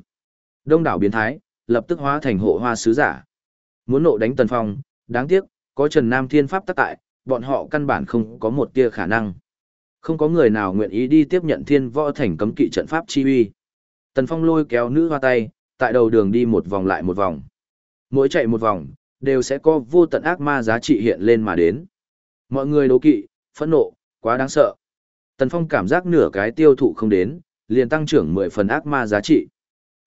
Đông đảo biến thái, lập tức hóa thành hộ hoa sứ giả. Muốn nộ đánh Tần Phong, đáng tiếc, có Trần Nam Thiên Pháp tác tại, bọn họ căn bản không có một tia khả năng. Không có người nào nguyện ý đi tiếp nhận thiên võ thành cấm kỵ trận pháp chi uy. Tần Phong lôi kéo nữ hoa tay, tại đầu đường đi một vòng lại một vòng. Mỗi chạy một vòng, đều sẽ có vô tận ác ma giá trị hiện lên mà đến. Mọi người đố kỵ, phẫn nộ, quá đáng sợ. Tần Phong cảm giác nửa cái tiêu thụ không đến, liền tăng trưởng 10 phần ác ma giá trị.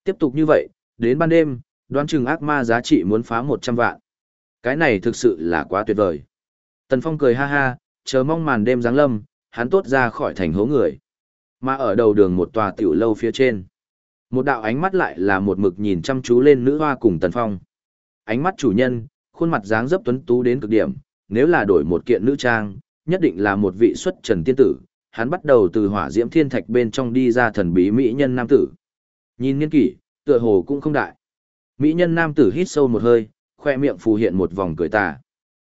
Tiếp tục như vậy, đến ban đêm, đoán chừng ác ma giá trị muốn phá 100 vạn. Cái này thực sự là quá tuyệt vời. Tần Phong cười ha ha, chờ mong màn đêm giáng lâm, hắn tốt ra khỏi thành hố người. Mà ở đầu đường một tòa tiểu lâu phía trên. Một đạo ánh mắt lại là một mực nhìn chăm chú lên nữ hoa cùng Tần Phong. Ánh mắt chủ nhân, khuôn mặt dáng dấp tuấn tú đến cực điểm, nếu là đổi một kiện nữ trang, nhất định là một vị xuất trần tiên tử. Hắn bắt đầu từ hỏa diễm thiên thạch bên trong đi ra thần bí mỹ nhân nam tử. Nhìn niên kỷ, tựa hồ cũng không đại. Mỹ nhân nam tử hít sâu một hơi, khoe miệng phù hiện một vòng cười tà.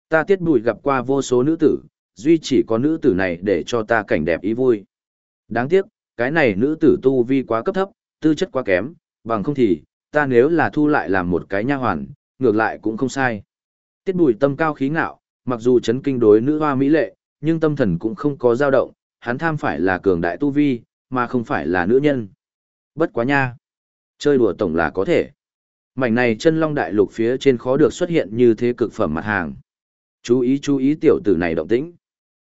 Ta tiết bùi gặp qua vô số nữ tử, duy chỉ có nữ tử này để cho ta cảnh đẹp ý vui. Đáng tiếc, cái này nữ tử tu vi quá cấp thấp, tư chất quá kém, bằng không thì, ta nếu là thu lại làm một cái nha hoàn, ngược lại cũng không sai. Tiết bùi tâm cao khí ngạo, mặc dù chấn kinh đối nữ hoa mỹ lệ, nhưng tâm thần cũng không có dao động, hắn tham phải là cường đại tu vi, mà không phải là nữ nhân. Bất quá nha. Chơi đùa tổng là có thể. Mảnh này chân long đại lục phía trên khó được xuất hiện như thế cực phẩm mặt hàng. Chú ý chú ý tiểu tử này động tĩnh.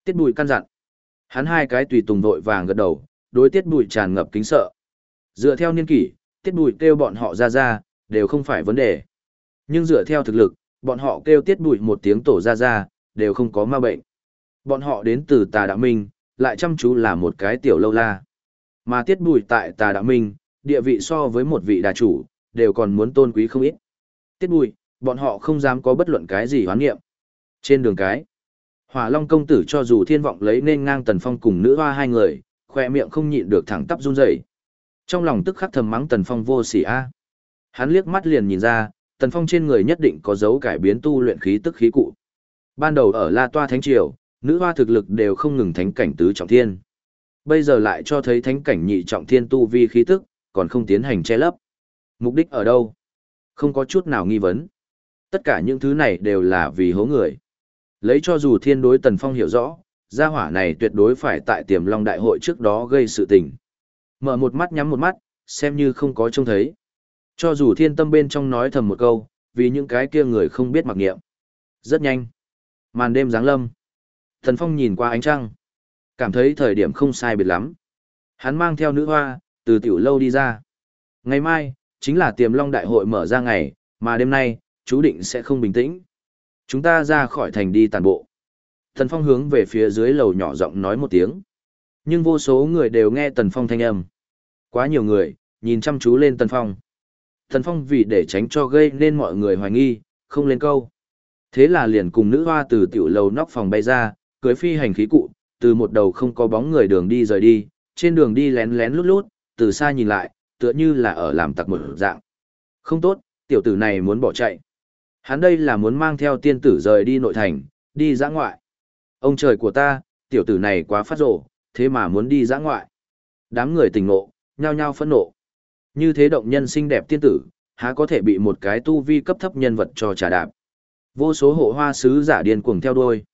Tiết bùi căn dặn. Hắn hai cái tùy tùng vội vàng gật đầu, đối tiết bùi tràn ngập kính sợ. Dựa theo niên kỷ, tiết bùi kêu bọn họ ra ra, đều không phải vấn đề. Nhưng dựa theo thực lực, bọn họ kêu tiết bùi một tiếng tổ ra ra, đều không có ma bệnh. Bọn họ đến từ tà đạo minh, lại chăm chú là một cái tiểu lâu la. Mà tiết bùi tại tà đạo minh, địa vị so với một vị đà chủ, đều còn muốn tôn quý không ít. Tiết bùi, bọn họ không dám có bất luận cái gì hoán nghiệm. Trên đường cái, Hỏa Long công tử cho dù thiên vọng lấy nên ngang Tần Phong cùng nữ hoa hai người, khoe miệng không nhịn được thẳng tắp run rẩy. Trong lòng tức khắc thầm mắng Tần Phong vô sỉ a. Hắn liếc mắt liền nhìn ra, Tần Phong trên người nhất định có dấu cải biến tu luyện khí tức khí cụ. Ban đầu ở La Toa Thánh Triều, nữ hoa thực lực đều không ngừng thánh cảnh tứ trọng thiên. Bây giờ lại cho thấy thánh cảnh nhị trọng thiên tu vi khí tức, còn không tiến hành che lấp. Mục đích ở đâu? Không có chút nào nghi vấn. Tất cả những thứ này đều là vì hố người. Lấy cho dù thiên đối Tần Phong hiểu rõ, gia hỏa này tuyệt đối phải tại tiềm long đại hội trước đó gây sự tình. Mở một mắt nhắm một mắt, xem như không có trông thấy. Cho dù thiên tâm bên trong nói thầm một câu, vì những cái kia người không biết mặc nghiệm. Rất nhanh. Màn đêm giáng lâm. Thần Phong nhìn qua ánh trăng. Cảm thấy thời điểm không sai biệt lắm. Hắn mang theo nữ hoa, từ tiểu lâu đi ra. Ngày mai, chính là tiềm long đại hội mở ra ngày, mà đêm nay, chú định sẽ không bình tĩnh. Chúng ta ra khỏi thành đi tàn bộ. Thần Phong hướng về phía dưới lầu nhỏ giọng nói một tiếng. Nhưng vô số người đều nghe Tần Phong thanh âm. Quá nhiều người, nhìn chăm chú lên Tần Phong. Tần Phong vì để tránh cho gây nên mọi người hoài nghi, không lên câu. Thế là liền cùng nữ hoa từ tiểu lầu nóc phòng bay ra, cưới phi hành khí cụ, từ một đầu không có bóng người đường đi rời đi, trên đường đi lén lén lút lút, từ xa nhìn lại, tựa như là ở làm tặc một dạng. Không tốt, tiểu tử này muốn bỏ chạy. Hắn đây là muốn mang theo tiên tử rời đi nội thành, đi giã ngoại. Ông trời của ta, tiểu tử này quá phát rổ, thế mà muốn đi giã ngoại. Đám người tình ngộ, nhao nhao phẫn nộ. Như thế động nhân xinh đẹp tiên tử, há có thể bị một cái tu vi cấp thấp nhân vật cho trà đạp. Vô số hộ hoa sứ giả điên cuồng theo đuôi.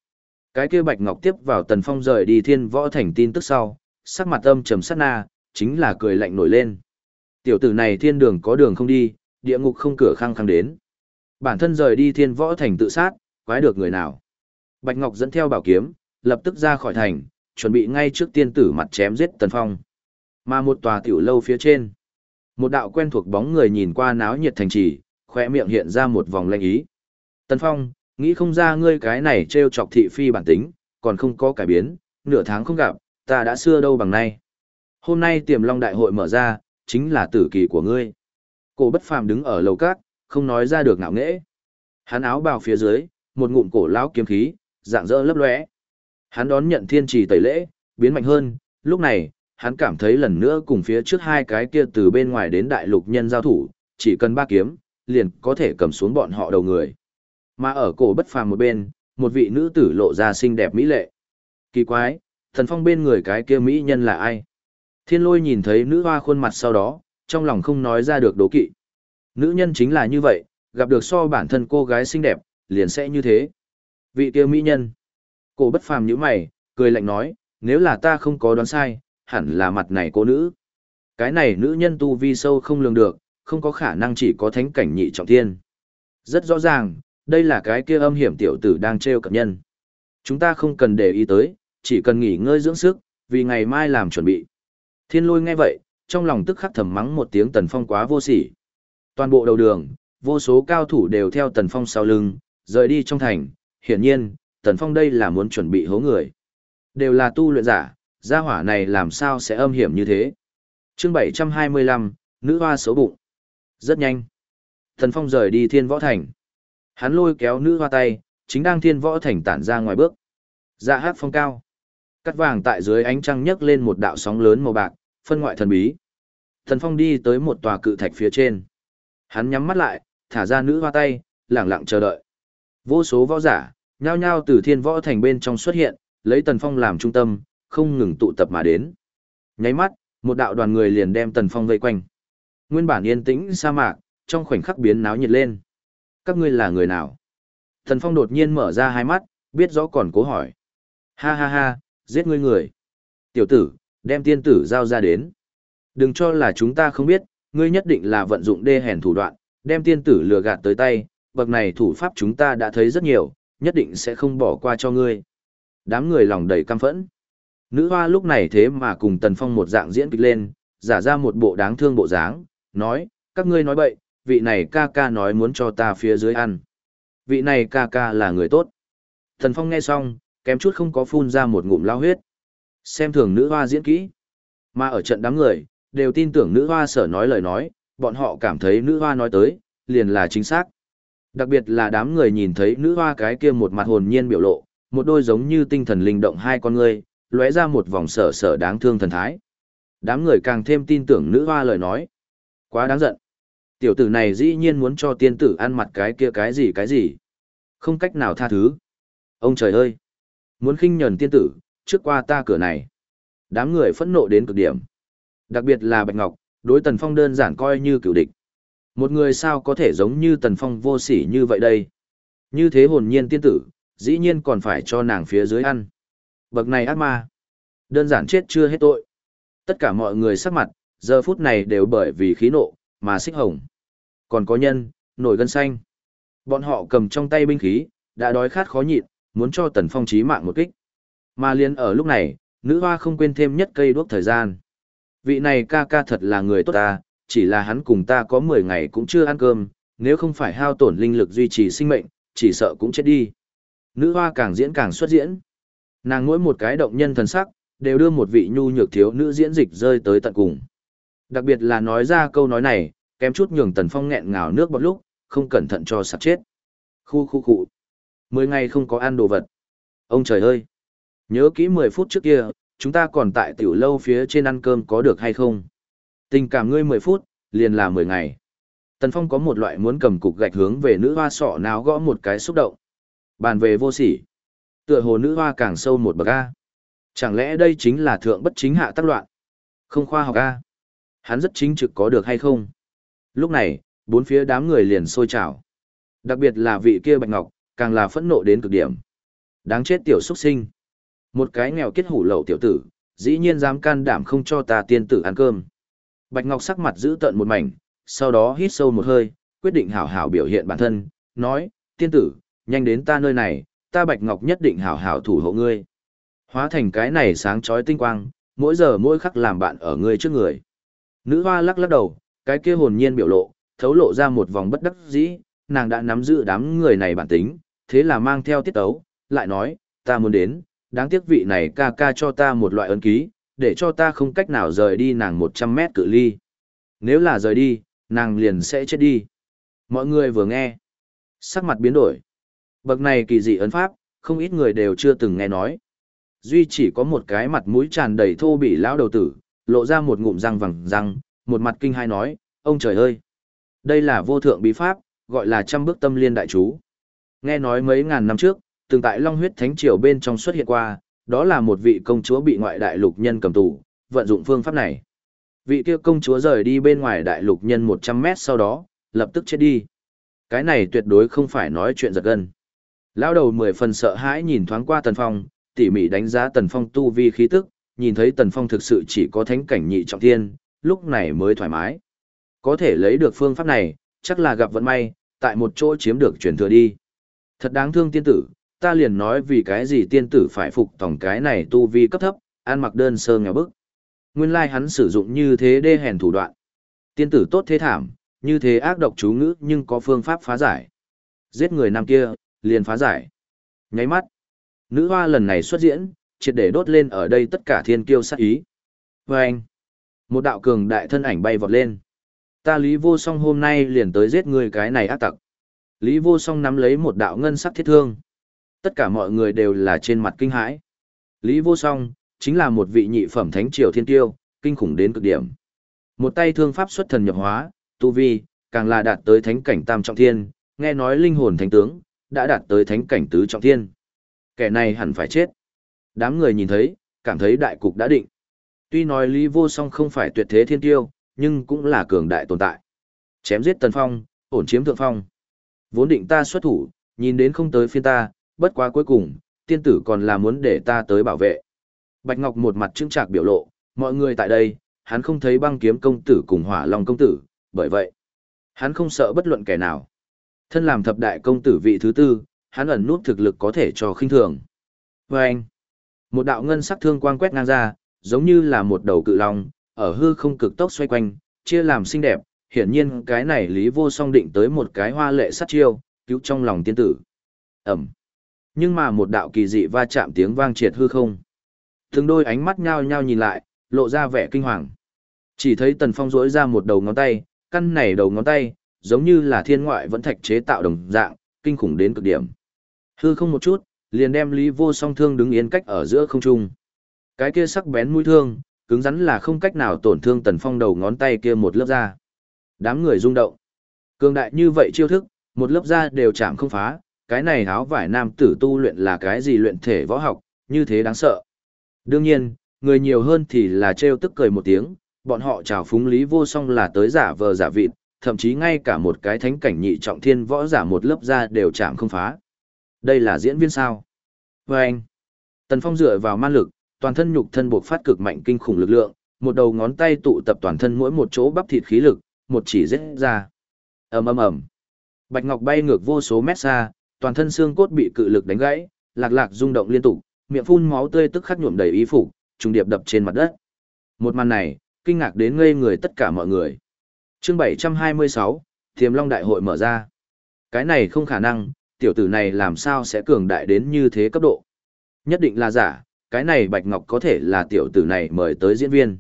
Cái kia Bạch Ngọc tiếp vào Tần Phong rời đi thiên võ thành tin tức sau, sắc mặt âm trầm sát na, chính là cười lạnh nổi lên. Tiểu tử này thiên đường có đường không đi, địa ngục không cửa khăng khăng đến. Bản thân rời đi thiên võ thành tự sát, quái được người nào. Bạch Ngọc dẫn theo bảo kiếm, lập tức ra khỏi thành, chuẩn bị ngay trước tiên tử mặt chém giết Tần Phong. Mà một tòa tiểu lâu phía trên. Một đạo quen thuộc bóng người nhìn qua náo nhiệt thành trì, khỏe miệng hiện ra một vòng lanh ý. Tần Phong, nghĩ không ra ngươi cái này trêu chọc thị phi bản tính, còn không có cải biến, nửa tháng không gặp, ta đã xưa đâu bằng nay. Hôm nay tiềm long đại hội mở ra, chính là tử kỳ của ngươi. Cổ bất phàm đứng ở lầu cát, không nói ra được ngạo nghễ. Hắn áo bào phía dưới, một ngụm cổ lão kiếm khí, dạng dỡ lấp lóe. Hắn đón nhận thiên trì tẩy lễ, biến mạnh hơn, lúc này, hắn cảm thấy lần nữa cùng phía trước hai cái kia từ bên ngoài đến đại lục nhân giao thủ, chỉ cần ba kiếm, liền có thể cầm xuống bọn họ đầu người. Mà ở cổ bất phàm một bên, một vị nữ tử lộ ra xinh đẹp mỹ lệ. Kỳ quái, thần phong bên người cái kia mỹ nhân là ai? Thiên lôi nhìn thấy nữ hoa khuôn mặt sau đó, trong lòng không nói ra được đố kỵ. Nữ nhân chính là như vậy, gặp được so bản thân cô gái xinh đẹp, liền sẽ như thế. Vị kia mỹ nhân. Cổ bất phàm như mày, cười lạnh nói, nếu là ta không có đoán sai, hẳn là mặt này cô nữ. Cái này nữ nhân tu vi sâu không lường được, không có khả năng chỉ có thánh cảnh nhị trọng thiên. Rất rõ ràng, đây là cái kia âm hiểm tiểu tử đang treo cập nhân. Chúng ta không cần để ý tới, chỉ cần nghỉ ngơi dưỡng sức, vì ngày mai làm chuẩn bị. Thiên lôi nghe vậy, trong lòng tức khắc thầm mắng một tiếng tần phong quá vô sỉ. Toàn bộ đầu đường, vô số cao thủ đều theo tần phong sau lưng, rời đi trong thành, hiển nhiên, tần phong đây là muốn chuẩn bị hố người. Đều là tu luyện giả, gia hỏa này làm sao sẽ âm hiểm như thế. chương 725, nữ hoa xấu bụng. Rất nhanh. Tần phong rời đi thiên võ thành. Hắn lôi kéo nữ hoa tay, chính đang thiên võ thành tản ra ngoài bước. Dạ hát phong cao. Cắt vàng tại dưới ánh trăng nhấc lên một đạo sóng lớn màu bạc, phân ngoại thần bí. Thần phong đi tới một tòa cự thạch phía trên. Hắn nhắm mắt lại, thả ra nữ hoa tay, lặng lặng chờ đợi. Vô số võ giả, nhao nhao từ thiên võ thành bên trong xuất hiện, lấy tần phong làm trung tâm, không ngừng tụ tập mà đến. Nháy mắt, một đạo đoàn người liền đem tần phong vây quanh. Nguyên bản yên tĩnh sa mạc, trong khoảnh khắc biến náo nhiệt lên. Các ngươi là người nào? Tần phong đột nhiên mở ra hai mắt, biết rõ còn cố hỏi. Ha ha ha, giết ngươi người. Tiểu tử, đem tiên tử giao ra đến. Đừng cho là chúng ta không biết, ngươi nhất định là vận dụng đê hèn thủ đoạn, đem tiên tử lừa gạt tới tay, bậc này thủ pháp chúng ta đã thấy rất nhiều, nhất định sẽ không bỏ qua cho ngươi. Đám người lòng đầy căm phẫn. Nữ hoa lúc này thế mà cùng Tần Phong một dạng diễn kịch lên, giả ra một bộ đáng thương bộ dáng, nói, các ngươi nói bậy, vị này ca ca nói muốn cho ta phía dưới ăn. Vị này ca ca là người tốt. Tần Phong nghe xong, kém chút không có phun ra một ngụm lao huyết. Xem thường nữ hoa diễn kỹ. Mà ở trận đám người, đều tin tưởng nữ hoa sở nói lời nói, bọn họ cảm thấy nữ hoa nói tới, liền là chính xác. Đặc biệt là đám người nhìn thấy nữ hoa cái kia một mặt hồn nhiên biểu lộ, một đôi giống như tinh thần linh động hai con người, lóe ra một vòng sở sở đáng thương thần thái. Đám người càng thêm tin tưởng nữ hoa lời nói. Quá đáng giận. Tiểu tử này dĩ nhiên muốn cho tiên tử ăn mặt cái kia cái gì cái gì. Không cách nào tha thứ. Ông trời ơi! Muốn khinh nhẫn tiên tử, trước qua ta cửa này. Đám người phẫn nộ đến cực điểm. Đặc biệt là Bạch Ngọc, đối Tần Phong đơn giản coi như cựu địch. Một người sao có thể giống như Tần Phong vô sỉ như vậy đây? Như thế hồn nhiên tiên tử, dĩ nhiên còn phải cho nàng phía dưới ăn. Bậc này ác ma. Đơn giản chết chưa hết tội. Tất cả mọi người sắc mặt, giờ phút này đều bởi vì khí nộ, mà xích hồng. Còn có nhân, nổi gân xanh. Bọn họ cầm trong tay binh khí, đã đói khát khó nhịn, muốn cho Tần Phong chí mạng một kích. Mà liền ở lúc này, nữ hoa không quên thêm nhất cây đuốc thời gian. Vị này ca ca thật là người tốt ta, chỉ là hắn cùng ta có 10 ngày cũng chưa ăn cơm, nếu không phải hao tổn linh lực duy trì sinh mệnh, chỉ sợ cũng chết đi. Nữ hoa càng diễn càng xuất diễn. Nàng mỗi một cái động nhân thần sắc, đều đưa một vị nhu nhược thiếu nữ diễn dịch rơi tới tận cùng. Đặc biệt là nói ra câu nói này, kém chút nhường Tần Phong nghẹn ngào nước bọt lúc, không cẩn thận cho sặc chết. Khu khu khu. Mười ngày không có ăn đồ vật. Ông trời ơi! Nhớ kỹ 10 phút trước kia, chúng ta còn tại tiểu lâu phía trên ăn cơm có được hay không? Tình cảm ngươi 10 phút, liền là 10 ngày. Tần Phong có một loại muốn cầm cục gạch hướng về nữ hoa sọ náo gõ một cái xúc động. Bàn về vô sỉ. Tựa hồ nữ hoa càng sâu một bậc A. Chẳng lẽ đây chính là thượng bất chính hạ tác loạn? Không khoa học A. Hắn rất chính trực có được hay không? Lúc này, bốn phía đám người liền sôi trào. Đặc biệt là vị kia Bạch Ngọc, càng là phẫn nộ đến cực điểm. Đáng chết tiểu xuất sinh. Một cái nghèo kết hủ lậu tiểu tử, dĩ nhiên dám can đảm không cho ta tiên tử ăn cơm. Bạch Ngọc sắc mặt giữ tợn một mảnh, sau đó hít sâu một hơi, quyết định hảo hảo biểu hiện bản thân, nói, tiên tử, nhanh đến ta nơi này, ta Bạch Ngọc nhất định hảo hảo thủ hộ ngươi. Hóa thành cái này sáng chói tinh quang, mỗi giờ mỗi khắc làm bạn ở ngươi trước người. Nữ hoa lắc lắc đầu, cái kia hồn nhiên biểu lộ, thấu lộ ra một vòng bất đắc dĩ, nàng đã nắm giữ đám người này bản tính, thế là mang theo tiết tấu, lại nói, ta muốn đến, đáng tiếc vị này ca ca cho ta một loại ấn ký, để cho ta không cách nào rời đi nàng 100 mét cự ly. Nếu là rời đi, nàng liền sẽ chết đi. Mọi người vừa nghe. Sắc mặt biến đổi. Bậc này kỳ dị ấn pháp, không ít người đều chưa từng nghe nói. Duy chỉ có một cái mặt mũi tràn đầy thô bỉ lão đầu tử, lộ ra một ngụm răng vàng răng, một mặt kinh hai nói, ông trời ơi! Đây là vô thượng bí pháp, gọi là trăm bước tâm liên đại chú. Nghe nói mấy ngàn năm trước, từng tại Long huyết thánh triều bên trong xuất hiện qua, đó là một vị công chúa bị ngoại đại lục nhân cầm tù, vận dụng phương pháp này. Vị kia công chúa rời đi bên ngoài đại lục nhân 100 mét sau đó, lập tức chết đi. Cái này tuyệt đối không phải nói chuyện giật gân. Lão đầu mười phần sợ hãi nhìn thoáng qua Tần Phong, tỉ mỉ đánh giá Tần Phong tu vi khí tức, nhìn thấy Tần Phong thực sự chỉ có thánh cảnh nhị trọng thiên, lúc này mới thoải mái. Có thể lấy được phương pháp này, chắc là gặp vận may, tại một chỗ chiếm được truyền thừa đi. Thật đáng thương tiên tử, ta liền nói vì cái gì tiên tử phải phục tổng cái này tu vi cấp thấp, ăn mặc đơn sơ nghèo bức. Nguyên lai like hắn sử dụng như thế đê hèn thủ đoạn. Tiên tử tốt thế thảm, như thế ác độc chú ngữ nhưng có phương pháp phá giải. Giết người nam kia, liền phá giải. Nháy mắt. Nữ hoa lần này xuất diễn, triệt để đốt lên ở đây tất cả thiên kiêu sát ý. Và anh. Một đạo cường đại thân ảnh bay vọt lên. Ta Lý Vô Song hôm nay liền tới giết người cái này ác tặc. Lý Vô Song nắm lấy một đạo ngân sắc thiết thương. Tất cả mọi người đều là trên mặt kinh hãi. Lý Vô Song, chính là một vị nhị phẩm thánh triều thiên tiêu, kinh khủng đến cực điểm. Một tay thương pháp xuất thần nhập hóa, tu vi, càng là đạt tới thánh cảnh tam trọng thiên, nghe nói linh hồn thánh tướng, đã đạt tới thánh cảnh tứ trọng thiên. Kẻ này hẳn phải chết. Đám người nhìn thấy, cảm thấy đại cục đã định. Tuy nói Lý Vô Song không phải tuyệt thế thiên tiêu, nhưng cũng là cường đại tồn tại. Chém giết Tần Phong, ổn chiếm thượng phong. Vốn định ta xuất thủ, nhìn đến không tới phiên ta, bất quá cuối cùng, tiên tử còn là muốn để ta tới bảo vệ. Bạch Ngọc một mặt trưng trạc biểu lộ, mọi người tại đây, hắn không thấy băng kiếm công tử cùng hỏa long công tử, bởi vậy, hắn không sợ bất luận kẻ nào. Thân làm thập đại công tử vị thứ tư, hắn ẩn nút thực lực có thể cho khinh thường. Và anh, một đạo ngân sắc thương quang quét ngang ra, giống như là một đầu cự long, ở hư không cực tốc xoay quanh, chia làm xinh đẹp, hiển nhiên cái này Lý Vô Song định tới một cái hoa lệ sát chiêu, cứu trong lòng tiên tử. Ẩm. Nhưng mà một đạo kỳ dị va chạm tiếng vang triệt hư không. Từng đôi ánh mắt nhao nhao nhìn lại, lộ ra vẻ kinh hoàng. Chỉ thấy Tần Phong rỗi ra một đầu ngón tay, căn này đầu ngón tay, giống như là thiên ngoại vẫn thạch chế tạo đồng dạng, kinh khủng đến cực điểm. Hư không một chút, liền đem Lý Vô Song thương đứng yên cách ở giữa không trung. Cái kia sắc bén mũi thương, cứng rắn là không cách nào tổn thương Tần Phong đầu ngón tay kia một lớp da. Đám người rung động. Cường đại như vậy chiêu thức, một lớp da đều chạm không phá, cái này áo vải nam tử tu luyện là cái gì luyện thể võ học, như thế đáng sợ. Đương nhiên, người nhiều hơn thì là trêu tức cười một tiếng, bọn họ chào phúng Lý Vô Song là tới giả vờ giả vịt, thậm chí ngay cả một cái thánh cảnh nhị trọng thiên võ giả một lớp ra đều chạm không phá. Đây là diễn viên sao? Và anh, Tần Phong dựa vào man lực, toàn thân nhục thân buộc phát cực mạnh kinh khủng lực lượng, một đầu ngón tay tụ tập toàn thân mỗi một chỗ bắp thịt khí lực, một chỉ giết ra. ầm ầm ầm, Bạch Ngọc bay ngược vô số mét xa, toàn thân xương cốt bị cự lực đánh gãy, lạc lạc rung động liên tục, miệng phun máu tươi tức khắc nhuộm đầy y phục, trùng điệp đập trên mặt đất. Một màn này, kinh ngạc đến ngây người tất cả mọi người. Chương 726, Thiềm Long Đại hội mở ra. Cái này không khả năng, tiểu tử này làm sao sẽ cường đại đến như thế cấp độ. Nhất định là giả, cái này Bạch Ngọc có thể là tiểu tử này mời tới diễn viên.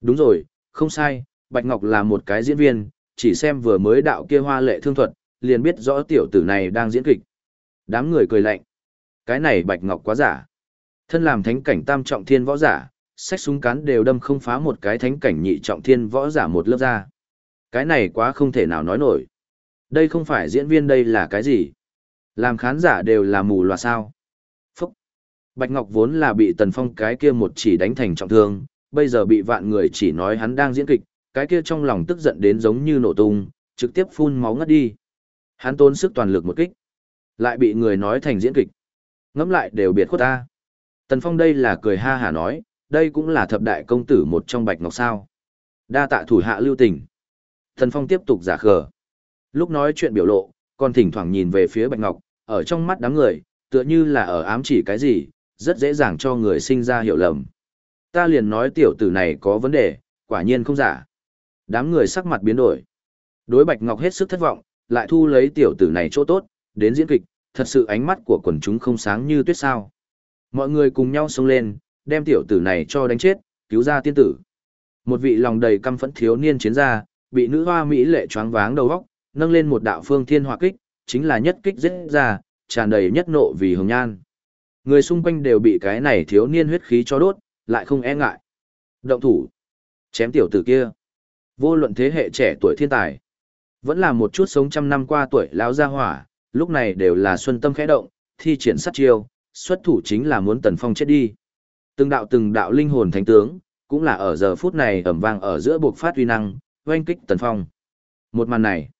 Đúng rồi, không sai, Bạch Ngọc là một cái diễn viên, chỉ xem vừa mới đạo kia hoa lệ thương thuật, liền biết rõ tiểu tử này đang diễn kịch. Đám người cười lạnh. Cái này Bạch Ngọc quá giả. Thân làm thánh cảnh tam trọng thiên võ giả, sách súng cán đều đâm không phá một cái thánh cảnh nhị trọng thiên võ giả một lớp ra. Cái này quá không thể nào nói nổi. Đây không phải diễn viên đây là cái gì? Làm khán giả đều là mù loà sao. Phúc! Bạch Ngọc vốn là bị Tần Phong cái kia một chỉ đánh thành trọng thương, bây giờ bị vạn người chỉ nói hắn đang diễn kịch, cái kia trong lòng tức giận đến giống như nổ tung, trực tiếp phun máu ngất đi. Hắn tốn sức toàn lực một kích, lại bị người nói thành diễn kịch. Ngẫm lại đều biệt khuất ta. Tần Phong đây là cười ha hả nói, đây cũng là thập đại công tử một trong Bạch Ngọc sao. Đa tạ thủ hạ lưu tình. Tần Phong tiếp tục giả khờ. Lúc nói chuyện biểu lộ, còn thỉnh thoảng nhìn về phía Bạch Ngọc, ở trong mắt đám người, tựa như là ở ám chỉ cái gì, rất dễ dàng cho người sinh ra hiểu lầm. Ta liền nói tiểu tử này có vấn đề, quả nhiên không giả. Đám người sắc mặt biến đổi. Đối Bạch Ngọc hết sức thất vọng, lại thu lấy tiểu tử này chỗ tốt, đến diễn kịch, thật sự ánh mắt của quần chúng không sáng như tuyết sao. Mọi người cùng nhau xông lên, đem tiểu tử này cho đánh chết, cứu ra tiên tử. Một vị lòng đầy căm phẫn thiếu niên chiến gia, bị nữ hoa mỹ lệ choáng váng đầu óc, nâng lên một đạo phương thiên hỏa kích, chính là nhất kích giết ra, tràn đầy nhất nộ vì hồng nhan. Người xung quanh đều bị cái này thiếu niên huyết khí cho đốt, lại không e ngại. Động thủ. Chém tiểu tử kia. Vô luận thế hệ trẻ tuổi thiên tài. Vẫn là một chút sống trăm năm qua tuổi lão gia hỏa, lúc này đều là xuân tâm khẽ động, thi triển sát chiêu, xuất thủ chính là muốn Tần Phong chết đi. Từng đạo từng đạo linh hồn thánh tướng, cũng là ở giờ phút này ẩm vang ở giữa buộc phát uy năng, oanh kích Tần Phong. Một màn này,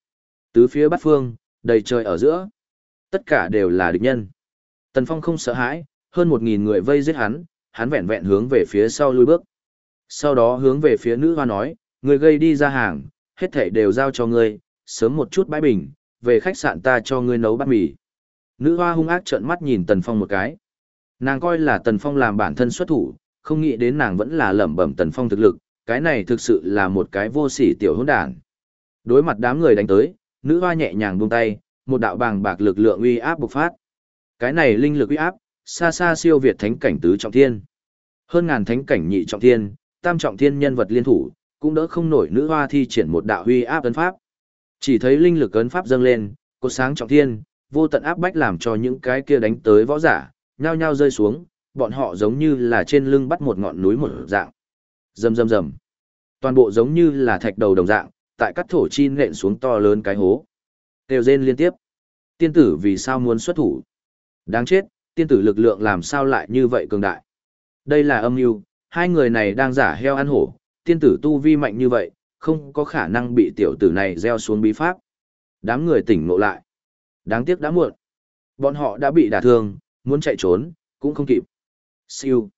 tứ phía bát phương, đầy trời ở giữa, tất cả đều là địch nhân. Tần Phong không sợ hãi, hơn một nghìn người vây giết hắn, hắn vẹn vẹn hướng về phía sau lui bước. Sau đó hướng về phía nữ hoa nói, người gây đi ra hàng, hết thảy đều giao cho ngươi, sớm một chút bãi bình, về khách sạn ta cho ngươi nấu bát mì. Nữ hoa hung ác trợn mắt nhìn Tần Phong một cái. Nàng coi là Tần Phong làm bản thân xuất thủ, không nghĩ đến nàng vẫn là lẩm bẩm Tần Phong thực lực, cái này thực sự là một cái vô sỉ tiểu hỗn đản. Đối mặt đám người đánh tới, nữ hoa nhẹ nhàng buông tay, một đạo bàng bạc lực lượng uy áp bộc phát. Cái này linh lực uy áp, xa xa siêu việt thánh cảnh tứ trọng thiên. Hơn ngàn thánh cảnh nhị trọng thiên, tam trọng thiên nhân vật liên thủ, cũng đỡ không nổi nữ hoa thi triển một đạo uy áp tấn pháp. Chỉ thấy linh lực ấn pháp dâng lên, cột sáng trọng thiên, vô tận áp bách làm cho những cái kia đánh tới võ giả, nhao nhao rơi xuống, bọn họ giống như là trên lưng bắt một ngọn núi một dạng. Rầm rầm rầm. Toàn bộ giống như là thạch đầu đồng dạng, tại các thổ chi nện xuống to lớn cái hố. Tiêu rên liên tiếp. Tiên tử vì sao muốn xuất thủ? Đáng chết, tiên tử lực lượng làm sao lại như vậy cường đại? Đây là âm mưu, hai người này đang giả heo ăn hổ, tiên tử tu vi mạnh như vậy, không có khả năng bị tiểu tử này gieo xuống bí pháp. Đám người tỉnh ngộ lại. Đáng tiếc đã muộn. Bọn họ đã bị đả thương, muốn chạy trốn, cũng không kịp. Siêu.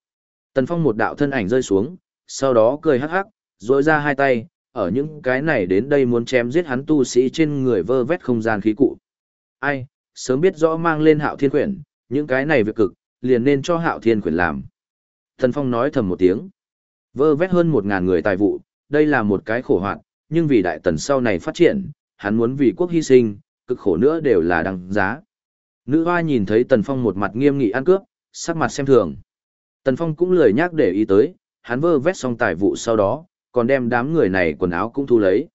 Tần Phong một đạo thân ảnh rơi xuống, sau đó cười hắc hắc, rỗi ra hai tay, ở những cái này đến đây muốn chém giết hắn tu sĩ trên người vơ vét không gian khí cụ. Ai, sớm biết rõ mang lên hạo thiên quyển, những cái này việc cực, liền nên cho hạo thiên quyển làm. Tần Phong nói thầm một tiếng. Vơ vét hơn một ngàn người tài vụ, đây là một cái khổ hoạn, nhưng vì đại tần sau này phát triển, hắn muốn vì quốc hy sinh, cực khổ nữa đều là đăng giá. Nữ hoa nhìn thấy Tần Phong một mặt nghiêm nghị ăn cướp, sắc mặt xem thường. Tần Phong cũng lười nhắc để ý tới, hắn vơ vét xong tài vụ sau đó, còn đem đám người này quần áo cũng thu lấy.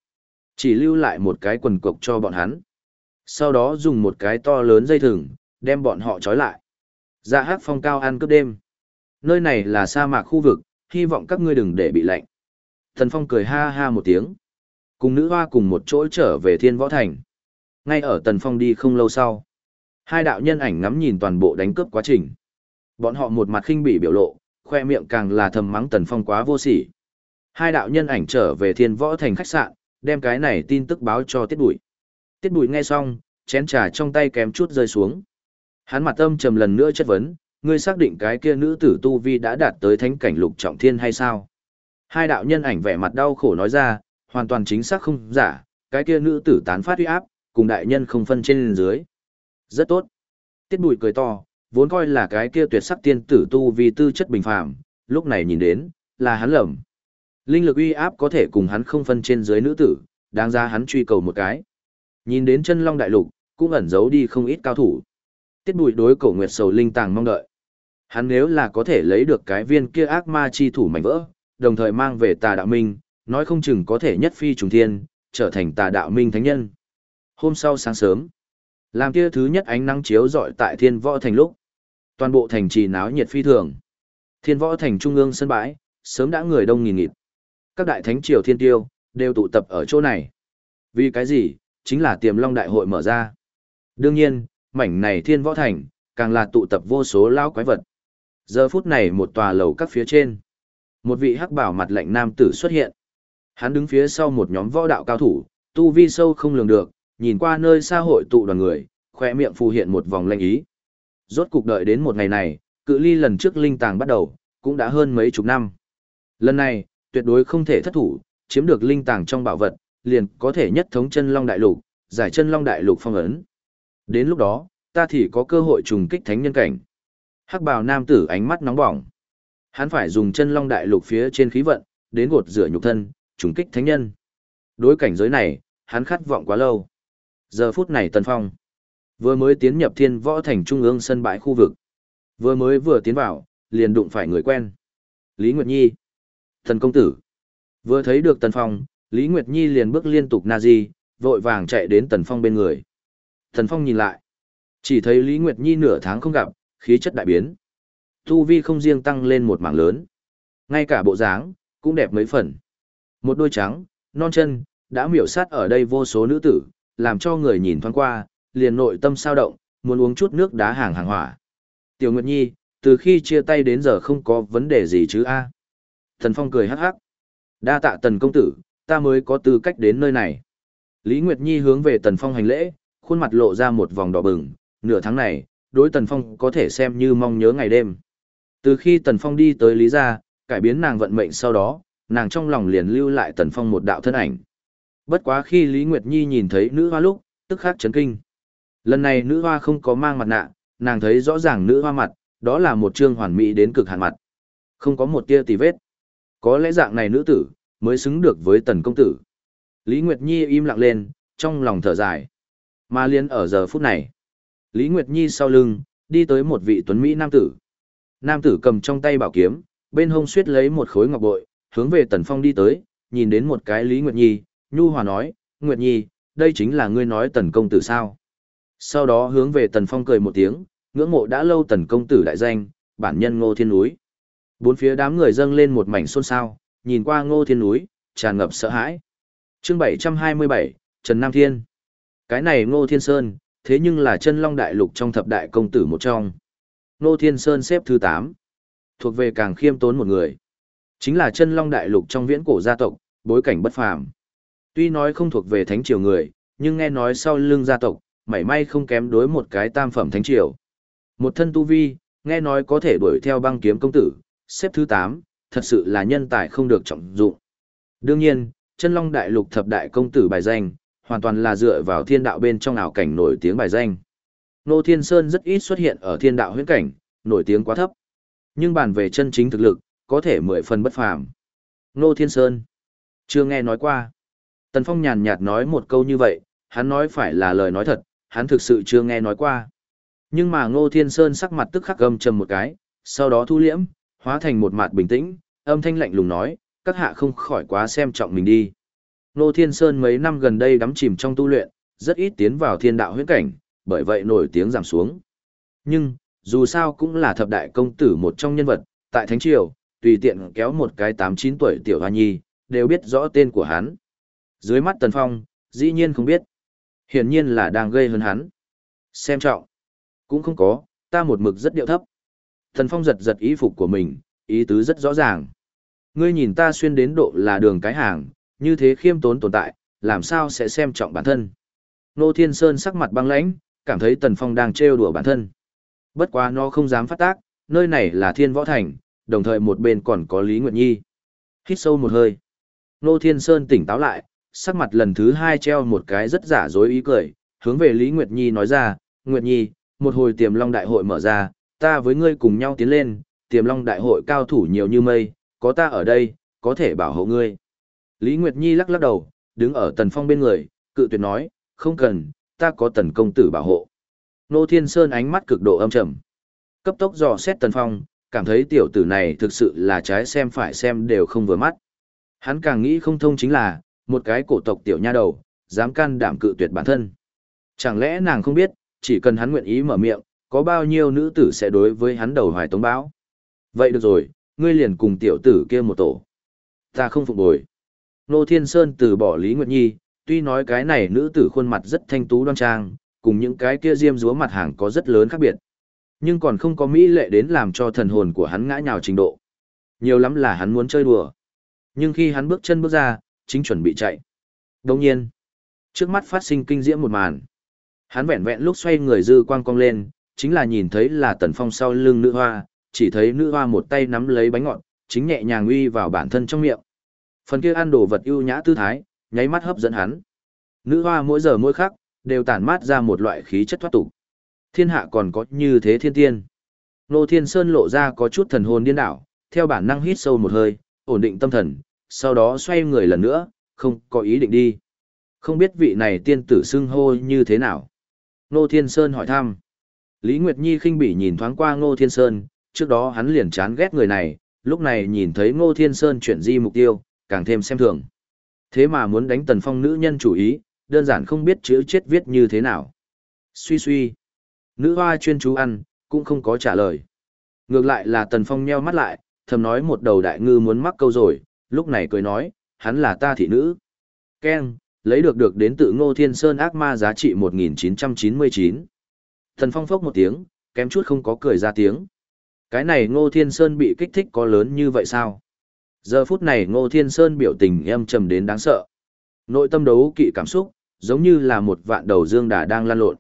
Chỉ lưu lại một cái quần cộc cho bọn hắn. Sau đó dùng một cái to lớn dây thừng, đem bọn họ trói lại. Dạ Ra hát phong cao ăn cướp đêm. Nơi này là sa mạc khu vực, hy vọng các ngươi đừng để bị lạnh. Tần Phong cười ha ha một tiếng. Cùng nữ hoa cùng một chỗ trở về thiên võ thành. Ngay ở Tần Phong đi không lâu sau. Hai đạo nhân ảnh ngắm nhìn toàn bộ đánh cướp quá trình. Bọn họ một mặt khinh bỉ biểu lộ, khoe miệng càng là thầm mắng Tần Phong quá vô sỉ. Hai đạo nhân ảnh trở về thiên võ thành khách sạn, đem cái này tin tức báo cho Tiết Bụi. Tiết Bụi nghe xong, chén trà trong tay kém chút rơi xuống. Hắn mặt âm trầm lần nữa chất vấn, ngươi xác định cái kia nữ tử tu vi đã đạt tới thánh cảnh lục trọng thiên hay sao? Hai đạo nhân ảnh vẻ mặt đau khổ nói ra, hoàn toàn chính xác không giả, cái kia nữ tử tán phát uy áp, cùng đại nhân không phân trên dưới. Rất tốt. Tiết bụi cười to, vốn coi là cái kia tuyệt sắc tiên tử tu vì tư chất bình phàm, lúc này nhìn đến, là hắn lầm. Linh lực uy áp có thể cùng hắn không phân trên dưới nữ tử, đáng ra hắn truy cầu một cái. Nhìn đến chân long đại lục, cũng ẩn giấu đi không ít cao thủ. Tiết bụi đối cổ nguyệt sầu linh tàng mong đợi. Hắn nếu là có thể lấy được cái viên kia ác ma chi thủ mảnh vỡ, đồng thời mang về tà đạo minh, nói không chừng có thể nhất phi trùng thiên, trở thành tà đạo minh thánh nhân. Hôm sau sáng sớm, làm kia thứ nhất ánh nắng chiếu rọi tại thiên võ thành lúc. Toàn bộ thành trì náo nhiệt phi thường. Thiên võ thành trung ương sân bãi, sớm đã người đông nghìn nghịt. Các đại thánh triều thiên tiêu, đều tụ tập ở chỗ này. Vì cái gì? Chính là tiềm long đại hội mở ra. Đương nhiên, mảnh này thiên võ thành, càng là tụ tập vô số lao quái vật. Giờ phút này một tòa lầu các phía trên. Một vị hắc bảo mặt lạnh nam tử xuất hiện. Hắn đứng phía sau một nhóm võ đạo cao thủ, tu vi sâu không lường được, nhìn qua nơi xa hội tụ đoàn người, khoe miệng phù hiện một vòng lanh ý. Rốt cục đợi đến một ngày này, cự ly lần trước linh tàng bắt đầu, cũng đã hơn mấy chục năm. Lần này, tuyệt đối không thể thất thủ, chiếm được linh tàng trong bảo vật, liền có thể nhất thống chân long đại lục, giải chân long đại lục phong ấn. Đến lúc đó, ta thì có cơ hội trùng kích thánh nhân cảnh. Hắc bào nam tử ánh mắt nóng bỏng. Hắn phải dùng chân long đại lục phía trên khí vận, đến gột rửa nhục thân, trùng kích thánh nhân. Đối cảnh giới này, hắn khát vọng quá lâu. Giờ phút này Tần Phong vừa mới tiến nhập Thiên Võ thành trung ương sân bãi khu vực. Vừa mới vừa tiến vào, liền đụng phải người quen. Lý Nguyệt Nhi. Thần công tử. Vừa thấy được Tần Phong, Lý Nguyệt Nhi liền bước liên tục na di, vội vàng chạy đến Tần Phong bên người. tần Phong nhìn lại, chỉ thấy Lý Nguyệt Nhi nửa tháng không gặp, khí chất đại biến. Tu vi không riêng tăng lên một mảng lớn, ngay cả bộ dáng cũng đẹp mấy phần. Một đôi trắng, non chân, đã miểu sát ở đây vô số nữ tử, làm cho người nhìn thoáng qua, liền nội tâm sao động, muốn uống chút nước đá hàng hàng hỏa. Tiểu Nguyệt Nhi, từ khi chia tay đến giờ không có vấn đề gì chứ a? Thần Phong cười hắc hắc. Đa tạ Tần công tử, ta mới có tư cách đến nơi này. Lý Nguyệt Nhi hướng về Tần Phong hành lễ, khuôn mặt lộ ra một vòng đỏ bừng, nửa tháng này, đối Tần Phong có thể xem như mong nhớ ngày đêm. Từ khi Tần Phong đi tới Lý Gia, cải biến nàng vận mệnh sau đó, nàng trong lòng liền lưu lại Tần Phong một đạo thân ảnh. Bất quá khi Lý Nguyệt Nhi nhìn thấy nữ hoa lúc, tức khắc chấn kinh. Lần này nữ hoa không có mang mặt nạ, nàng thấy rõ ràng nữ hoa mặt, đó là một trương hoàn mỹ đến cực hạn mặt. Không có một tia tì vết. Có lẽ dạng này nữ tử, mới xứng được với tần công tử. Lý Nguyệt Nhi im lặng lên, trong lòng thở dài. Mà liên ở giờ phút này. Lý Nguyệt Nhi sau lưng, đi tới một vị tuấn Mỹ nam tử. Nam tử cầm trong tay bảo kiếm, bên hông suýt lấy một khối ngọc bội, hướng về tần phong đi tới, nhìn đến một cái Lý Nguyệt Nhi, nhu hòa nói, Nguyệt Nhi, đây chính là ngươi nói tần công tử sao. Sau đó hướng về tần phong cười một tiếng, ngưỡng mộ đã lâu tần công tử đại danh, bản nhân ngô thiên núi. Bốn phía đám người dâng lên một mảnh xôn xao, nhìn qua ngô thiên núi, tràn ngập sợ hãi. chương 727, Trần Nam Thiên. Cái này ngô thiên sơn, thế nhưng là chân long đại lục trong thập đại công tử một trong. Nô thiên sơn xếp thứ 8. Thuộc về càng khiêm tốn một người. Chính là chân long đại lục trong viễn cổ gia tộc, bối cảnh bất phàm. Tuy nói không thuộc về thánh triều người, nhưng nghe nói sau lưng gia tộc, mảy may không kém đối một cái tam phẩm thánh triều. Một thân tu vi, nghe nói có thể đuổi theo băng kiếm công tử, xếp thứ 8, thật sự là nhân tài không được trọng dụng. Đương nhiên, chân long đại lục thập đại công tử bài danh, hoàn toàn là dựa vào thiên đạo bên trong ảo cảnh nổi tiếng bài danh. Nô Thiên Sơn rất ít xuất hiện ở thiên đạo huyễn cảnh, nổi tiếng quá thấp. Nhưng bàn về chân chính thực lực, có thể mười phần bất phàm. Nô Thiên Sơn, chưa nghe nói qua. Tần Phong nhàn nhạt nói một câu như vậy, hắn nói phải là lời nói thật, hắn thực sự chưa nghe nói qua. Nhưng mà Ngô Thiên Sơn sắc mặt tức khắc gầm trầm một cái, sau đó thu liễm, hóa thành một mặt bình tĩnh, âm thanh lạnh lùng nói, các hạ không khỏi quá xem trọng mình đi. Ngô Thiên Sơn mấy năm gần đây đắm chìm trong tu luyện, rất ít tiến vào thiên đạo huyễn cảnh, bởi vậy nổi tiếng giảm xuống. Nhưng, dù sao cũng là thập đại công tử một trong nhân vật, tại Thánh Triều, tùy tiện kéo một cái 8-9 tuổi tiểu hoa nhi, đều biết rõ tên của hắn. Dưới mắt Tần Phong, dĩ nhiên không biết. Hiển nhiên là đang gây hơn hắn. Xem trọng. Cũng không có, ta một mực rất điệu thấp. Thần Phong giật giật ý phục của mình, ý tứ rất rõ ràng. Ngươi nhìn ta xuyên đến độ là đường cái hàng, như thế khiêm tốn tồn tại, làm sao sẽ xem trọng bản thân. Nô Thiên Sơn sắc mặt băng lãnh, cảm thấy Tần Phong đang trêu đùa bản thân. Bất quá nó không dám phát tác, nơi này là Thiên Võ Thành, đồng thời một bên còn có Lý Nguyệt Nhi. Hít sâu một hơi. Nô Thiên Sơn tỉnh táo lại, sắc mặt lần thứ hai treo một cái rất giả dối ý cười, hướng về Lý Nguyệt Nhi nói ra, Nguyệt Nhi, một hồi tiềm long đại hội mở ra, ta với ngươi cùng nhau tiến lên, tiềm long đại hội cao thủ nhiều như mây, có ta ở đây, có thể bảo hộ ngươi. Lý Nguyệt Nhi lắc lắc đầu, đứng ở tần phong bên người, cự tuyệt nói, không cần, ta có tần công tử bảo hộ. Nô Thiên Sơn ánh mắt cực độ âm trầm. Cấp tốc dò xét tần phong, cảm thấy tiểu tử này thực sự là trái xem phải xem đều không vừa mắt. Hắn càng nghĩ không thông chính là, một cái cổ tộc tiểu nha đầu, dám can đảm cự tuyệt bản thân. Chẳng lẽ nàng không biết, chỉ cần hắn nguyện ý mở miệng, có bao nhiêu nữ tử sẽ đối với hắn đầu hoài tống báo. Vậy được rồi, ngươi liền cùng tiểu tử kia một tổ. Ta không phục bồi. Nô Thiên Sơn từ bỏ Lý Nguyệt Nhi, tuy nói cái này nữ tử khuôn mặt rất thanh tú đoan trang, cùng những cái kia diêm dúa mặt hàng có rất lớn khác biệt. Nhưng còn không có mỹ lệ đến làm cho thần hồn của hắn ngã nhào trình độ. Nhiều lắm là hắn muốn chơi đùa. Nhưng khi hắn bước chân bước ra, chính chuẩn bị chạy. Đồng nhiên, trước mắt phát sinh kinh diễm một màn. Hắn vẹn vẹn lúc xoay người dư quang cong lên, chính là nhìn thấy là tần phong sau lưng nữ hoa, chỉ thấy nữ hoa một tay nắm lấy bánh ngọt, chính nhẹ nhàng uy vào bản thân trong miệng. Phần kia ăn đồ vật ưu nhã tư thái, nháy mắt hấp dẫn hắn. Nữ hoa mỗi giờ mỗi khắc, đều tản mát ra một loại khí chất thoát tục. Thiên hạ còn có như thế thiên tiên. Nô Thiên Sơn lộ ra có chút thần hồn điên đảo, theo bản năng hít sâu một hơi, ổn định tâm thần, sau đó xoay người lần nữa, không có ý định đi. Không biết vị này tiên tử xưng hô như thế nào. Ngô Thiên Sơn hỏi thăm. Lý Nguyệt Nhi khinh bỉ nhìn thoáng qua Ngô Thiên Sơn, trước đó hắn liền chán ghét người này, lúc này nhìn thấy Ngô Thiên Sơn chuyển di mục tiêu, càng thêm xem thường. Thế mà muốn đánh tần phong nữ nhân chủ ý, đơn giản không biết chữ chết viết như thế nào. Suy suy. Nữ hoa chuyên chú ăn, cũng không có trả lời. Ngược lại là Tần Phong nheo mắt lại, thầm nói một đầu đại ngư muốn mắc câu rồi, lúc này cười nói, hắn là ta thị nữ. Ken, lấy được được đến tự Ngô Thiên Sơn ác ma giá trị 1999. Tần Phong phốc một tiếng, kém chút không có cười ra tiếng. Cái này Ngô Thiên Sơn bị kích thích có lớn như vậy sao? Giờ phút này Ngô Thiên Sơn biểu tình em trầm đến đáng sợ. Nội tâm đấu kỵ cảm xúc, giống như là một vạn đầu dương đà đang lan lộn.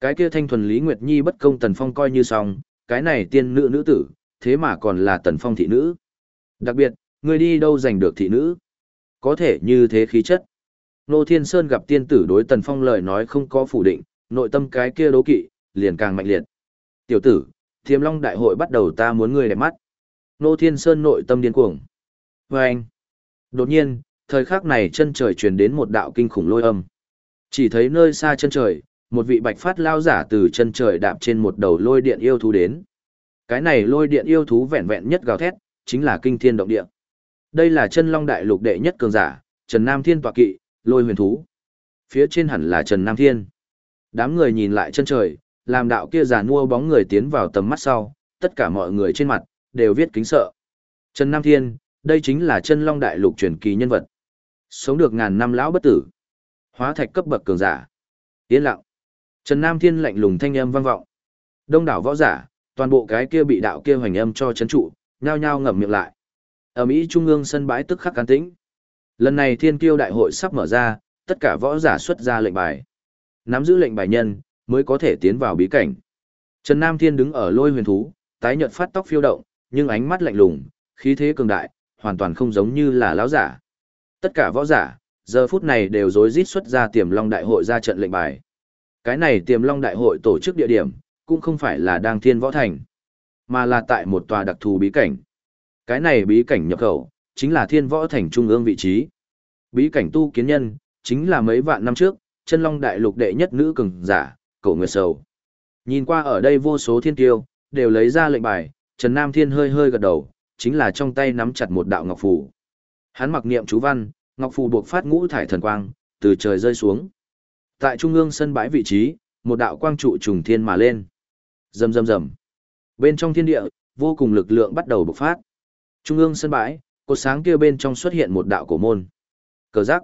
Cái kia thanh thuần Lý Nguyệt Nhi bất công Tần Phong coi như xong, cái này tiên nữ nữ tử, thế mà còn là Tần Phong thị nữ. Đặc biệt, người đi đâu giành được thị nữ? Có thể như thế khí chất. Ngô Thiên Sơn gặp tiên tử đối Tần Phong lời nói không có phủ định, nội tâm cái kia đấu kỵ, liền càng mạnh liệt. Tiểu tử, Thiềm Long Đại hội bắt đầu ta muốn ngươi đẹp mắt. Nô Thiên Sơn nội tâm điên cuồng. Và anh. Đột nhiên, thời khắc này chân trời truyền đến một đạo kinh khủng lôi âm. Chỉ thấy nơi xa chân trời, một vị bạch phát lao giả từ chân trời đạp trên một đầu lôi điện yêu thú đến. Cái này lôi điện yêu thú vẹn vẹn nhất gào thét, chính là kinh thiên động địa. Đây là chân long đại lục đệ nhất cường giả, Trần Nam Thiên tọa kỵ, lôi huyền thú. Phía trên hẳn là Trần Nam Thiên. Đám người nhìn lại chân trời, làm đạo kia giả mua bóng người tiến vào tầm mắt sau, tất cả mọi người trên mặt, đều viết kính sợ. Trần Nam Thiên, đây chính là chân long đại lục truyền kỳ nhân vật. Sống được ngàn năm lão bất tử. Hóa thạch cấp bậc cường giả. Yên lặng. Trần Nam Thiên lạnh lùng thanh âm vang vọng. Đông đảo võ giả, toàn bộ cái kia bị đạo kia hoành âm cho chấn trụ, nhao nhao ngậm miệng lại. Ở Mỹ Trung ương sân bãi tức khắc can tĩnh. Lần này Thiên Kiêu đại hội sắp mở ra, tất cả võ giả xuất ra lệnh bài. Nắm giữ lệnh bài nhân, mới có thể tiến vào bí cảnh. Trần Nam Thiên đứng ở lôi huyền thú, tái nhợt phát tóc phiêu động, nhưng ánh mắt lạnh lùng, khí thế cường đại, hoàn toàn không giống như là lão giả. Tất cả võ giả, giờ phút này đều rối rít xuất ra tiềm long đại hội ra trận lệnh bài. Cái này tiềm long đại hội tổ chức địa điểm, cũng không phải là đang thiên võ thành, mà là tại một tòa đặc thù bí cảnh. Cái này bí cảnh nhập khẩu, chính là thiên võ thành trung ương vị trí. Bí cảnh tu kiến nhân, chính là mấy vạn năm trước, chân long đại lục đệ nhất nữ cường giả, cổ nguyệt sầu. Nhìn qua ở đây vô số thiên tiêu, đều lấy ra lệnh bài, Trần Nam Thiên hơi hơi gật đầu, chính là trong tay nắm chặt một đạo ngọc phù. Hắn mặc niệm chú văn, ngọc phù buộc phát ngũ thải thần quang, từ trời rơi xuống. Tại trung ương sân bãi vị trí, một đạo quang trụ trùng thiên mà lên. Rầm rầm rầm. Bên trong thiên địa, vô cùng lực lượng bắt đầu bộc phát. Trung ương sân bãi, cột sáng kia bên trong xuất hiện một đạo cổ môn. Cờ giác.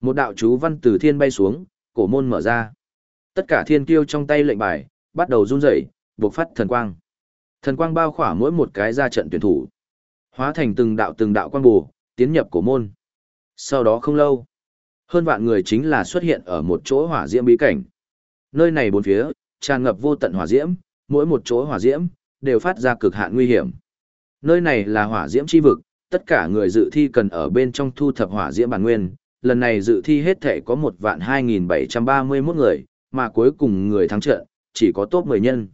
Một đạo chú văn từ thiên bay xuống, cổ môn mở ra. Tất cả thiên kiêu trong tay lệnh bài, bắt đầu run rẩy, bộc phát thần quang. Thần quang bao khỏa mỗi một cái ra trận tuyển thủ. Hóa thành từng đạo từng đạo quan bù, tiến nhập cổ môn. Sau đó không lâu, hơn vạn người chính là xuất hiện ở một chỗ hỏa diễm bí cảnh. Nơi này bốn phía, tràn ngập vô tận hỏa diễm, mỗi một chỗ hỏa diễm, đều phát ra cực hạn nguy hiểm. Nơi này là hỏa diễm chi vực, tất cả người dự thi cần ở bên trong thu thập hỏa diễm bản nguyên. Lần này dự thi hết thể có một vạn 2.731 người, mà cuối cùng người thắng trận, chỉ có top 10 nhân.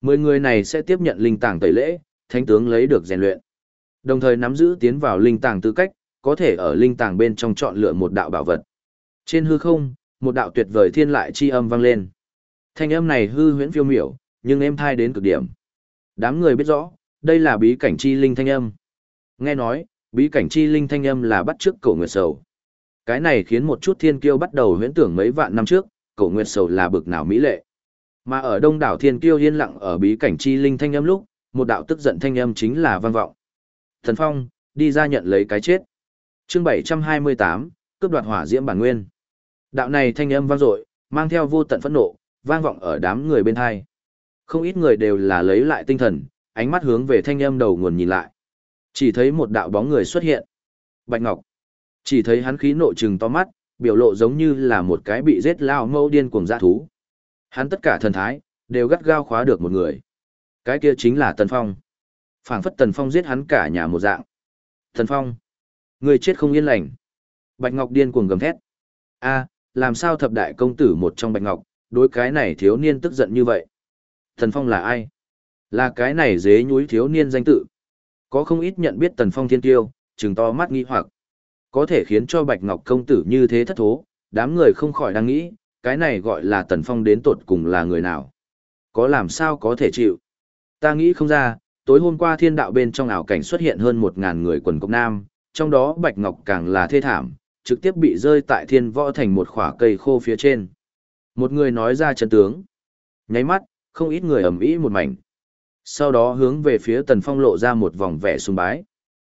10 người này sẽ tiếp nhận linh tàng tẩy lễ, thánh tướng lấy được rèn luyện. Đồng thời nắm giữ tiến vào linh tàng tư cách, có thể ở linh tàng bên trong chọn lựa một đạo bảo vật. Trên hư không, một đạo tuyệt vời thiên lại chi âm vang lên. Thanh âm này hư huyễn phiêu miểu, nhưng êm thai đến cực điểm. Đám người biết rõ, đây là bí cảnh chi linh thanh âm. Nghe nói, bí cảnh chi linh thanh âm là bắt trước cổ nguyệt sầu. Cái này khiến một chút thiên kiêu bắt đầu huyễn tưởng mấy vạn năm trước, cổ nguyệt sầu là bực nào mỹ lệ. Mà ở đông đảo thiên kiêu yên lặng ở bí cảnh chi linh thanh âm lúc, một đạo tức giận thanh âm chính là vang vọng. Thần Phong, đi ra nhận lấy cái chết. Chương 728, cướp đoạt hỏa diễm bản nguyên. Đạo này thanh âm vang dội, mang theo vô tận phẫn nộ, vang vọng ở đám người bên hai. Không ít người đều là lấy lại tinh thần, ánh mắt hướng về thanh âm đầu nguồn nhìn lại. Chỉ thấy một đạo bóng người xuất hiện. Bạch Ngọc. Chỉ thấy hắn khí nộ trừng to mắt, biểu lộ giống như là một cái bị giết lao mâu điên cuồng dã thú. Hắn tất cả thần thái, đều gắt gao khóa được một người. Cái kia chính là Tần Phong phảng phất Tần Phong giết hắn cả nhà một dạng. Tần Phong. Người chết không yên lành. Bạch Ngọc điên cuồng gầm thét. a làm sao thập đại công tử một trong Bạch Ngọc, đối cái này thiếu niên tức giận như vậy? Tần Phong là ai? Là cái này dế nhúi thiếu niên danh tự. Có không ít nhận biết Tần Phong thiên tiêu, trừng to mắt nghi hoặc. Có thể khiến cho Bạch Ngọc công tử như thế thất thố, đám người không khỏi đang nghĩ, cái này gọi là Tần Phong đến tột cùng là người nào? Có làm sao có thể chịu? Ta nghĩ không ra, tối hôm qua thiên đạo bên trong ảo cảnh xuất hiện hơn một ngàn người quần cốc nam, trong đó Bạch Ngọc càng là thê thảm, trực tiếp bị rơi tại thiên võ thành một khỏa cây khô phía trên. Một người nói ra chân tướng. Nháy mắt, không ít người ầm ĩ một mảnh. Sau đó hướng về phía Tần Phong lộ ra một vòng vẻ sùng bái.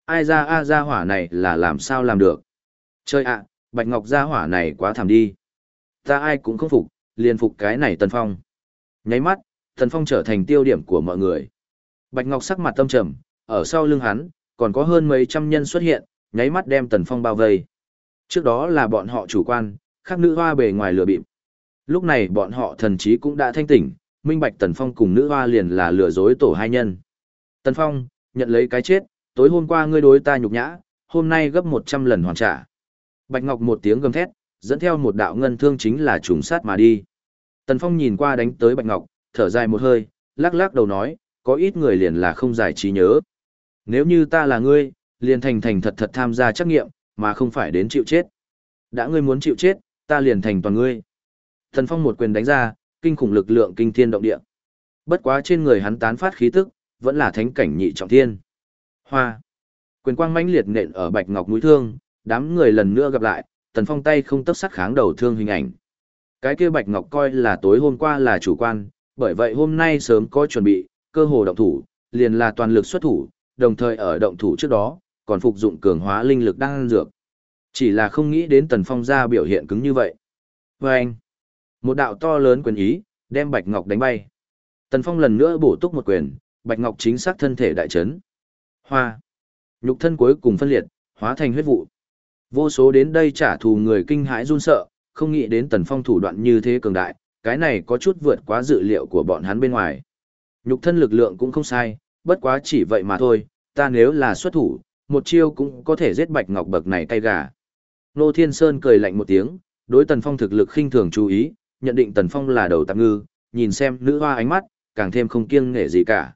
Ai ra a ra hỏa này là làm sao làm được? Chơi ạ, Bạch Ngọc ra hỏa này quá thảm đi. Ta ai cũng không phục, liền phục cái này Tần Phong. Nháy mắt, Tần Phong trở thành tiêu điểm của mọi người. Bạch Ngọc sắc mặt tâm trầm, ở sau lưng hắn, còn có hơn mấy trăm nhân xuất hiện, nháy mắt đem Tần Phong bao vây. Trước đó là bọn họ chủ quan, khác nữ hoa bề ngoài lừa bịp. Lúc này bọn họ thần chí cũng đã thanh tỉnh, minh bạch Tần Phong cùng nữ hoa liền là lừa dối tổ hai nhân. Tần Phong, nhận lấy cái chết, tối hôm qua ngươi đối ta nhục nhã, hôm nay gấp 100 lần hoàn trả. Bạch Ngọc một tiếng gầm thét, dẫn theo một đạo ngân thương chính là trùng sát mà đi. Tần Phong nhìn qua đánh tới Bạch Ngọc, thở dài một hơi, lắc lắc đầu nói, có ít người liền là không giải trí nhớ. Nếu như ta là ngươi, liền thành thành thật thật tham gia trắc nghiệm, mà không phải đến chịu chết. Đã ngươi muốn chịu chết, ta liền thành toàn ngươi. thần Phong một quyền đánh ra, kinh khủng lực lượng kinh thiên động địa. Bất quá trên người hắn tán phát khí tức, vẫn là thánh cảnh nhị trọng thiên. Hoa. Quyền quang mãnh liệt nện ở Bạch Ngọc mũi thương, đám người lần nữa gặp lại, Tần Phong tay không tấp sắt kháng đầu thương hình ảnh. Cái kia Bạch Ngọc coi là tối hôm qua là chủ quan, bởi vậy hôm nay sớm có chuẩn bị, cơ hồ động thủ, liền là toàn lực xuất thủ, đồng thời ở động thủ trước đó, còn phục dụng cường hóa linh lực đang dược. Chỉ là không nghĩ đến Tần Phong ra biểu hiện cứng như vậy. Và anh, một đạo to lớn quyền ý, đem Bạch Ngọc đánh bay. Tần Phong lần nữa bổ túc một quyền, Bạch Ngọc chính xác thân thể đại chấn. Hoa. Nhục thân cuối cùng phân liệt, hóa thành huyết vụ. Vô số đến đây trả thù người kinh hãi run sợ, không nghĩ đến Tần Phong thủ đoạn như thế cường đại, cái này có chút vượt quá dự liệu của bọn hắn bên ngoài. Nhục thân lực lượng cũng không sai, bất quá chỉ vậy mà thôi, ta nếu là xuất thủ, một chiêu cũng có thể giết Bạch Ngọc bậc này cay gà. Nô Thiên Sơn cười lạnh một tiếng, đối Tần Phong thực lực khinh thường chú ý, nhận định Tần Phong là đầu tạm ngư, nhìn xem nữ hoa ánh mắt, càng thêm không kiêng nể gì cả.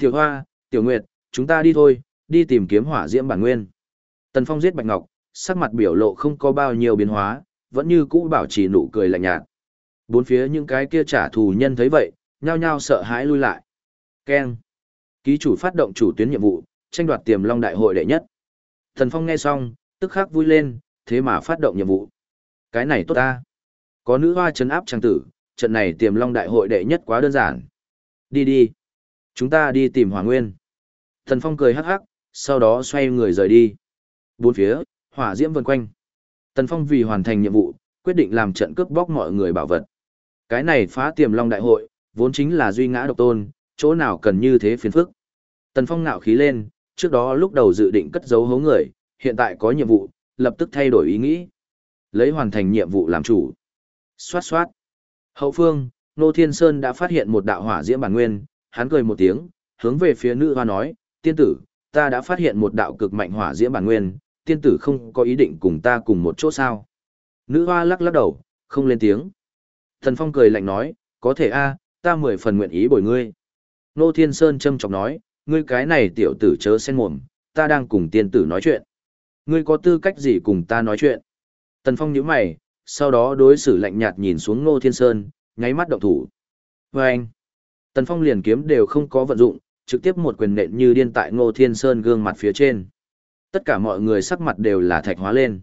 Tiểu Hoa, Tiểu Nguyệt, chúng ta đi thôi, đi tìm kiếm hỏa diễm bản nguyên. Tần Phong giết Bạch Ngọc, sắc mặt biểu lộ không có bao nhiêu biến hóa, vẫn như cũ bảo trì nụ cười lạnh nhạt. Bốn phía những cái kia trả thù nhân thấy vậy, nhao nhao sợ hãi lui lại. Keng. Ký chủ phát động chủ tuyến nhiệm vụ, tranh đoạt tiềm long đại hội đệ nhất. Thần Phong nghe xong, tức khắc vui lên, thế mà phát động nhiệm vụ. Cái này tốt ta. Có nữ hoa chấn áp trang tử, trận này tiềm long đại hội đệ nhất quá đơn giản. Đi đi. Chúng ta đi tìm hỏa nguyên. Thần Phong cười hắc hắc, sau đó xoay người rời đi. Bốn phía, hỏa diễm vần quanh. Tần Phong vì hoàn thành nhiệm vụ, quyết định làm trận cướp bóc mọi người bảo vật. Cái này phá tiềm long đại hội, vốn chính là duy ngã độc tôn, chỗ nào cần như thế phiền phức. Tần Phong nạo khí lên, trước đó lúc đầu dự định cất giấu hố người, hiện tại có nhiệm vụ, lập tức thay đổi ý nghĩ. Lấy hoàn thành nhiệm vụ làm chủ. Xoát xoát. Hậu phương, Nô Thiên Sơn đã phát hiện một đạo hỏa diễm bản nguyên, hắn cười một tiếng, hướng về phía nữ hoa nói, tiên tử, ta đã phát hiện một đạo cực mạnh hỏa diễm bản nguyên, tiên tử không có ý định cùng ta cùng một chỗ sao. Nữ hoa lắc lắc đầu, không lên tiếng. Thần Phong cười lạnh nói, có thể a, ta mười phần nguyện ý bồi ngươi. Nô Thiên Sơn châm chọc nói, ngươi cái này tiểu tử chớ sen mồm, ta đang cùng tiên tử nói chuyện. Ngươi có tư cách gì cùng ta nói chuyện? Tần Phong nhíu mày, sau đó đối xử lạnh nhạt nhìn xuống Nô Thiên Sơn, nháy mắt động thủ. Và anh, Tần Phong liền kiếm đều không có vận dụng, trực tiếp một quyền nện như điên tại Ngô Thiên Sơn gương mặt phía trên. Tất cả mọi người sắc mặt đều là thạch hóa lên.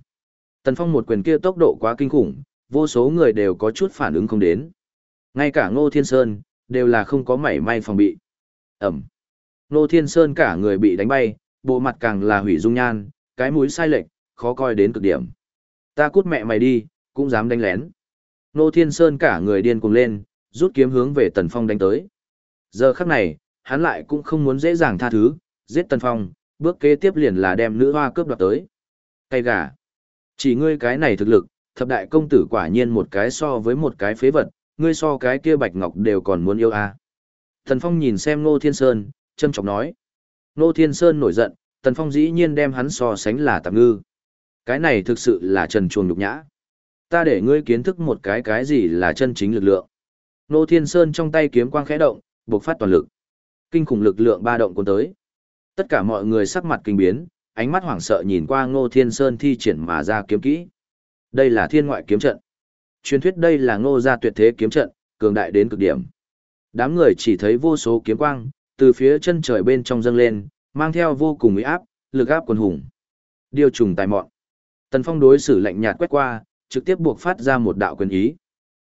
Tần Phong một quyền kia tốc độ quá kinh khủng, vô số người đều có chút phản ứng không đến. Ngay cả Ngô Thiên Sơn, đều là không có mảy may phòng bị. Ẩm. Ngô Thiên Sơn cả người bị đánh bay, bộ mặt càng là hủy dung nhan, cái mũi sai lệch, khó coi đến cực điểm. Ta cút mẹ mày đi, cũng dám đánh lén. Ngô Thiên Sơn cả người điên cuồng lên, rút kiếm hướng về Tần Phong đánh tới. Giờ khắc này, hắn lại cũng không muốn dễ dàng tha thứ, giết Tần Phong, bước kế tiếp liền là đem nữ hoa cướp đoạt tới. Cây gà. Chỉ ngươi cái này thực lực, thập đại công tử quả nhiên một cái so với một cái phế vật, ngươi so cái kia bạch ngọc đều còn muốn yêu a. À. Tần Phong nhìn xem Ngô Thiên Sơn, châm chọc nói. Ngô Thiên Sơn nổi giận, Tần Phong dĩ nhiên đem hắn so sánh là tạm ngư. Cái này thực sự là trần chuồng nhục nhã. Ta để ngươi kiến thức một cái cái gì là chân chính lực lượng. Ngô Thiên Sơn trong tay kiếm quang khẽ động, bộc phát toàn lực. Kinh khủng lực lượng ba động cuốn tới. Tất cả mọi người sắc mặt kinh biến, ánh mắt hoảng sợ nhìn qua Ngô Thiên Sơn thi triển mà ra kiếm kỹ. Đây là thiên ngoại kiếm trận. Truyền thuyết đây là Ngô gia tuyệt thế kiếm trận, cường đại đến cực điểm. Đám người chỉ thấy vô số kiếm quang từ phía chân trời bên trong dâng lên, mang theo vô cùng uy áp, lực áp quần hùng. Điều trùng tài mọn. Tần Phong đối xử lạnh nhạt quét qua, trực tiếp buộc phát ra một đạo quyền ý.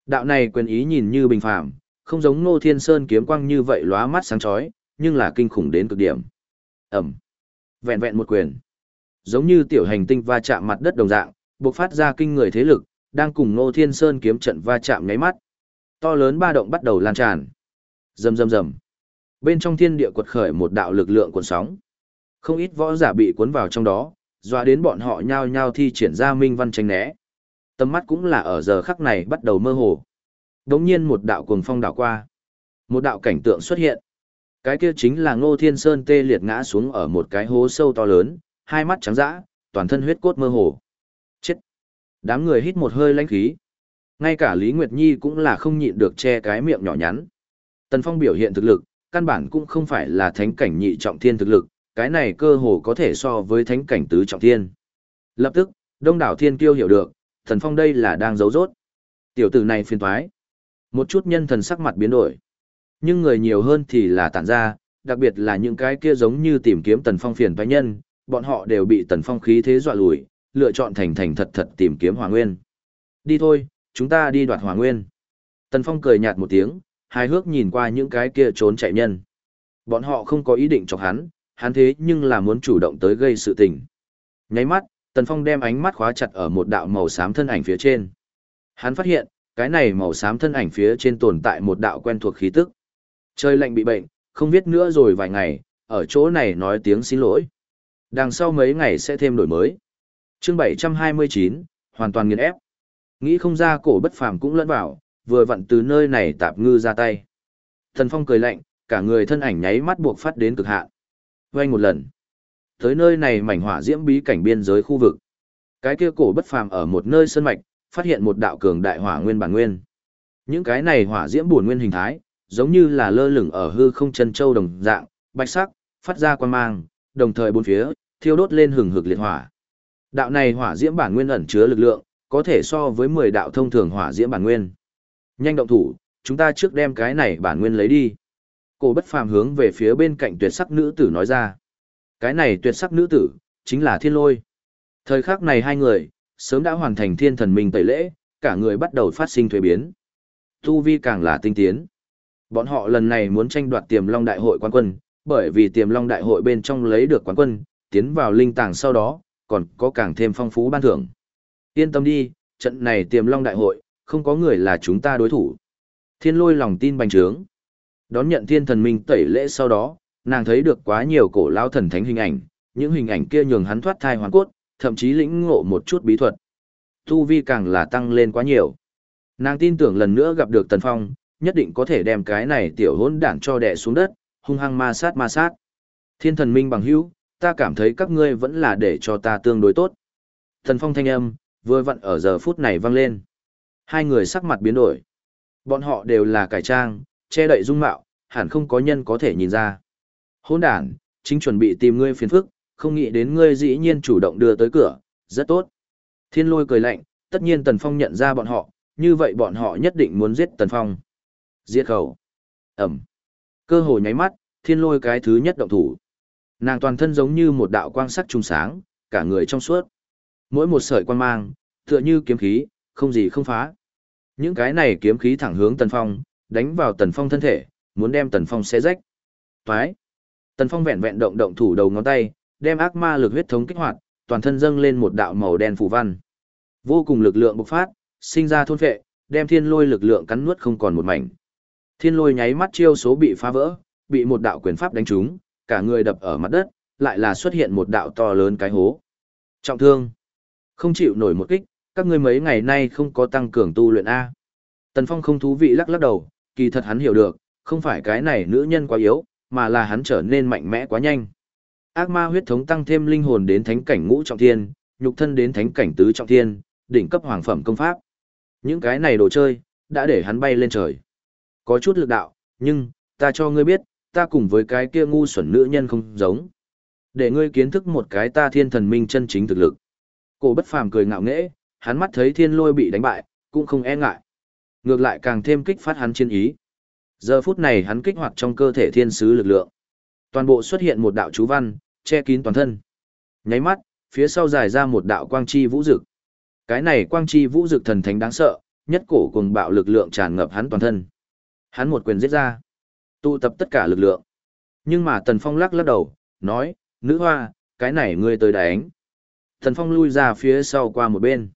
Đạo này quyền ý nhìn như bình phàm, không giống Ngô Thiên Sơn kiếm quang như vậy lóa mắt sáng chói, nhưng là kinh khủng đến cực điểm. Ẩm. Vẹn vẹn một quyền. Giống như tiểu hành tinh va chạm mặt đất đồng dạng, buộc phát ra kinh người thế lực, đang cùng Ngô Thiên Sơn kiếm trận va chạm nháy mắt. To lớn ba động bắt đầu lan tràn. Rầm rầm rầm. Bên trong thiên địa quật khởi một đạo lực lượng cuộn sóng. Không ít võ giả bị cuốn vào trong đó, dọa đến bọn họ nhao nhao thi triển ra minh văn tranh né. Tầm mắt cũng là ở giờ khắc này bắt đầu mơ hồ. Đống nhiên một đạo cuồng phong đảo qua. Một đạo cảnh tượng xuất hiện. Cái kia chính là Ngô Thiên Sơn tê liệt ngã xuống ở một cái hố sâu to lớn, hai mắt trắng dã, toàn thân huyết cốt mơ hồ. Đám người hít một hơi lãnh khí. Ngay cả Lý Nguyệt Nhi cũng là không nhịn được che cái miệng nhỏ nhắn. Tần Phong biểu hiện thực lực, căn bản cũng không phải là thánh cảnh nhị trọng thiên thực lực, cái này cơ hồ có thể so với thánh cảnh tứ trọng thiên. Lập tức, đông đảo thiên kiêu hiểu được, Tần Phong đây là đang giấu rốt. Tiểu tử này phiền toái. Một chút nhân thần sắc mặt biến đổi. Nhưng người nhiều hơn thì là tản ra, đặc biệt là những cái kia giống như tìm kiếm Tần Phong phiền toái nhân, bọn họ đều bị Tần Phong khí thế dọa lùi, lựa chọn thành thành thật thật tìm kiếm Hỏa Nguyên. Đi thôi, chúng ta đi đoạt Hỏa Nguyên. Tần Phong cười nhạt một tiếng, hài hước nhìn qua những cái kia trốn chạy nhân. Bọn họ không có ý định chọc hắn, hắn thế nhưng là muốn chủ động tới gây sự tình. Nháy mắt, Tần Phong đem ánh mắt khóa chặt ở một đạo màu xám thân ảnh phía trên. Hắn phát hiện, cái này màu xám thân ảnh phía trên tồn tại một đạo quen thuộc khí tức. Trời lạnh bị bệnh, không biết nữa rồi vài ngày, ở chỗ này nói tiếng xin lỗi. Đằng sau mấy ngày sẽ thêm đổi mới. Chương 729, hoàn toàn nghiền ép. Nghĩ không ra cổ bất phàm cũng lẫn vào, vừa vặn từ nơi này tạp ngư ra tay. Thần Phong cười lạnh, cả người thân ảnh nháy mắt buộc phát đến cực hạn. Vây một lần. Tới nơi này mảnh hỏa diễm bí cảnh biên giới khu vực. Cái kia cổ bất phàm ở một nơi sơn mạch, phát hiện một đạo cường đại hỏa nguyên bản nguyên. Những cái này hỏa diễm buồn nguyên hình thái, giống như là lơ lửng ở hư không chân châu đồng dạng, bạch sắc, phát ra quang mang, đồng thời bốn phía, thiêu đốt lên hừng hực liệt hỏa. Đạo này hỏa diễm bản nguyên ẩn chứa lực lượng, có thể so với 10 đạo thông thường hỏa diễm bản nguyên. Nhanh động thủ, chúng ta trước đem cái này bản nguyên lấy đi. Cổ bất phàm hướng về phía bên cạnh tuyệt sắc nữ tử nói ra. Cái này tuyệt sắc nữ tử, chính là thiên lôi. Thời khắc này hai người, sớm đã hoàn thành thiên thần minh tẩy lễ, cả người bắt đầu phát sinh thuế biến. Tu vi càng là tinh tiến. Bọn họ lần này muốn tranh đoạt tiềm long đại hội quán quân, bởi vì tiềm long đại hội bên trong lấy được quán quân, tiến vào linh tàng sau đó, còn có càng thêm phong phú ban thưởng. Yên tâm đi, trận này tiềm long đại hội, không có người là chúng ta đối thủ. Thiên lôi lòng tin bành trướng. Đón nhận thiên thần minh tẩy lễ sau đó, nàng thấy được quá nhiều cổ lao thần thánh hình ảnh, những hình ảnh kia nhường hắn thoát thai hoàn cốt, thậm chí lĩnh ngộ một chút bí thuật. Tu vi càng là tăng lên quá nhiều. Nàng tin tưởng lần nữa gặp được Tần Phong, nhất định có thể đem cái này tiểu hỗn đản cho đè xuống đất, hung hăng ma sát ma sát. Thiên thần minh bằng hữu, ta cảm thấy các ngươi vẫn là để cho ta tương đối tốt. Thần Phong thanh âm, vừa vặn ở giờ phút này vang lên. Hai người sắc mặt biến đổi. Bọn họ đều là cải trang, che đậy dung mạo, hẳn không có nhân có thể nhìn ra. Hỗn đản, chính chuẩn bị tìm ngươi phiền phức, không nghĩ đến ngươi dĩ nhiên chủ động đưa tới cửa, rất tốt. Thiên lôi cười lạnh, tất nhiên Tần Phong nhận ra bọn họ, như vậy bọn họ nhất định muốn giết Tần Phong. Giết khẩu. Ẩm. Cơ hội nháy mắt, thiên lôi cái thứ nhất động thủ. Nàng toàn thân giống như một đạo quang sắc trùng sáng, cả người trong suốt. Mỗi một sợi quang mang, tựa như kiếm khí, không gì không phá. Những cái này kiếm khí thẳng hướng Tần Phong, đánh vào Tần Phong thân thể, muốn đem Tần Phong xé rách. Toái. Tần Phong vẹn vẹn động động thủ đầu ngón tay, đem ác ma lực huyết thống kích hoạt, toàn thân dâng lên một đạo màu đen phù văn. Vô cùng lực lượng bộc phát, sinh ra thôn phệ, đem thiên lôi lực lượng cắn nuốt không còn một mảnh. Thiên lôi nháy mắt chiêu số bị phá vỡ, bị một đạo quyền pháp đánh trúng, cả người đập ở mặt đất, lại là xuất hiện một đạo to lớn cái hố. Trọng thương, không chịu nổi một kích, các ngươi mấy ngày nay không có tăng cường tu luyện A. Tần Phong không thú vị lắc lắc đầu, kỳ thật hắn hiểu được, không phải cái này nữ nhân quá yếu, mà là hắn trở nên mạnh mẽ quá nhanh. Ác ma huyết thống tăng thêm linh hồn đến thánh cảnh ngũ trọng thiên, nhục thân đến thánh cảnh tứ trọng thiên, đỉnh cấp hoàng phẩm công pháp. Những cái này đồ chơi, đã để hắn bay lên trời. Có chút lực đạo, nhưng, ta cho ngươi biết, ta cùng với cái kia ngu xuẩn nữ nhân không giống. Để ngươi kiến thức một cái ta thiên thần minh chân chính thực lực. Cổ bất phàm cười ngạo nghễ, hắn mắt thấy thiên lôi bị đánh bại, cũng không e ngại. Ngược lại càng thêm kích phát hắn chiến ý. Giờ phút này hắn kích hoạt trong cơ thể thiên sứ lực lượng. Toàn bộ xuất hiện một đạo chú văn, che kín toàn thân. Nháy mắt, phía sau dài ra một đạo quang chi vũ dực. Cái này quang chi vũ dực thần thánh đáng sợ, nhất cổ cùng bạo lực lượng tràn ngập hắn toàn thân. Hắn một quyền giết ra, tụ tập tất cả lực lượng. Nhưng mà Tần Phong lắc lắc đầu, nói, nữ hoa, cái này ngươi tới đánh. Tần Phong lui ra phía sau qua một bên.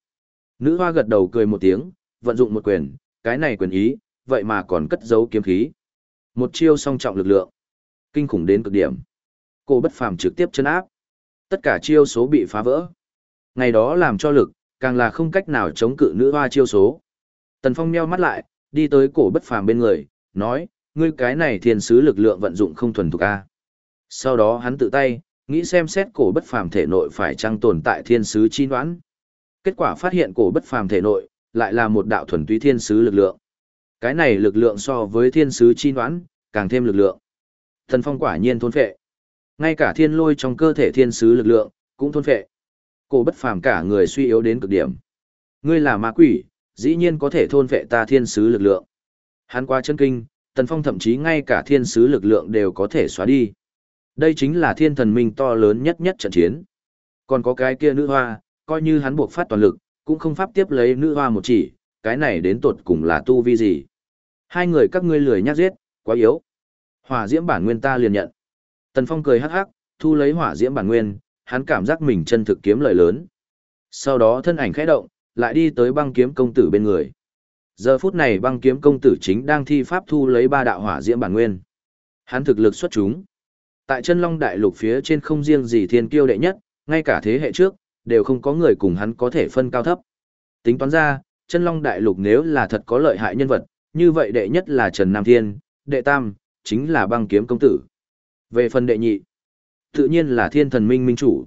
Nữ hoa gật đầu cười một tiếng, vận dụng một quyền, cái này quyền ý, vậy mà còn cất giấu kiếm khí. Một chiêu song trọng lực lượng, kinh khủng đến cực điểm. Cô bất phàm trực tiếp chân áp. Tất cả chiêu số bị phá vỡ. Ngày đó làm cho lực, càng là không cách nào chống cự nữ hoa chiêu số. Tần Phong meo mắt lại, đi tới cổ bất phàm bên người, nói, ngươi cái này thiên sứ lực lượng vận dụng không thuần thục a. Sau đó hắn tự tay, nghĩ xem xét cổ bất phàm thể nội phải chăng tồn tại thiên sứ chi đoán. Kết quả phát hiện cổ bất phàm thể nội, lại là một đạo thuần túy thiên sứ lực lượng. Cái này lực lượng so với thiên sứ chi đoán, càng thêm lực lượng. Thần phong quả nhiên thôn phệ. Ngay cả thiên lôi trong cơ thể thiên sứ lực lượng, cũng thôn phệ. Cổ bất phàm cả người suy yếu đến cực điểm. Ngươi là ma quỷ, dĩ nhiên có thể thôn phệ ta thiên sứ lực lượng. Hắn qua chân kinh, Tần Phong thậm chí ngay cả thiên sứ lực lượng đều có thể xóa đi. Đây chính là thiên thần minh to lớn nhất nhất trận chiến. Còn có cái kia nữ hoa, coi như hắn buộc phát toàn lực, cũng không pháp tiếp lấy nữ hoa một chỉ, cái này đến tột cùng là tu vi gì. Hai người các ngươi lười nhắc giết, quá yếu. Hỏa diễm bản nguyên ta liền nhận. Tần Phong cười hắc hắc, thu lấy hỏa diễm bản nguyên, hắn cảm giác mình chân thực kiếm lợi lớn. Sau đó thân ảnh khẽ động, lại đi tới băng kiếm công tử bên người. Giờ phút này băng kiếm công tử chính đang thi pháp thu lấy ba đạo hỏa diễm bản nguyên. Hắn thực lực xuất chúng. Tại chân long đại lục phía trên không riêng gì thiên kiêu đệ nhất, ngay cả thế hệ trước, đều không có người cùng hắn có thể phân cao thấp. Tính toán ra, chân long đại lục nếu là thật có lợi hại nhân vật, như vậy đệ nhất là Trần Nam Thiên, đệ tam, chính là băng kiếm công tử. Về phần đệ nhị, tự nhiên là thiên thần minh minh chủ.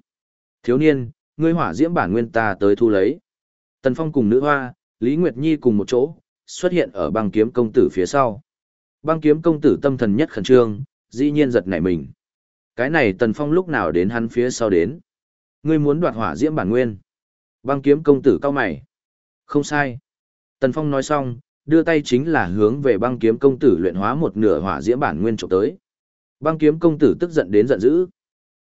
Thiếu niên, ngươi hỏa diễm bản nguyên ta tới thu lấy. Tần Phong cùng nữ hoa, Lý Nguyệt Nhi cùng một chỗ, xuất hiện ở băng kiếm công tử phía sau. Băng kiếm công tử tâm thần nhất khẩn trương, dĩ nhiên giật nảy mình. Cái này Tần Phong lúc nào đến hắn phía sau đến. Ngươi muốn đoạt hỏa diễm bản nguyên. Băng kiếm công tử cao mày. Không sai. Tần Phong nói xong, đưa tay chính là hướng về băng kiếm công tử luyện hóa một nửa hỏa diễm bản nguyên trộm tới. Băng kiếm công tử tức giận đến giận dữ.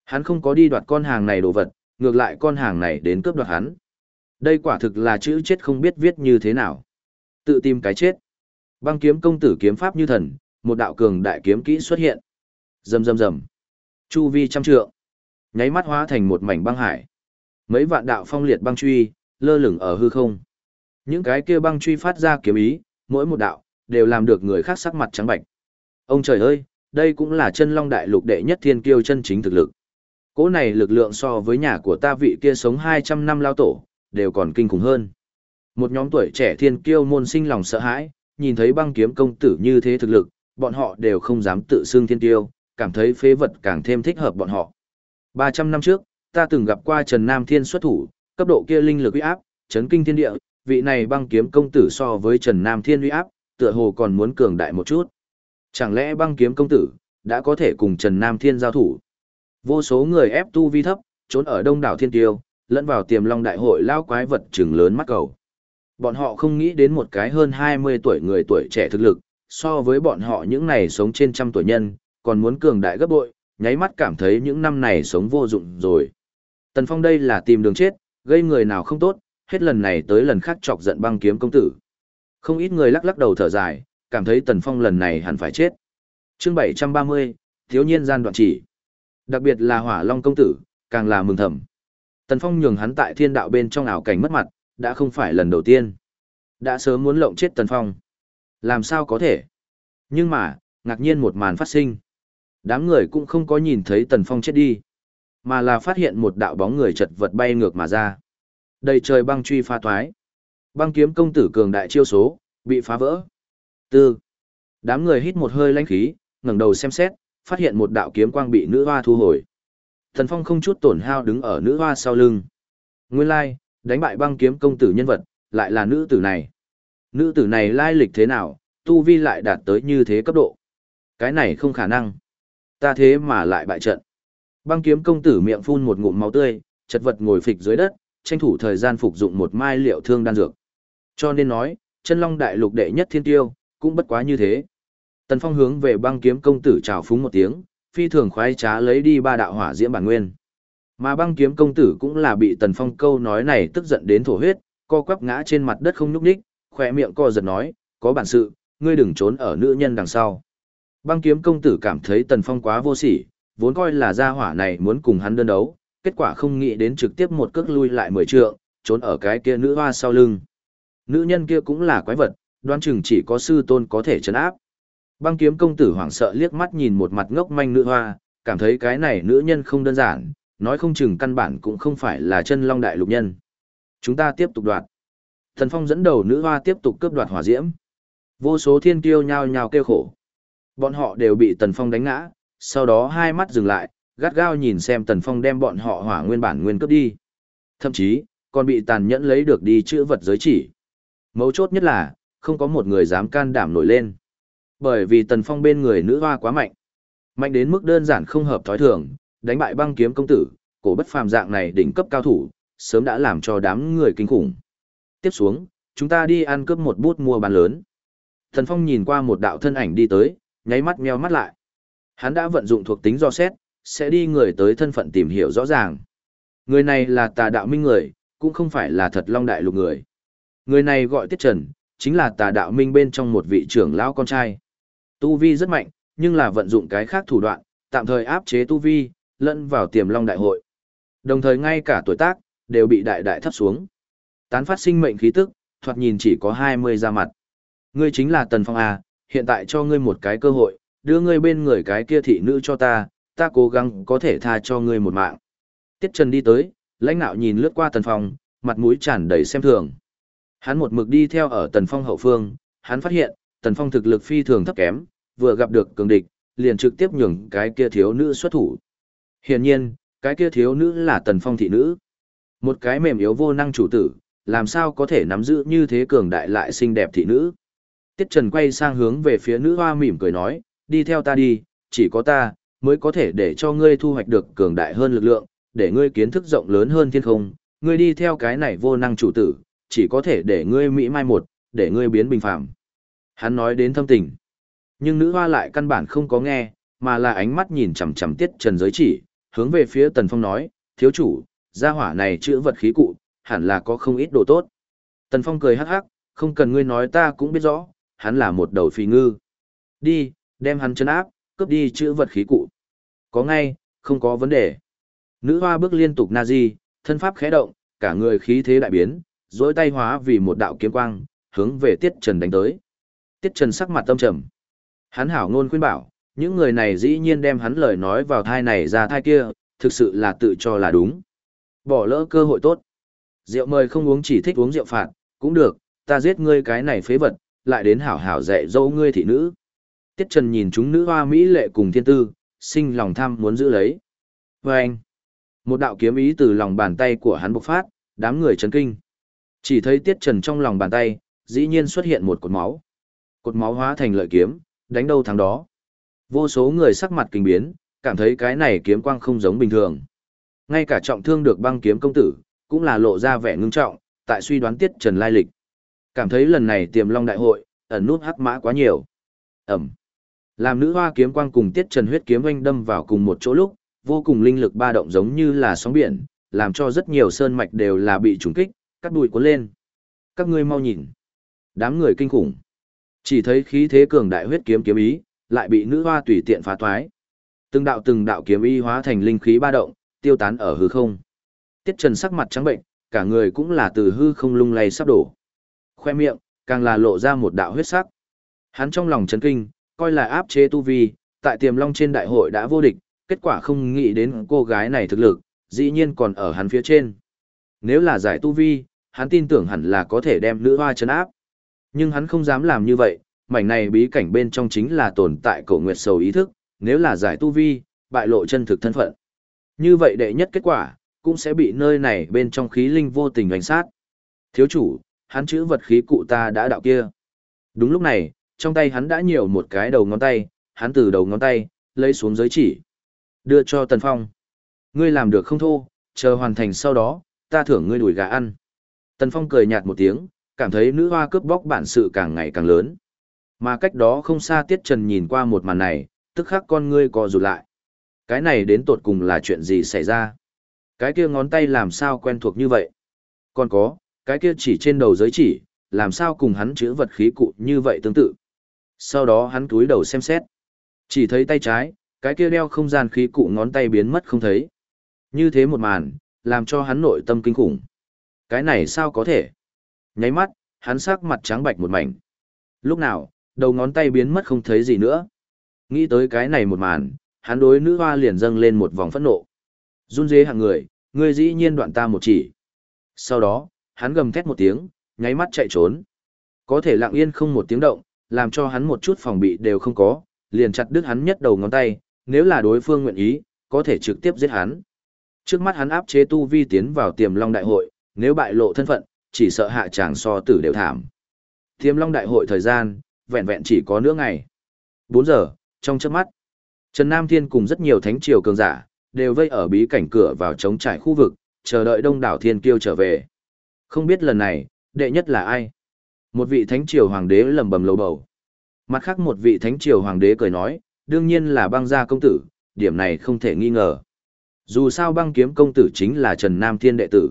Hắn không có đi đoạt con hàng này đồ vật, ngược lại con hàng này đến cướp đoạt hắn. Đây quả thực là chữ chết không biết viết như thế nào. Tự tìm cái chết. Băng kiếm công tử kiếm pháp như thần, một đạo cường đại kiếm kỹ xuất hiện. Rầm rầm rầm. Chu vi trăm trượng. Nháy mắt hóa thành một mảnh băng hải. Mấy vạn đạo phong liệt băng truy, lơ lửng ở hư không. Những cái kia băng truy phát ra kiếm ý, mỗi một đạo, đều làm được người khác sắc mặt trắng bệch Ông trời ơi, đây cũng là chân long đại lục đệ nhất thiên kiêu chân chính thực lực. Cỗ này lực lượng so với nhà của ta vị kia sống 200 năm lao tổ, đều còn kinh khủng hơn. Một nhóm tuổi trẻ thiên kiêu môn sinh lòng sợ hãi, nhìn thấy băng kiếm công tử như thế thực lực, bọn họ đều không dám tự xưng thiên kiêu, cảm thấy phế vật càng thêm thích hợp bọn họ. 300 năm trước, ta từng gặp qua Trần Nam Thiên xuất thủ, cấp độ kia linh lực uy áp, chấn kinh thiên địa, vị này băng kiếm công tử so với Trần Nam Thiên uy áp, tựa hồ còn muốn cường đại một chút. Chẳng lẽ băng kiếm công tử đã có thể cùng Trần Nam Thiên giao thủ? Vô số người ép tu vi thấp, trốn ở đông đảo thiên tiêu, lẫn vào tiềm long đại hội lao quái vật trừng lớn mắt cầu. Bọn họ không nghĩ đến một cái hơn 20 tuổi người tuổi trẻ thực lực, so với bọn họ những này sống trên trăm tuổi nhân, còn muốn cường đại gấp bội, nháy mắt cảm thấy những năm này sống vô dụng rồi. Tần Phong đây là tìm đường chết, gây người nào không tốt, hết lần này tới lần khác chọc giận băng kiếm công tử. Không ít người lắc lắc đầu thở dài, cảm thấy Tần Phong lần này hẳn phải chết. Chương 730, thiếu nhiên gian đoạn chỉ. Đặc biệt là Hỏa Long công tử, càng là mừng thầm. Tần Phong nhường hắn tại thiên đạo bên trong ảo cảnh mất mặt, đã không phải lần đầu tiên. Đã sớm muốn lộng chết Tần Phong. Làm sao có thể? Nhưng mà, ngạc nhiên một màn phát sinh. Đám người cũng không có nhìn thấy Tần Phong chết đi, mà là phát hiện một đạo bóng người chật vật bay ngược mà ra. Đầy trời băng truy pha toái. Băng kiếm công tử cường đại chiêu số, bị phá vỡ. Tư. Đám người hít một hơi lãnh khí, ngẩng đầu xem xét, phát hiện một đạo kiếm quang bị nữ hoa thu hồi. Thần Phong không chút tổn hao đứng ở nữ hoa sau lưng. Nguyên lai, đánh bại băng kiếm công tử nhân vật, lại là nữ tử này. Nữ tử này lai lịch thế nào, tu vi lại đạt tới như thế cấp độ. Cái này không khả năng. Ta thế mà lại bại trận. Băng kiếm công tử miệng phun một ngụm máu tươi, chật vật ngồi phịch dưới đất, tranh thủ thời gian phục dụng một mai liệu thương đan dược. Cho nên nói, chân long đại lục đệ nhất thiên tiêu, cũng bất quá như thế. Tần Phong hướng về băng kiếm công tử chào phúng một tiếng, phi thường khoái trá lấy đi ba đạo hỏa diễm bản nguyên. Mà băng kiếm công tử cũng là bị Tần Phong câu nói này tức giận đến thổ huyết, co quắp ngã trên mặt đất không nhúc nhích, khoe miệng co giật nói, có bản sự, ngươi đừng trốn ở nữ nhân đằng sau. Băng kiếm công tử cảm thấy Tần Phong quá vô sỉ, vốn coi là gia hỏa này muốn cùng hắn đơn đấu, kết quả không nghĩ đến trực tiếp một cước lui lại mười trượng, trốn ở cái kia nữ hoa sau lưng. Nữ nhân kia cũng là quái vật, đoán chừng chỉ có sư tôn có thể chấn áp. Băng kiếm công tử hoảng sợ liếc mắt nhìn một mặt ngốc manh nữ hoa, cảm thấy cái này nữ nhân không đơn giản, nói không chừng căn bản cũng không phải là chân long đại lục nhân. Chúng ta tiếp tục đoạt. Thần Phong dẫn đầu nữ hoa tiếp tục cướp đoạt hỏa diễm. Vô số thiên kiêu nhao nhao kêu khổ. Bọn họ đều bị Tần Phong đánh ngã, sau đó hai mắt dừng lại, gắt gao nhìn xem Tần Phong đem bọn họ hỏa nguyên bản nguyên cướp đi. Thậm chí, còn bị tàn nhẫn lấy được đi chữ vật giới chỉ. Mấu chốt nhất là, không có một người dám can đảm nổi lên. Bởi vì Tần Phong bên người nữ hoa quá mạnh. Mạnh đến mức đơn giản không hợp thói thường, đánh bại băng kiếm công tử, cổ bất phàm dạng này đỉnh cấp cao thủ, sớm đã làm cho đám người kinh khủng. Tiếp xuống, chúng ta đi ăn cướp một bút mua bán lớn. thần Phong nhìn qua một đạo thân ảnh đi tới, nháy mắt meo mắt lại. Hắn đã vận dụng thuộc tính do xét, sẽ đi người tới thân phận tìm hiểu rõ ràng. Người này là tà đạo minh người, cũng không phải là thật long đại lục người. Người này gọi Tiết Trần, chính là tà đạo minh bên trong một vị trưởng lão con trai. Tu Vi rất mạnh, nhưng là vận dụng cái khác thủ đoạn, tạm thời áp chế Tu Vi, lẫn vào tiềm long đại hội. Đồng thời ngay cả tuổi tác, đều bị đại đại thấp xuống. Tán phát sinh mệnh khí tức, thoạt nhìn chỉ có 20 ra mặt. Ngươi chính là Tần Phong à? hiện tại cho ngươi một cái cơ hội, đưa ngươi bên người cái kia thị nữ cho ta, ta cố gắng có thể tha cho ngươi một mạng. Tiết Trần đi tới, lãnh nạo nhìn lướt qua Tần Phong, mặt mũi tràn đầy xem thường. Hắn một mực đi theo ở Tần Phong hậu phương, hắn phát hiện, Tần Phong thực lực phi thường thấp kém, vừa gặp được cường địch, liền trực tiếp nhường cái kia thiếu nữ xuất thủ. Hiển nhiên, cái kia thiếu nữ là Tần Phong thị nữ. Một cái mềm yếu vô năng chủ tử, làm sao có thể nắm giữ như thế cường đại lại xinh đẹp thị nữ. Tiết Trần quay sang hướng về phía nữ hoa mỉm cười nói, đi theo ta đi, chỉ có ta, mới có thể để cho ngươi thu hoạch được cường đại hơn lực lượng, để ngươi kiến thức rộng lớn hơn thiên không, ngươi đi theo cái này vô năng chủ tử, chỉ có thể để ngươi mỹ mai một, để ngươi biến bình phẳng. Hắn nói đến thâm tình. Nhưng nữ hoa lại căn bản không có nghe, mà là ánh mắt nhìn chằm chằm tiết trần giới chỉ, hướng về phía tần phong nói, thiếu chủ, gia hỏa này chữ vật khí cụ, hẳn là có không ít đồ tốt. Tần phong cười hắc hắc, không cần ngươi nói ta cũng biết rõ, hắn là một đầu phi ngư. Đi, đem hắn chân áp, cướp đi chữ vật khí cụ. Có ngay, không có vấn đề. Nữ hoa bước liên tục na di, thân pháp khẽ động, cả người khí thế đại biến, dối tay hóa vì một đạo kiếm quang, hướng về Tiết Trần đánh tới. Tiết Trần sắc mặt tâm trầm. Hắn hảo ngôn khuyên bảo, những người này dĩ nhiên đem hắn lời nói vào thai này ra thai kia, thực sự là tự cho là đúng. Bỏ lỡ cơ hội tốt. Rượu mời không uống chỉ thích uống rượu phạt, cũng được, ta giết ngươi cái này phế vật, lại đến hảo hảo dạy dỗ ngươi thị nữ. Tiết Trần nhìn chúng nữ hoa Mỹ lệ cùng thiên tư, sinh lòng tham muốn giữ lấy. Và anh, một đạo kiếm ý từ lòng bàn tay của hắn bộc phát, đám người chấn kinh. Chỉ thấy Tiết Trần trong lòng bàn tay, dĩ nhiên xuất hiện một cột máu. Cột máu hóa thành lợi kiếm, đánh đâu thắng đó. Vô số người sắc mặt kinh biến, cảm thấy cái này kiếm quang không giống bình thường. Ngay cả trọng thương được băng kiếm công tử, cũng là lộ ra vẻ ngưng trọng, tại suy đoán Tiết Trần lai lịch. Cảm thấy lần này tiềm long đại hội, ẩn nút hắc mã quá nhiều. Ẩm. Làm nữ hoa kiếm quang cùng Tiết Trần huyết kiếm oanh đâm vào cùng một chỗ lúc, vô cùng linh lực ba động giống như là sóng biển, làm cho rất nhiều sơn mạch đều là bị trùng kích, cắt đuổi cuốn lên. Các ngươi mau nhìn. Đám người kinh khủng. Chỉ thấy khí thế cường đại huyết kiếm kiếm ý, lại bị nữ hoa tùy tiện phá thoái. Từng đạo từng đạo kiếm ý hóa thành linh khí ba động, tiêu tán ở hư không. Tiết Trần sắc mặt trắng bệnh, cả người cũng là từ hư không lung lay sắp đổ. Khoe miệng, càng là lộ ra một đạo huyết sắc. Hắn trong lòng chấn kinh, coi là áp chế tu vi, tại tiềm long trên đại hội đã vô địch, kết quả không nghĩ đến cô gái này thực lực, dĩ nhiên còn ở hắn phía trên. Nếu là giải tu vi, hắn tin tưởng hẳn là có thể đem nữ hoa chấn áp. Nhưng hắn không dám làm như vậy, mảnh này bí cảnh bên trong chính là tồn tại cổ nguyệt sầu ý thức, nếu là giải tu vi, bại lộ chân thực thân phận. Như vậy đệ nhất kết quả, cũng sẽ bị nơi này bên trong khí linh vô tình đánh sát. Thiếu chủ, hắn chữ vật khí cụ ta đã đạo kia. Đúng lúc này, trong tay hắn đã nhiều một cái đầu ngón tay, hắn từ đầu ngón tay, lấy xuống giới chỉ. Đưa cho Tần Phong. Ngươi làm được không thô, chờ hoàn thành sau đó, ta thưởng ngươi đuổi gà ăn. Tần Phong cười nhạt một tiếng, cảm thấy nữ hoa cướp bóc bản sự càng ngày càng lớn. Mà cách đó không xa Tiết Trần nhìn qua một màn này, tức khắc con ngươi co rụt lại. Cái này đến tột cùng là chuyện gì xảy ra? Cái kia ngón tay làm sao quen thuộc như vậy? Còn có, cái kia chỉ trên đầu giới chỉ, làm sao cùng hắn chữ vật khí cụ như vậy tương tự. Sau đó hắn túi đầu xem xét. Chỉ thấy tay trái, cái kia đeo không gian khí cụ ngón tay biến mất không thấy. Như thế một màn, làm cho hắn nội tâm kinh khủng. Cái này sao có thể? Nháy mắt, hắn sắc mặt trắng bạch một mảnh. Lúc nào, đầu ngón tay biến mất không thấy gì nữa. Nghĩ tới cái này một màn, hắn đối nữ hoa liền dâng lên một vòng phẫn nộ. Run dế hạng người, ngươi dĩ nhiên đoạn ta một chỉ. Sau đó, hắn gầm thét một tiếng, nháy mắt chạy trốn. Có thể lặng yên không một tiếng động, làm cho hắn một chút phòng bị đều không có, liền chặt đứt hắn nhất đầu ngón tay, nếu là đối phương nguyện ý, có thể trực tiếp giết hắn. Trước mắt hắn áp chế tu vi tiến vào tiềm long đại hội, nếu bại lộ thân phận, chỉ sợ hạ chàng so tử đều thảm. Thiêm long đại hội thời gian, vẹn vẹn chỉ có nửa ngày. 4 giờ, trong chớp mắt, Trần Nam Thiên cùng rất nhiều thánh triều cường giả, đều vây ở bí cảnh cửa vào chống trải khu vực, chờ đợi đông đảo thiên kiêu trở về. Không biết lần này, đệ nhất là ai? Một vị thánh triều hoàng đế lầm bầm lầu bầu. Mặt khác một vị thánh triều hoàng đế cười nói, đương nhiên là băng gia công tử, điểm này không thể nghi ngờ. Dù sao băng kiếm công tử chính là Trần Nam Thiên đệ tử.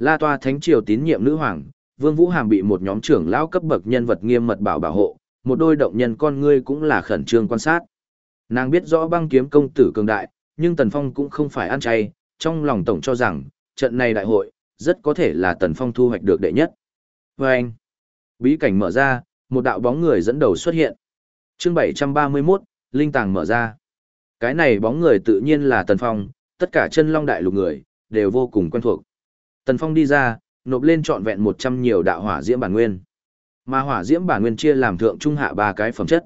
La toa thánh triều tín nhiệm nữ hoàng, Vương Vũ Hàm bị một nhóm trưởng lão cấp bậc nhân vật nghiêm mật bảo bảo hộ, một đôi động nhân con ngươi cũng là khẩn trương quan sát. Nàng biết rõ băng kiếm công tử cường đại, nhưng Tần Phong cũng không phải ăn chay, trong lòng tổng cho rằng, trận này đại hội, rất có thể là Tần Phong thu hoạch được đệ nhất. Và anh, bí cảnh mở ra, một đạo bóng người dẫn đầu xuất hiện. chương 731, Linh Tàng mở ra. Cái này bóng người tự nhiên là Tần Phong, tất cả chân long đại lục người, đều vô cùng quen thuộc. Tần Phong đi ra, nộp lên trọn vẹn 100 nhiều đạo hỏa diễm bản nguyên. Mà hỏa diễm bản nguyên chia làm thượng trung hạ ba cái phẩm chất.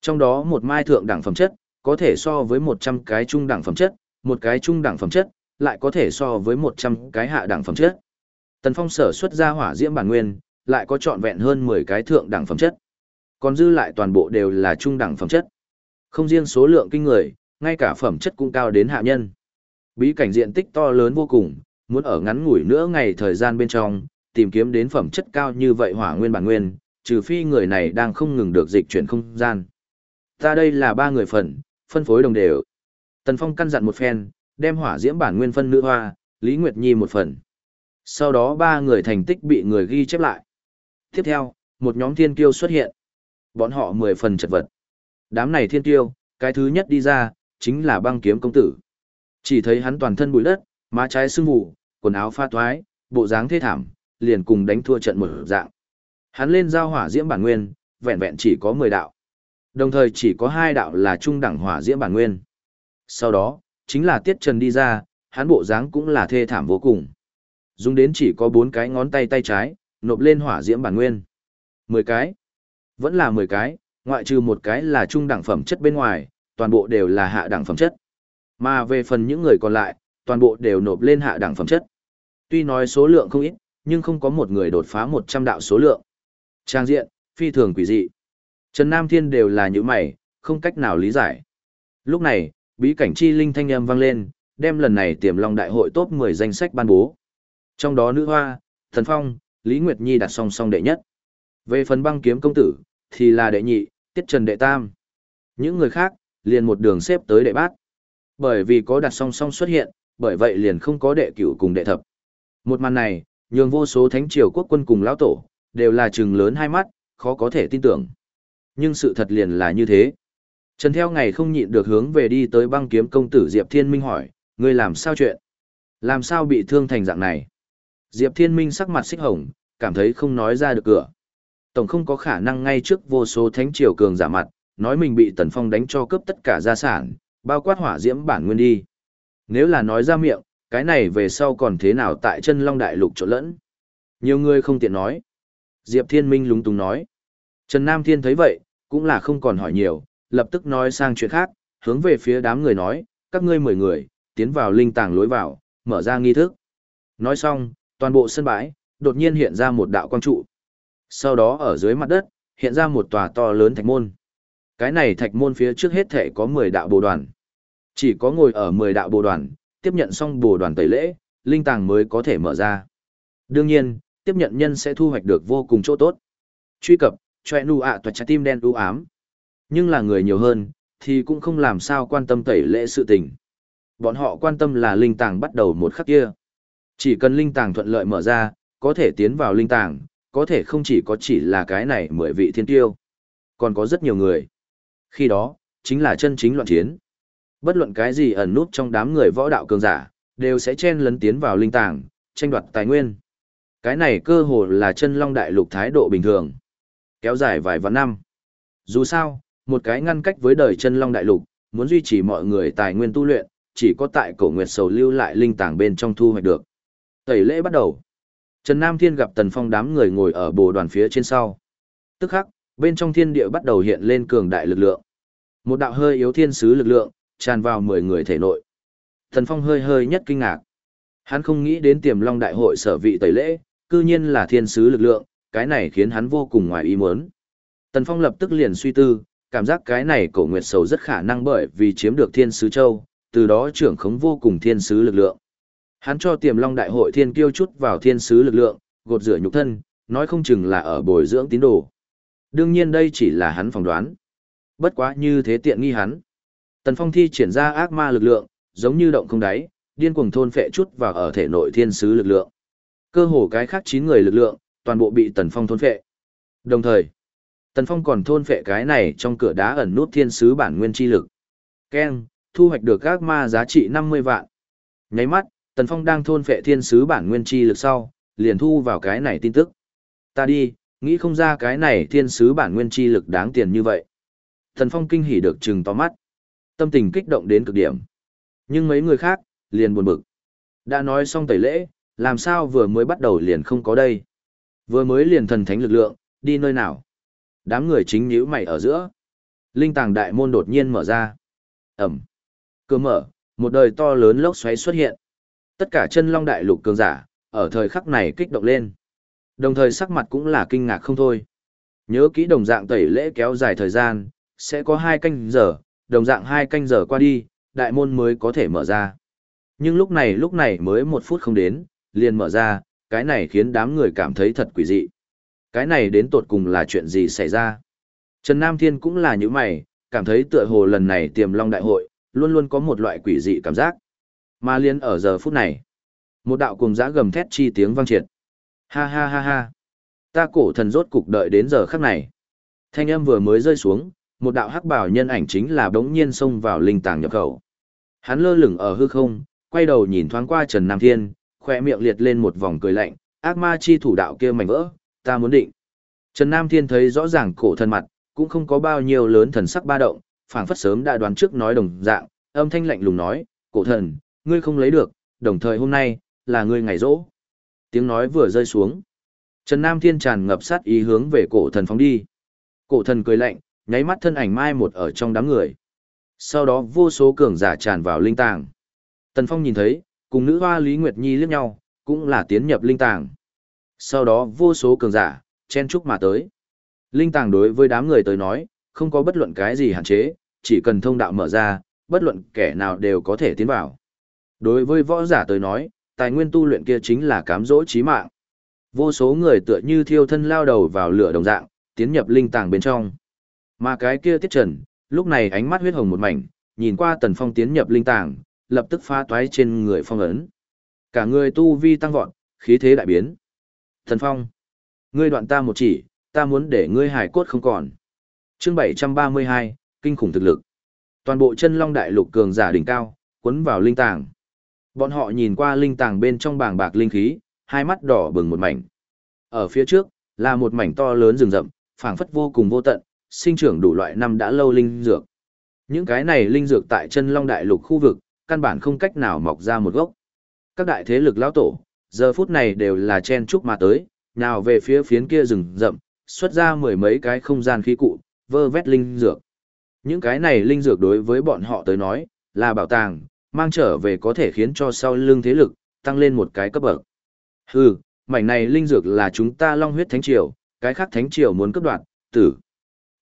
Trong đó một mai thượng đẳng phẩm chất, có thể so với 100 cái trung đẳng phẩm chất, một cái trung đẳng phẩm chất, lại có thể so với 100 cái hạ đẳng phẩm chất. Tần Phong sở xuất ra hỏa diễm bản nguyên, lại có trọn vẹn hơn 10 cái thượng đẳng phẩm chất. Còn dư lại toàn bộ đều là trung đẳng phẩm chất. Không riêng số lượng kinh người, ngay cả phẩm chất cũng cao đến hạ nhân. Bí cảnh diện tích to lớn vô cùng, muốn ở ngắn ngủi nữa ngày thời gian bên trong, tìm kiếm đến phẩm chất cao như vậy hỏa nguyên bản nguyên, trừ phi người này đang không ngừng được dịch chuyển không gian. Ta đây là ba người phần, phân phối đồng đều. Tần Phong căn dặn một phen, đem hỏa diễm bản nguyên phân nữ hoa, Lý Nguyệt Nhi một phần. Sau đó ba người thành tích bị người ghi chép lại. Tiếp theo, một nhóm thiên kiêu xuất hiện. Bọn họ mười phần chật vật. Đám này thiên kiêu, cái thứ nhất đi ra, chính là băng kiếm công tử. Chỉ thấy hắn toàn thân bụi đất, má trái sưng vụ, quần áo pha thoái, bộ dáng thê thảm, liền cùng đánh thua trận một dạng. Hắn lên giao hỏa diễm bản nguyên, vẹn vẹn chỉ có 10 đạo. Đồng thời chỉ có hai đạo là trung đẳng hỏa diễm bản nguyên. Sau đó, chính là Tiết Trần đi ra, hắn bộ dáng cũng là thê thảm vô cùng. Dùng đến chỉ có bốn cái ngón tay tay trái, nộp lên hỏa diễm bản nguyên. 10 cái. Vẫn là 10 cái, ngoại trừ một cái là trung đẳng phẩm chất bên ngoài, toàn bộ đều là hạ đẳng phẩm chất. Mà về phần những người còn lại, toàn bộ đều nộp lên hạ đẳng phẩm chất. Tuy nói số lượng không ít, nhưng không có một người đột phá 100 đạo số lượng. Trang diện, phi thường quỷ dị. Trần Nam Thiên đều là những mày, không cách nào lý giải. Lúc này, bí cảnh chi linh thanh âm vang lên, đem lần này tiềm long đại hội top 10 danh sách ban bố. Trong đó nữ hoa, thần phong, Lý Nguyệt Nhi đặt song song đệ nhất. Về phần băng kiếm công tử, thì là đệ nhị, tiết trần đệ tam. Những người khác, liền một đường xếp tới đệ bát. Bởi vì có đặt song song xuất hiện, bởi vậy liền không có đệ cửu cùng đệ thập. Một màn này, nhường vô số thánh triều quốc quân cùng lão tổ, đều là trừng lớn hai mắt, khó có thể tin tưởng. Nhưng sự thật liền là như thế. Trần theo ngày không nhịn được hướng về đi tới băng kiếm công tử Diệp Thiên Minh hỏi, ngươi làm sao chuyện? Làm sao bị thương thành dạng này? Diệp Thiên Minh sắc mặt xích hồng, cảm thấy không nói ra được cửa. Tổng không có khả năng ngay trước vô số thánh triều cường giả mặt, nói mình bị Tần Phong đánh cho cướp tất cả gia sản, bao quát hỏa diễm bản nguyên đi. Nếu là nói ra miệng, cái này về sau còn thế nào tại chân long đại lục trộn lẫn. Nhiều người không tiện nói. Diệp Thiên Minh lúng túng nói. Trần Nam Thiên thấy vậy, cũng là không còn hỏi nhiều, lập tức nói sang chuyện khác, hướng về phía đám người nói, các ngươi mười người, tiến vào linh tàng lối vào, mở ra nghi thức. Nói xong, toàn bộ sân bãi, đột nhiên hiện ra một đạo quang trụ. Sau đó ở dưới mặt đất, hiện ra một tòa to lớn thạch môn. Cái này thạch môn phía trước hết thể có 10 đạo bồ đoàn. Chỉ có ngồi ở 10 đạo bồ đoàn, tiếp nhận xong bồ đoàn tẩy lễ, linh tàng mới có thể mở ra. Đương nhiên, tiếp nhận nhân sẽ thu hoạch được vô cùng chỗ tốt. Truy cập, choe nu ạ toạch trái tim đen u ám. Nhưng là người nhiều hơn, thì cũng không làm sao quan tâm tẩy lễ sự tình. Bọn họ quan tâm là linh tàng bắt đầu một khắc kia. Chỉ cần linh tàng thuận lợi mở ra, có thể tiến vào linh tàng, có thể không chỉ có chỉ là cái này mười vị thiên tiêu, còn có rất nhiều người. Khi đó, chính là chân chính loạn chiến. Bất luận cái gì ẩn nút trong đám người võ đạo cường giả, đều sẽ chen lấn tiến vào linh tàng, tranh đoạt tài nguyên. Cái này cơ hồ là chân long đại lục thái độ bình thường. Kéo dài vài vạn năm. Dù sao, một cái ngăn cách với đời chân long đại lục, muốn duy trì mọi người tài nguyên tu luyện, chỉ có tại cổ nguyệt sầu lưu lại linh tàng bên trong thu hoạch được. Tẩy lễ bắt đầu. Trần Nam Thiên gặp Tần Phong đám người ngồi ở bồ đoàn phía trên sau. Tức khắc, bên trong thiên địa bắt đầu hiện lên cường đại lực lượng. Một đạo hơi yếu thiên sứ lực lượng, tràn vào 10 người thể nội. Tần Phong hơi hơi nhất kinh ngạc. Hắn không nghĩ đến tiềm long đại hội sở vị tẩy lễ, cư nhiên là thiên sứ lực lượng, cái này khiến hắn vô cùng ngoài ý muốn. Tần Phong lập tức liền suy tư, cảm giác cái này cổ nguyệt sầu rất khả năng bởi vì chiếm được thiên sứ châu, từ đó trưởng khống vô cùng thiên sứ lực lượng. Hắn cho tiềm long đại hội thiên kiêu chút vào thiên sứ lực lượng, gột rửa nhục thân, nói không chừng là ở bồi dưỡng tín đồ. Đương nhiên đây chỉ là hắn phỏng đoán. Bất quá như thế tiện nghi hắn. Tần Phong thi triển ra ác ma lực lượng, giống như động không đáy, điên cuồng thôn phệ chút vào ở thể nội thiên sứ lực lượng. Cơ hồ cái khác 9 người lực lượng, toàn bộ bị Tần Phong thôn phệ. Đồng thời, Tần Phong còn thôn phệ cái này trong cửa đá ẩn nút thiên sứ bản nguyên chi lực. Ken, thu hoạch được ác ma giá trị 50 vạn. Nháy mắt, Tần Phong đang thôn phệ thiên sứ bản nguyên chi lực sau, liền thu vào cái này tin tức. Ta đi, nghĩ không ra cái này thiên sứ bản nguyên chi lực đáng tiền như vậy. Tần Phong kinh hỉ được trừng to mắt. Tâm tình kích động đến cực điểm. Nhưng mấy người khác, liền buồn bực. Đã nói xong tẩy lễ, làm sao vừa mới bắt đầu liền không có đây. Vừa mới liền thần thánh lực lượng, đi nơi nào. Đám người chính nhíu mày ở giữa. Linh tàng đại môn đột nhiên mở ra. Ẩm. Cửa mở, một đời to lớn lốc xoáy xuất hiện. Tất cả chân long đại lục cường giả, ở thời khắc này kích động lên. Đồng thời sắc mặt cũng là kinh ngạc không thôi. Nhớ kỹ đồng dạng tẩy lễ kéo dài thời gian, sẽ có hai canh giờ, đồng dạng hai canh giờ qua đi, đại môn mới có thể mở ra. Nhưng lúc này lúc này mới một phút không đến, liền mở ra, cái này khiến đám người cảm thấy thật quỷ dị. Cái này đến tột cùng là chuyện gì xảy ra? Trần Nam Thiên cũng là như mày, cảm thấy tựa hồ lần này tiềm long đại hội, luôn luôn có một loại quỷ dị cảm giác. Mà liên ở giờ phút này, một đạo cùng giã gầm thét chi tiếng vang triệt. Ha ha ha ha. Ta cổ thần rốt cục đợi đến giờ khắc này. Thanh âm vừa mới rơi xuống, một đạo hắc bảo nhân ảnh chính là đống nhiên xông vào linh tàng nhập khẩu. Hắn lơ lửng ở hư không, quay đầu nhìn thoáng qua Trần Nam Thiên, khỏe miệng liệt lên một vòng cười lạnh, ác ma chi thủ đạo kia mảnh vỡ, ta muốn định. Trần Nam Thiên thấy rõ ràng cổ thần mặt, cũng không có bao nhiêu lớn thần sắc ba động, phảng phất sớm đã đoán trước nói đồng dạng, âm thanh lạnh lùng nói, cổ thần, ngươi không lấy được, đồng thời hôm nay, là ngươi ngày rỗ. Tiếng nói vừa rơi xuống. Trần Nam Thiên tràn ngập sát ý hướng về cổ thần phóng đi. Cổ thần cười lạnh, nháy mắt thân ảnh mai một ở trong đám người. Sau đó vô số cường giả tràn vào linh tàng. Tần Phong nhìn thấy, cùng nữ hoa Lý Nguyệt Nhi liếc nhau, cũng là tiến nhập linh tàng. Sau đó vô số cường giả, chen chúc mà tới. Linh tàng đối với đám người tới nói, không có bất luận cái gì hạn chế, chỉ cần thông đạo mở ra, bất luận kẻ nào đều có thể tiến vào. Đối với võ giả tới nói, tài nguyên tu luyện kia chính là cám dỗ chí mạng. Vô số người tựa như thiêu thân lao đầu vào lửa đồng dạng, tiến nhập linh tàng bên trong. Mà cái kia tiết trần, lúc này ánh mắt huyết hồng một mảnh, nhìn qua tần phong tiến nhập linh tàng, lập tức phá toái trên người phong ấn. Cả người tu vi tăng vọt, khí thế đại biến. Thần phong, ngươi đoạn ta một chỉ, ta muốn để ngươi hải cốt không còn. Chương 732, kinh khủng thực lực. Toàn bộ chân long đại lục cường giả đỉnh cao, cuốn vào linh tàng. Bọn họ nhìn qua linh tàng bên trong bảng bạc linh khí, hai mắt đỏ bừng một mảnh. Ở phía trước, là một mảnh to lớn rừng rậm, phảng phất vô cùng vô tận, sinh trưởng đủ loại năm đã lâu linh dược. Những cái này linh dược tại chân long đại lục khu vực, căn bản không cách nào mọc ra một gốc. Các đại thế lực lão tổ, giờ phút này đều là chen chúc mà tới, nào về phía phiến kia rừng rậm, xuất ra mười mấy cái không gian khí cụ, vơ vét linh dược. Những cái này linh dược đối với bọn họ tới nói, là bảo tàng, mang trở về có thể khiến cho sau lưng thế lực, tăng lên một cái cấp bậc. Hừ, mảnh này linh dược là chúng ta long huyết thánh triều, cái khác thánh triều muốn cấp đoạt, tử.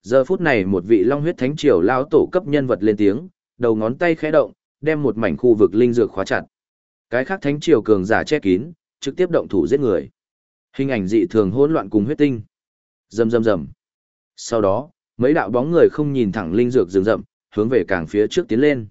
Giờ phút này một vị long huyết thánh triều lao tổ cấp nhân vật lên tiếng, đầu ngón tay khẽ động, đem một mảnh khu vực linh dược khóa chặt. Cái khác thánh triều cường giả che kín, trực tiếp động thủ giết người. Hình ảnh dị thường hỗn loạn cùng huyết tinh. Rầm rầm rầm. Sau đó, mấy đạo bóng người không nhìn thẳng linh dược rừng rậm, hướng về càng phía trước tiến lên.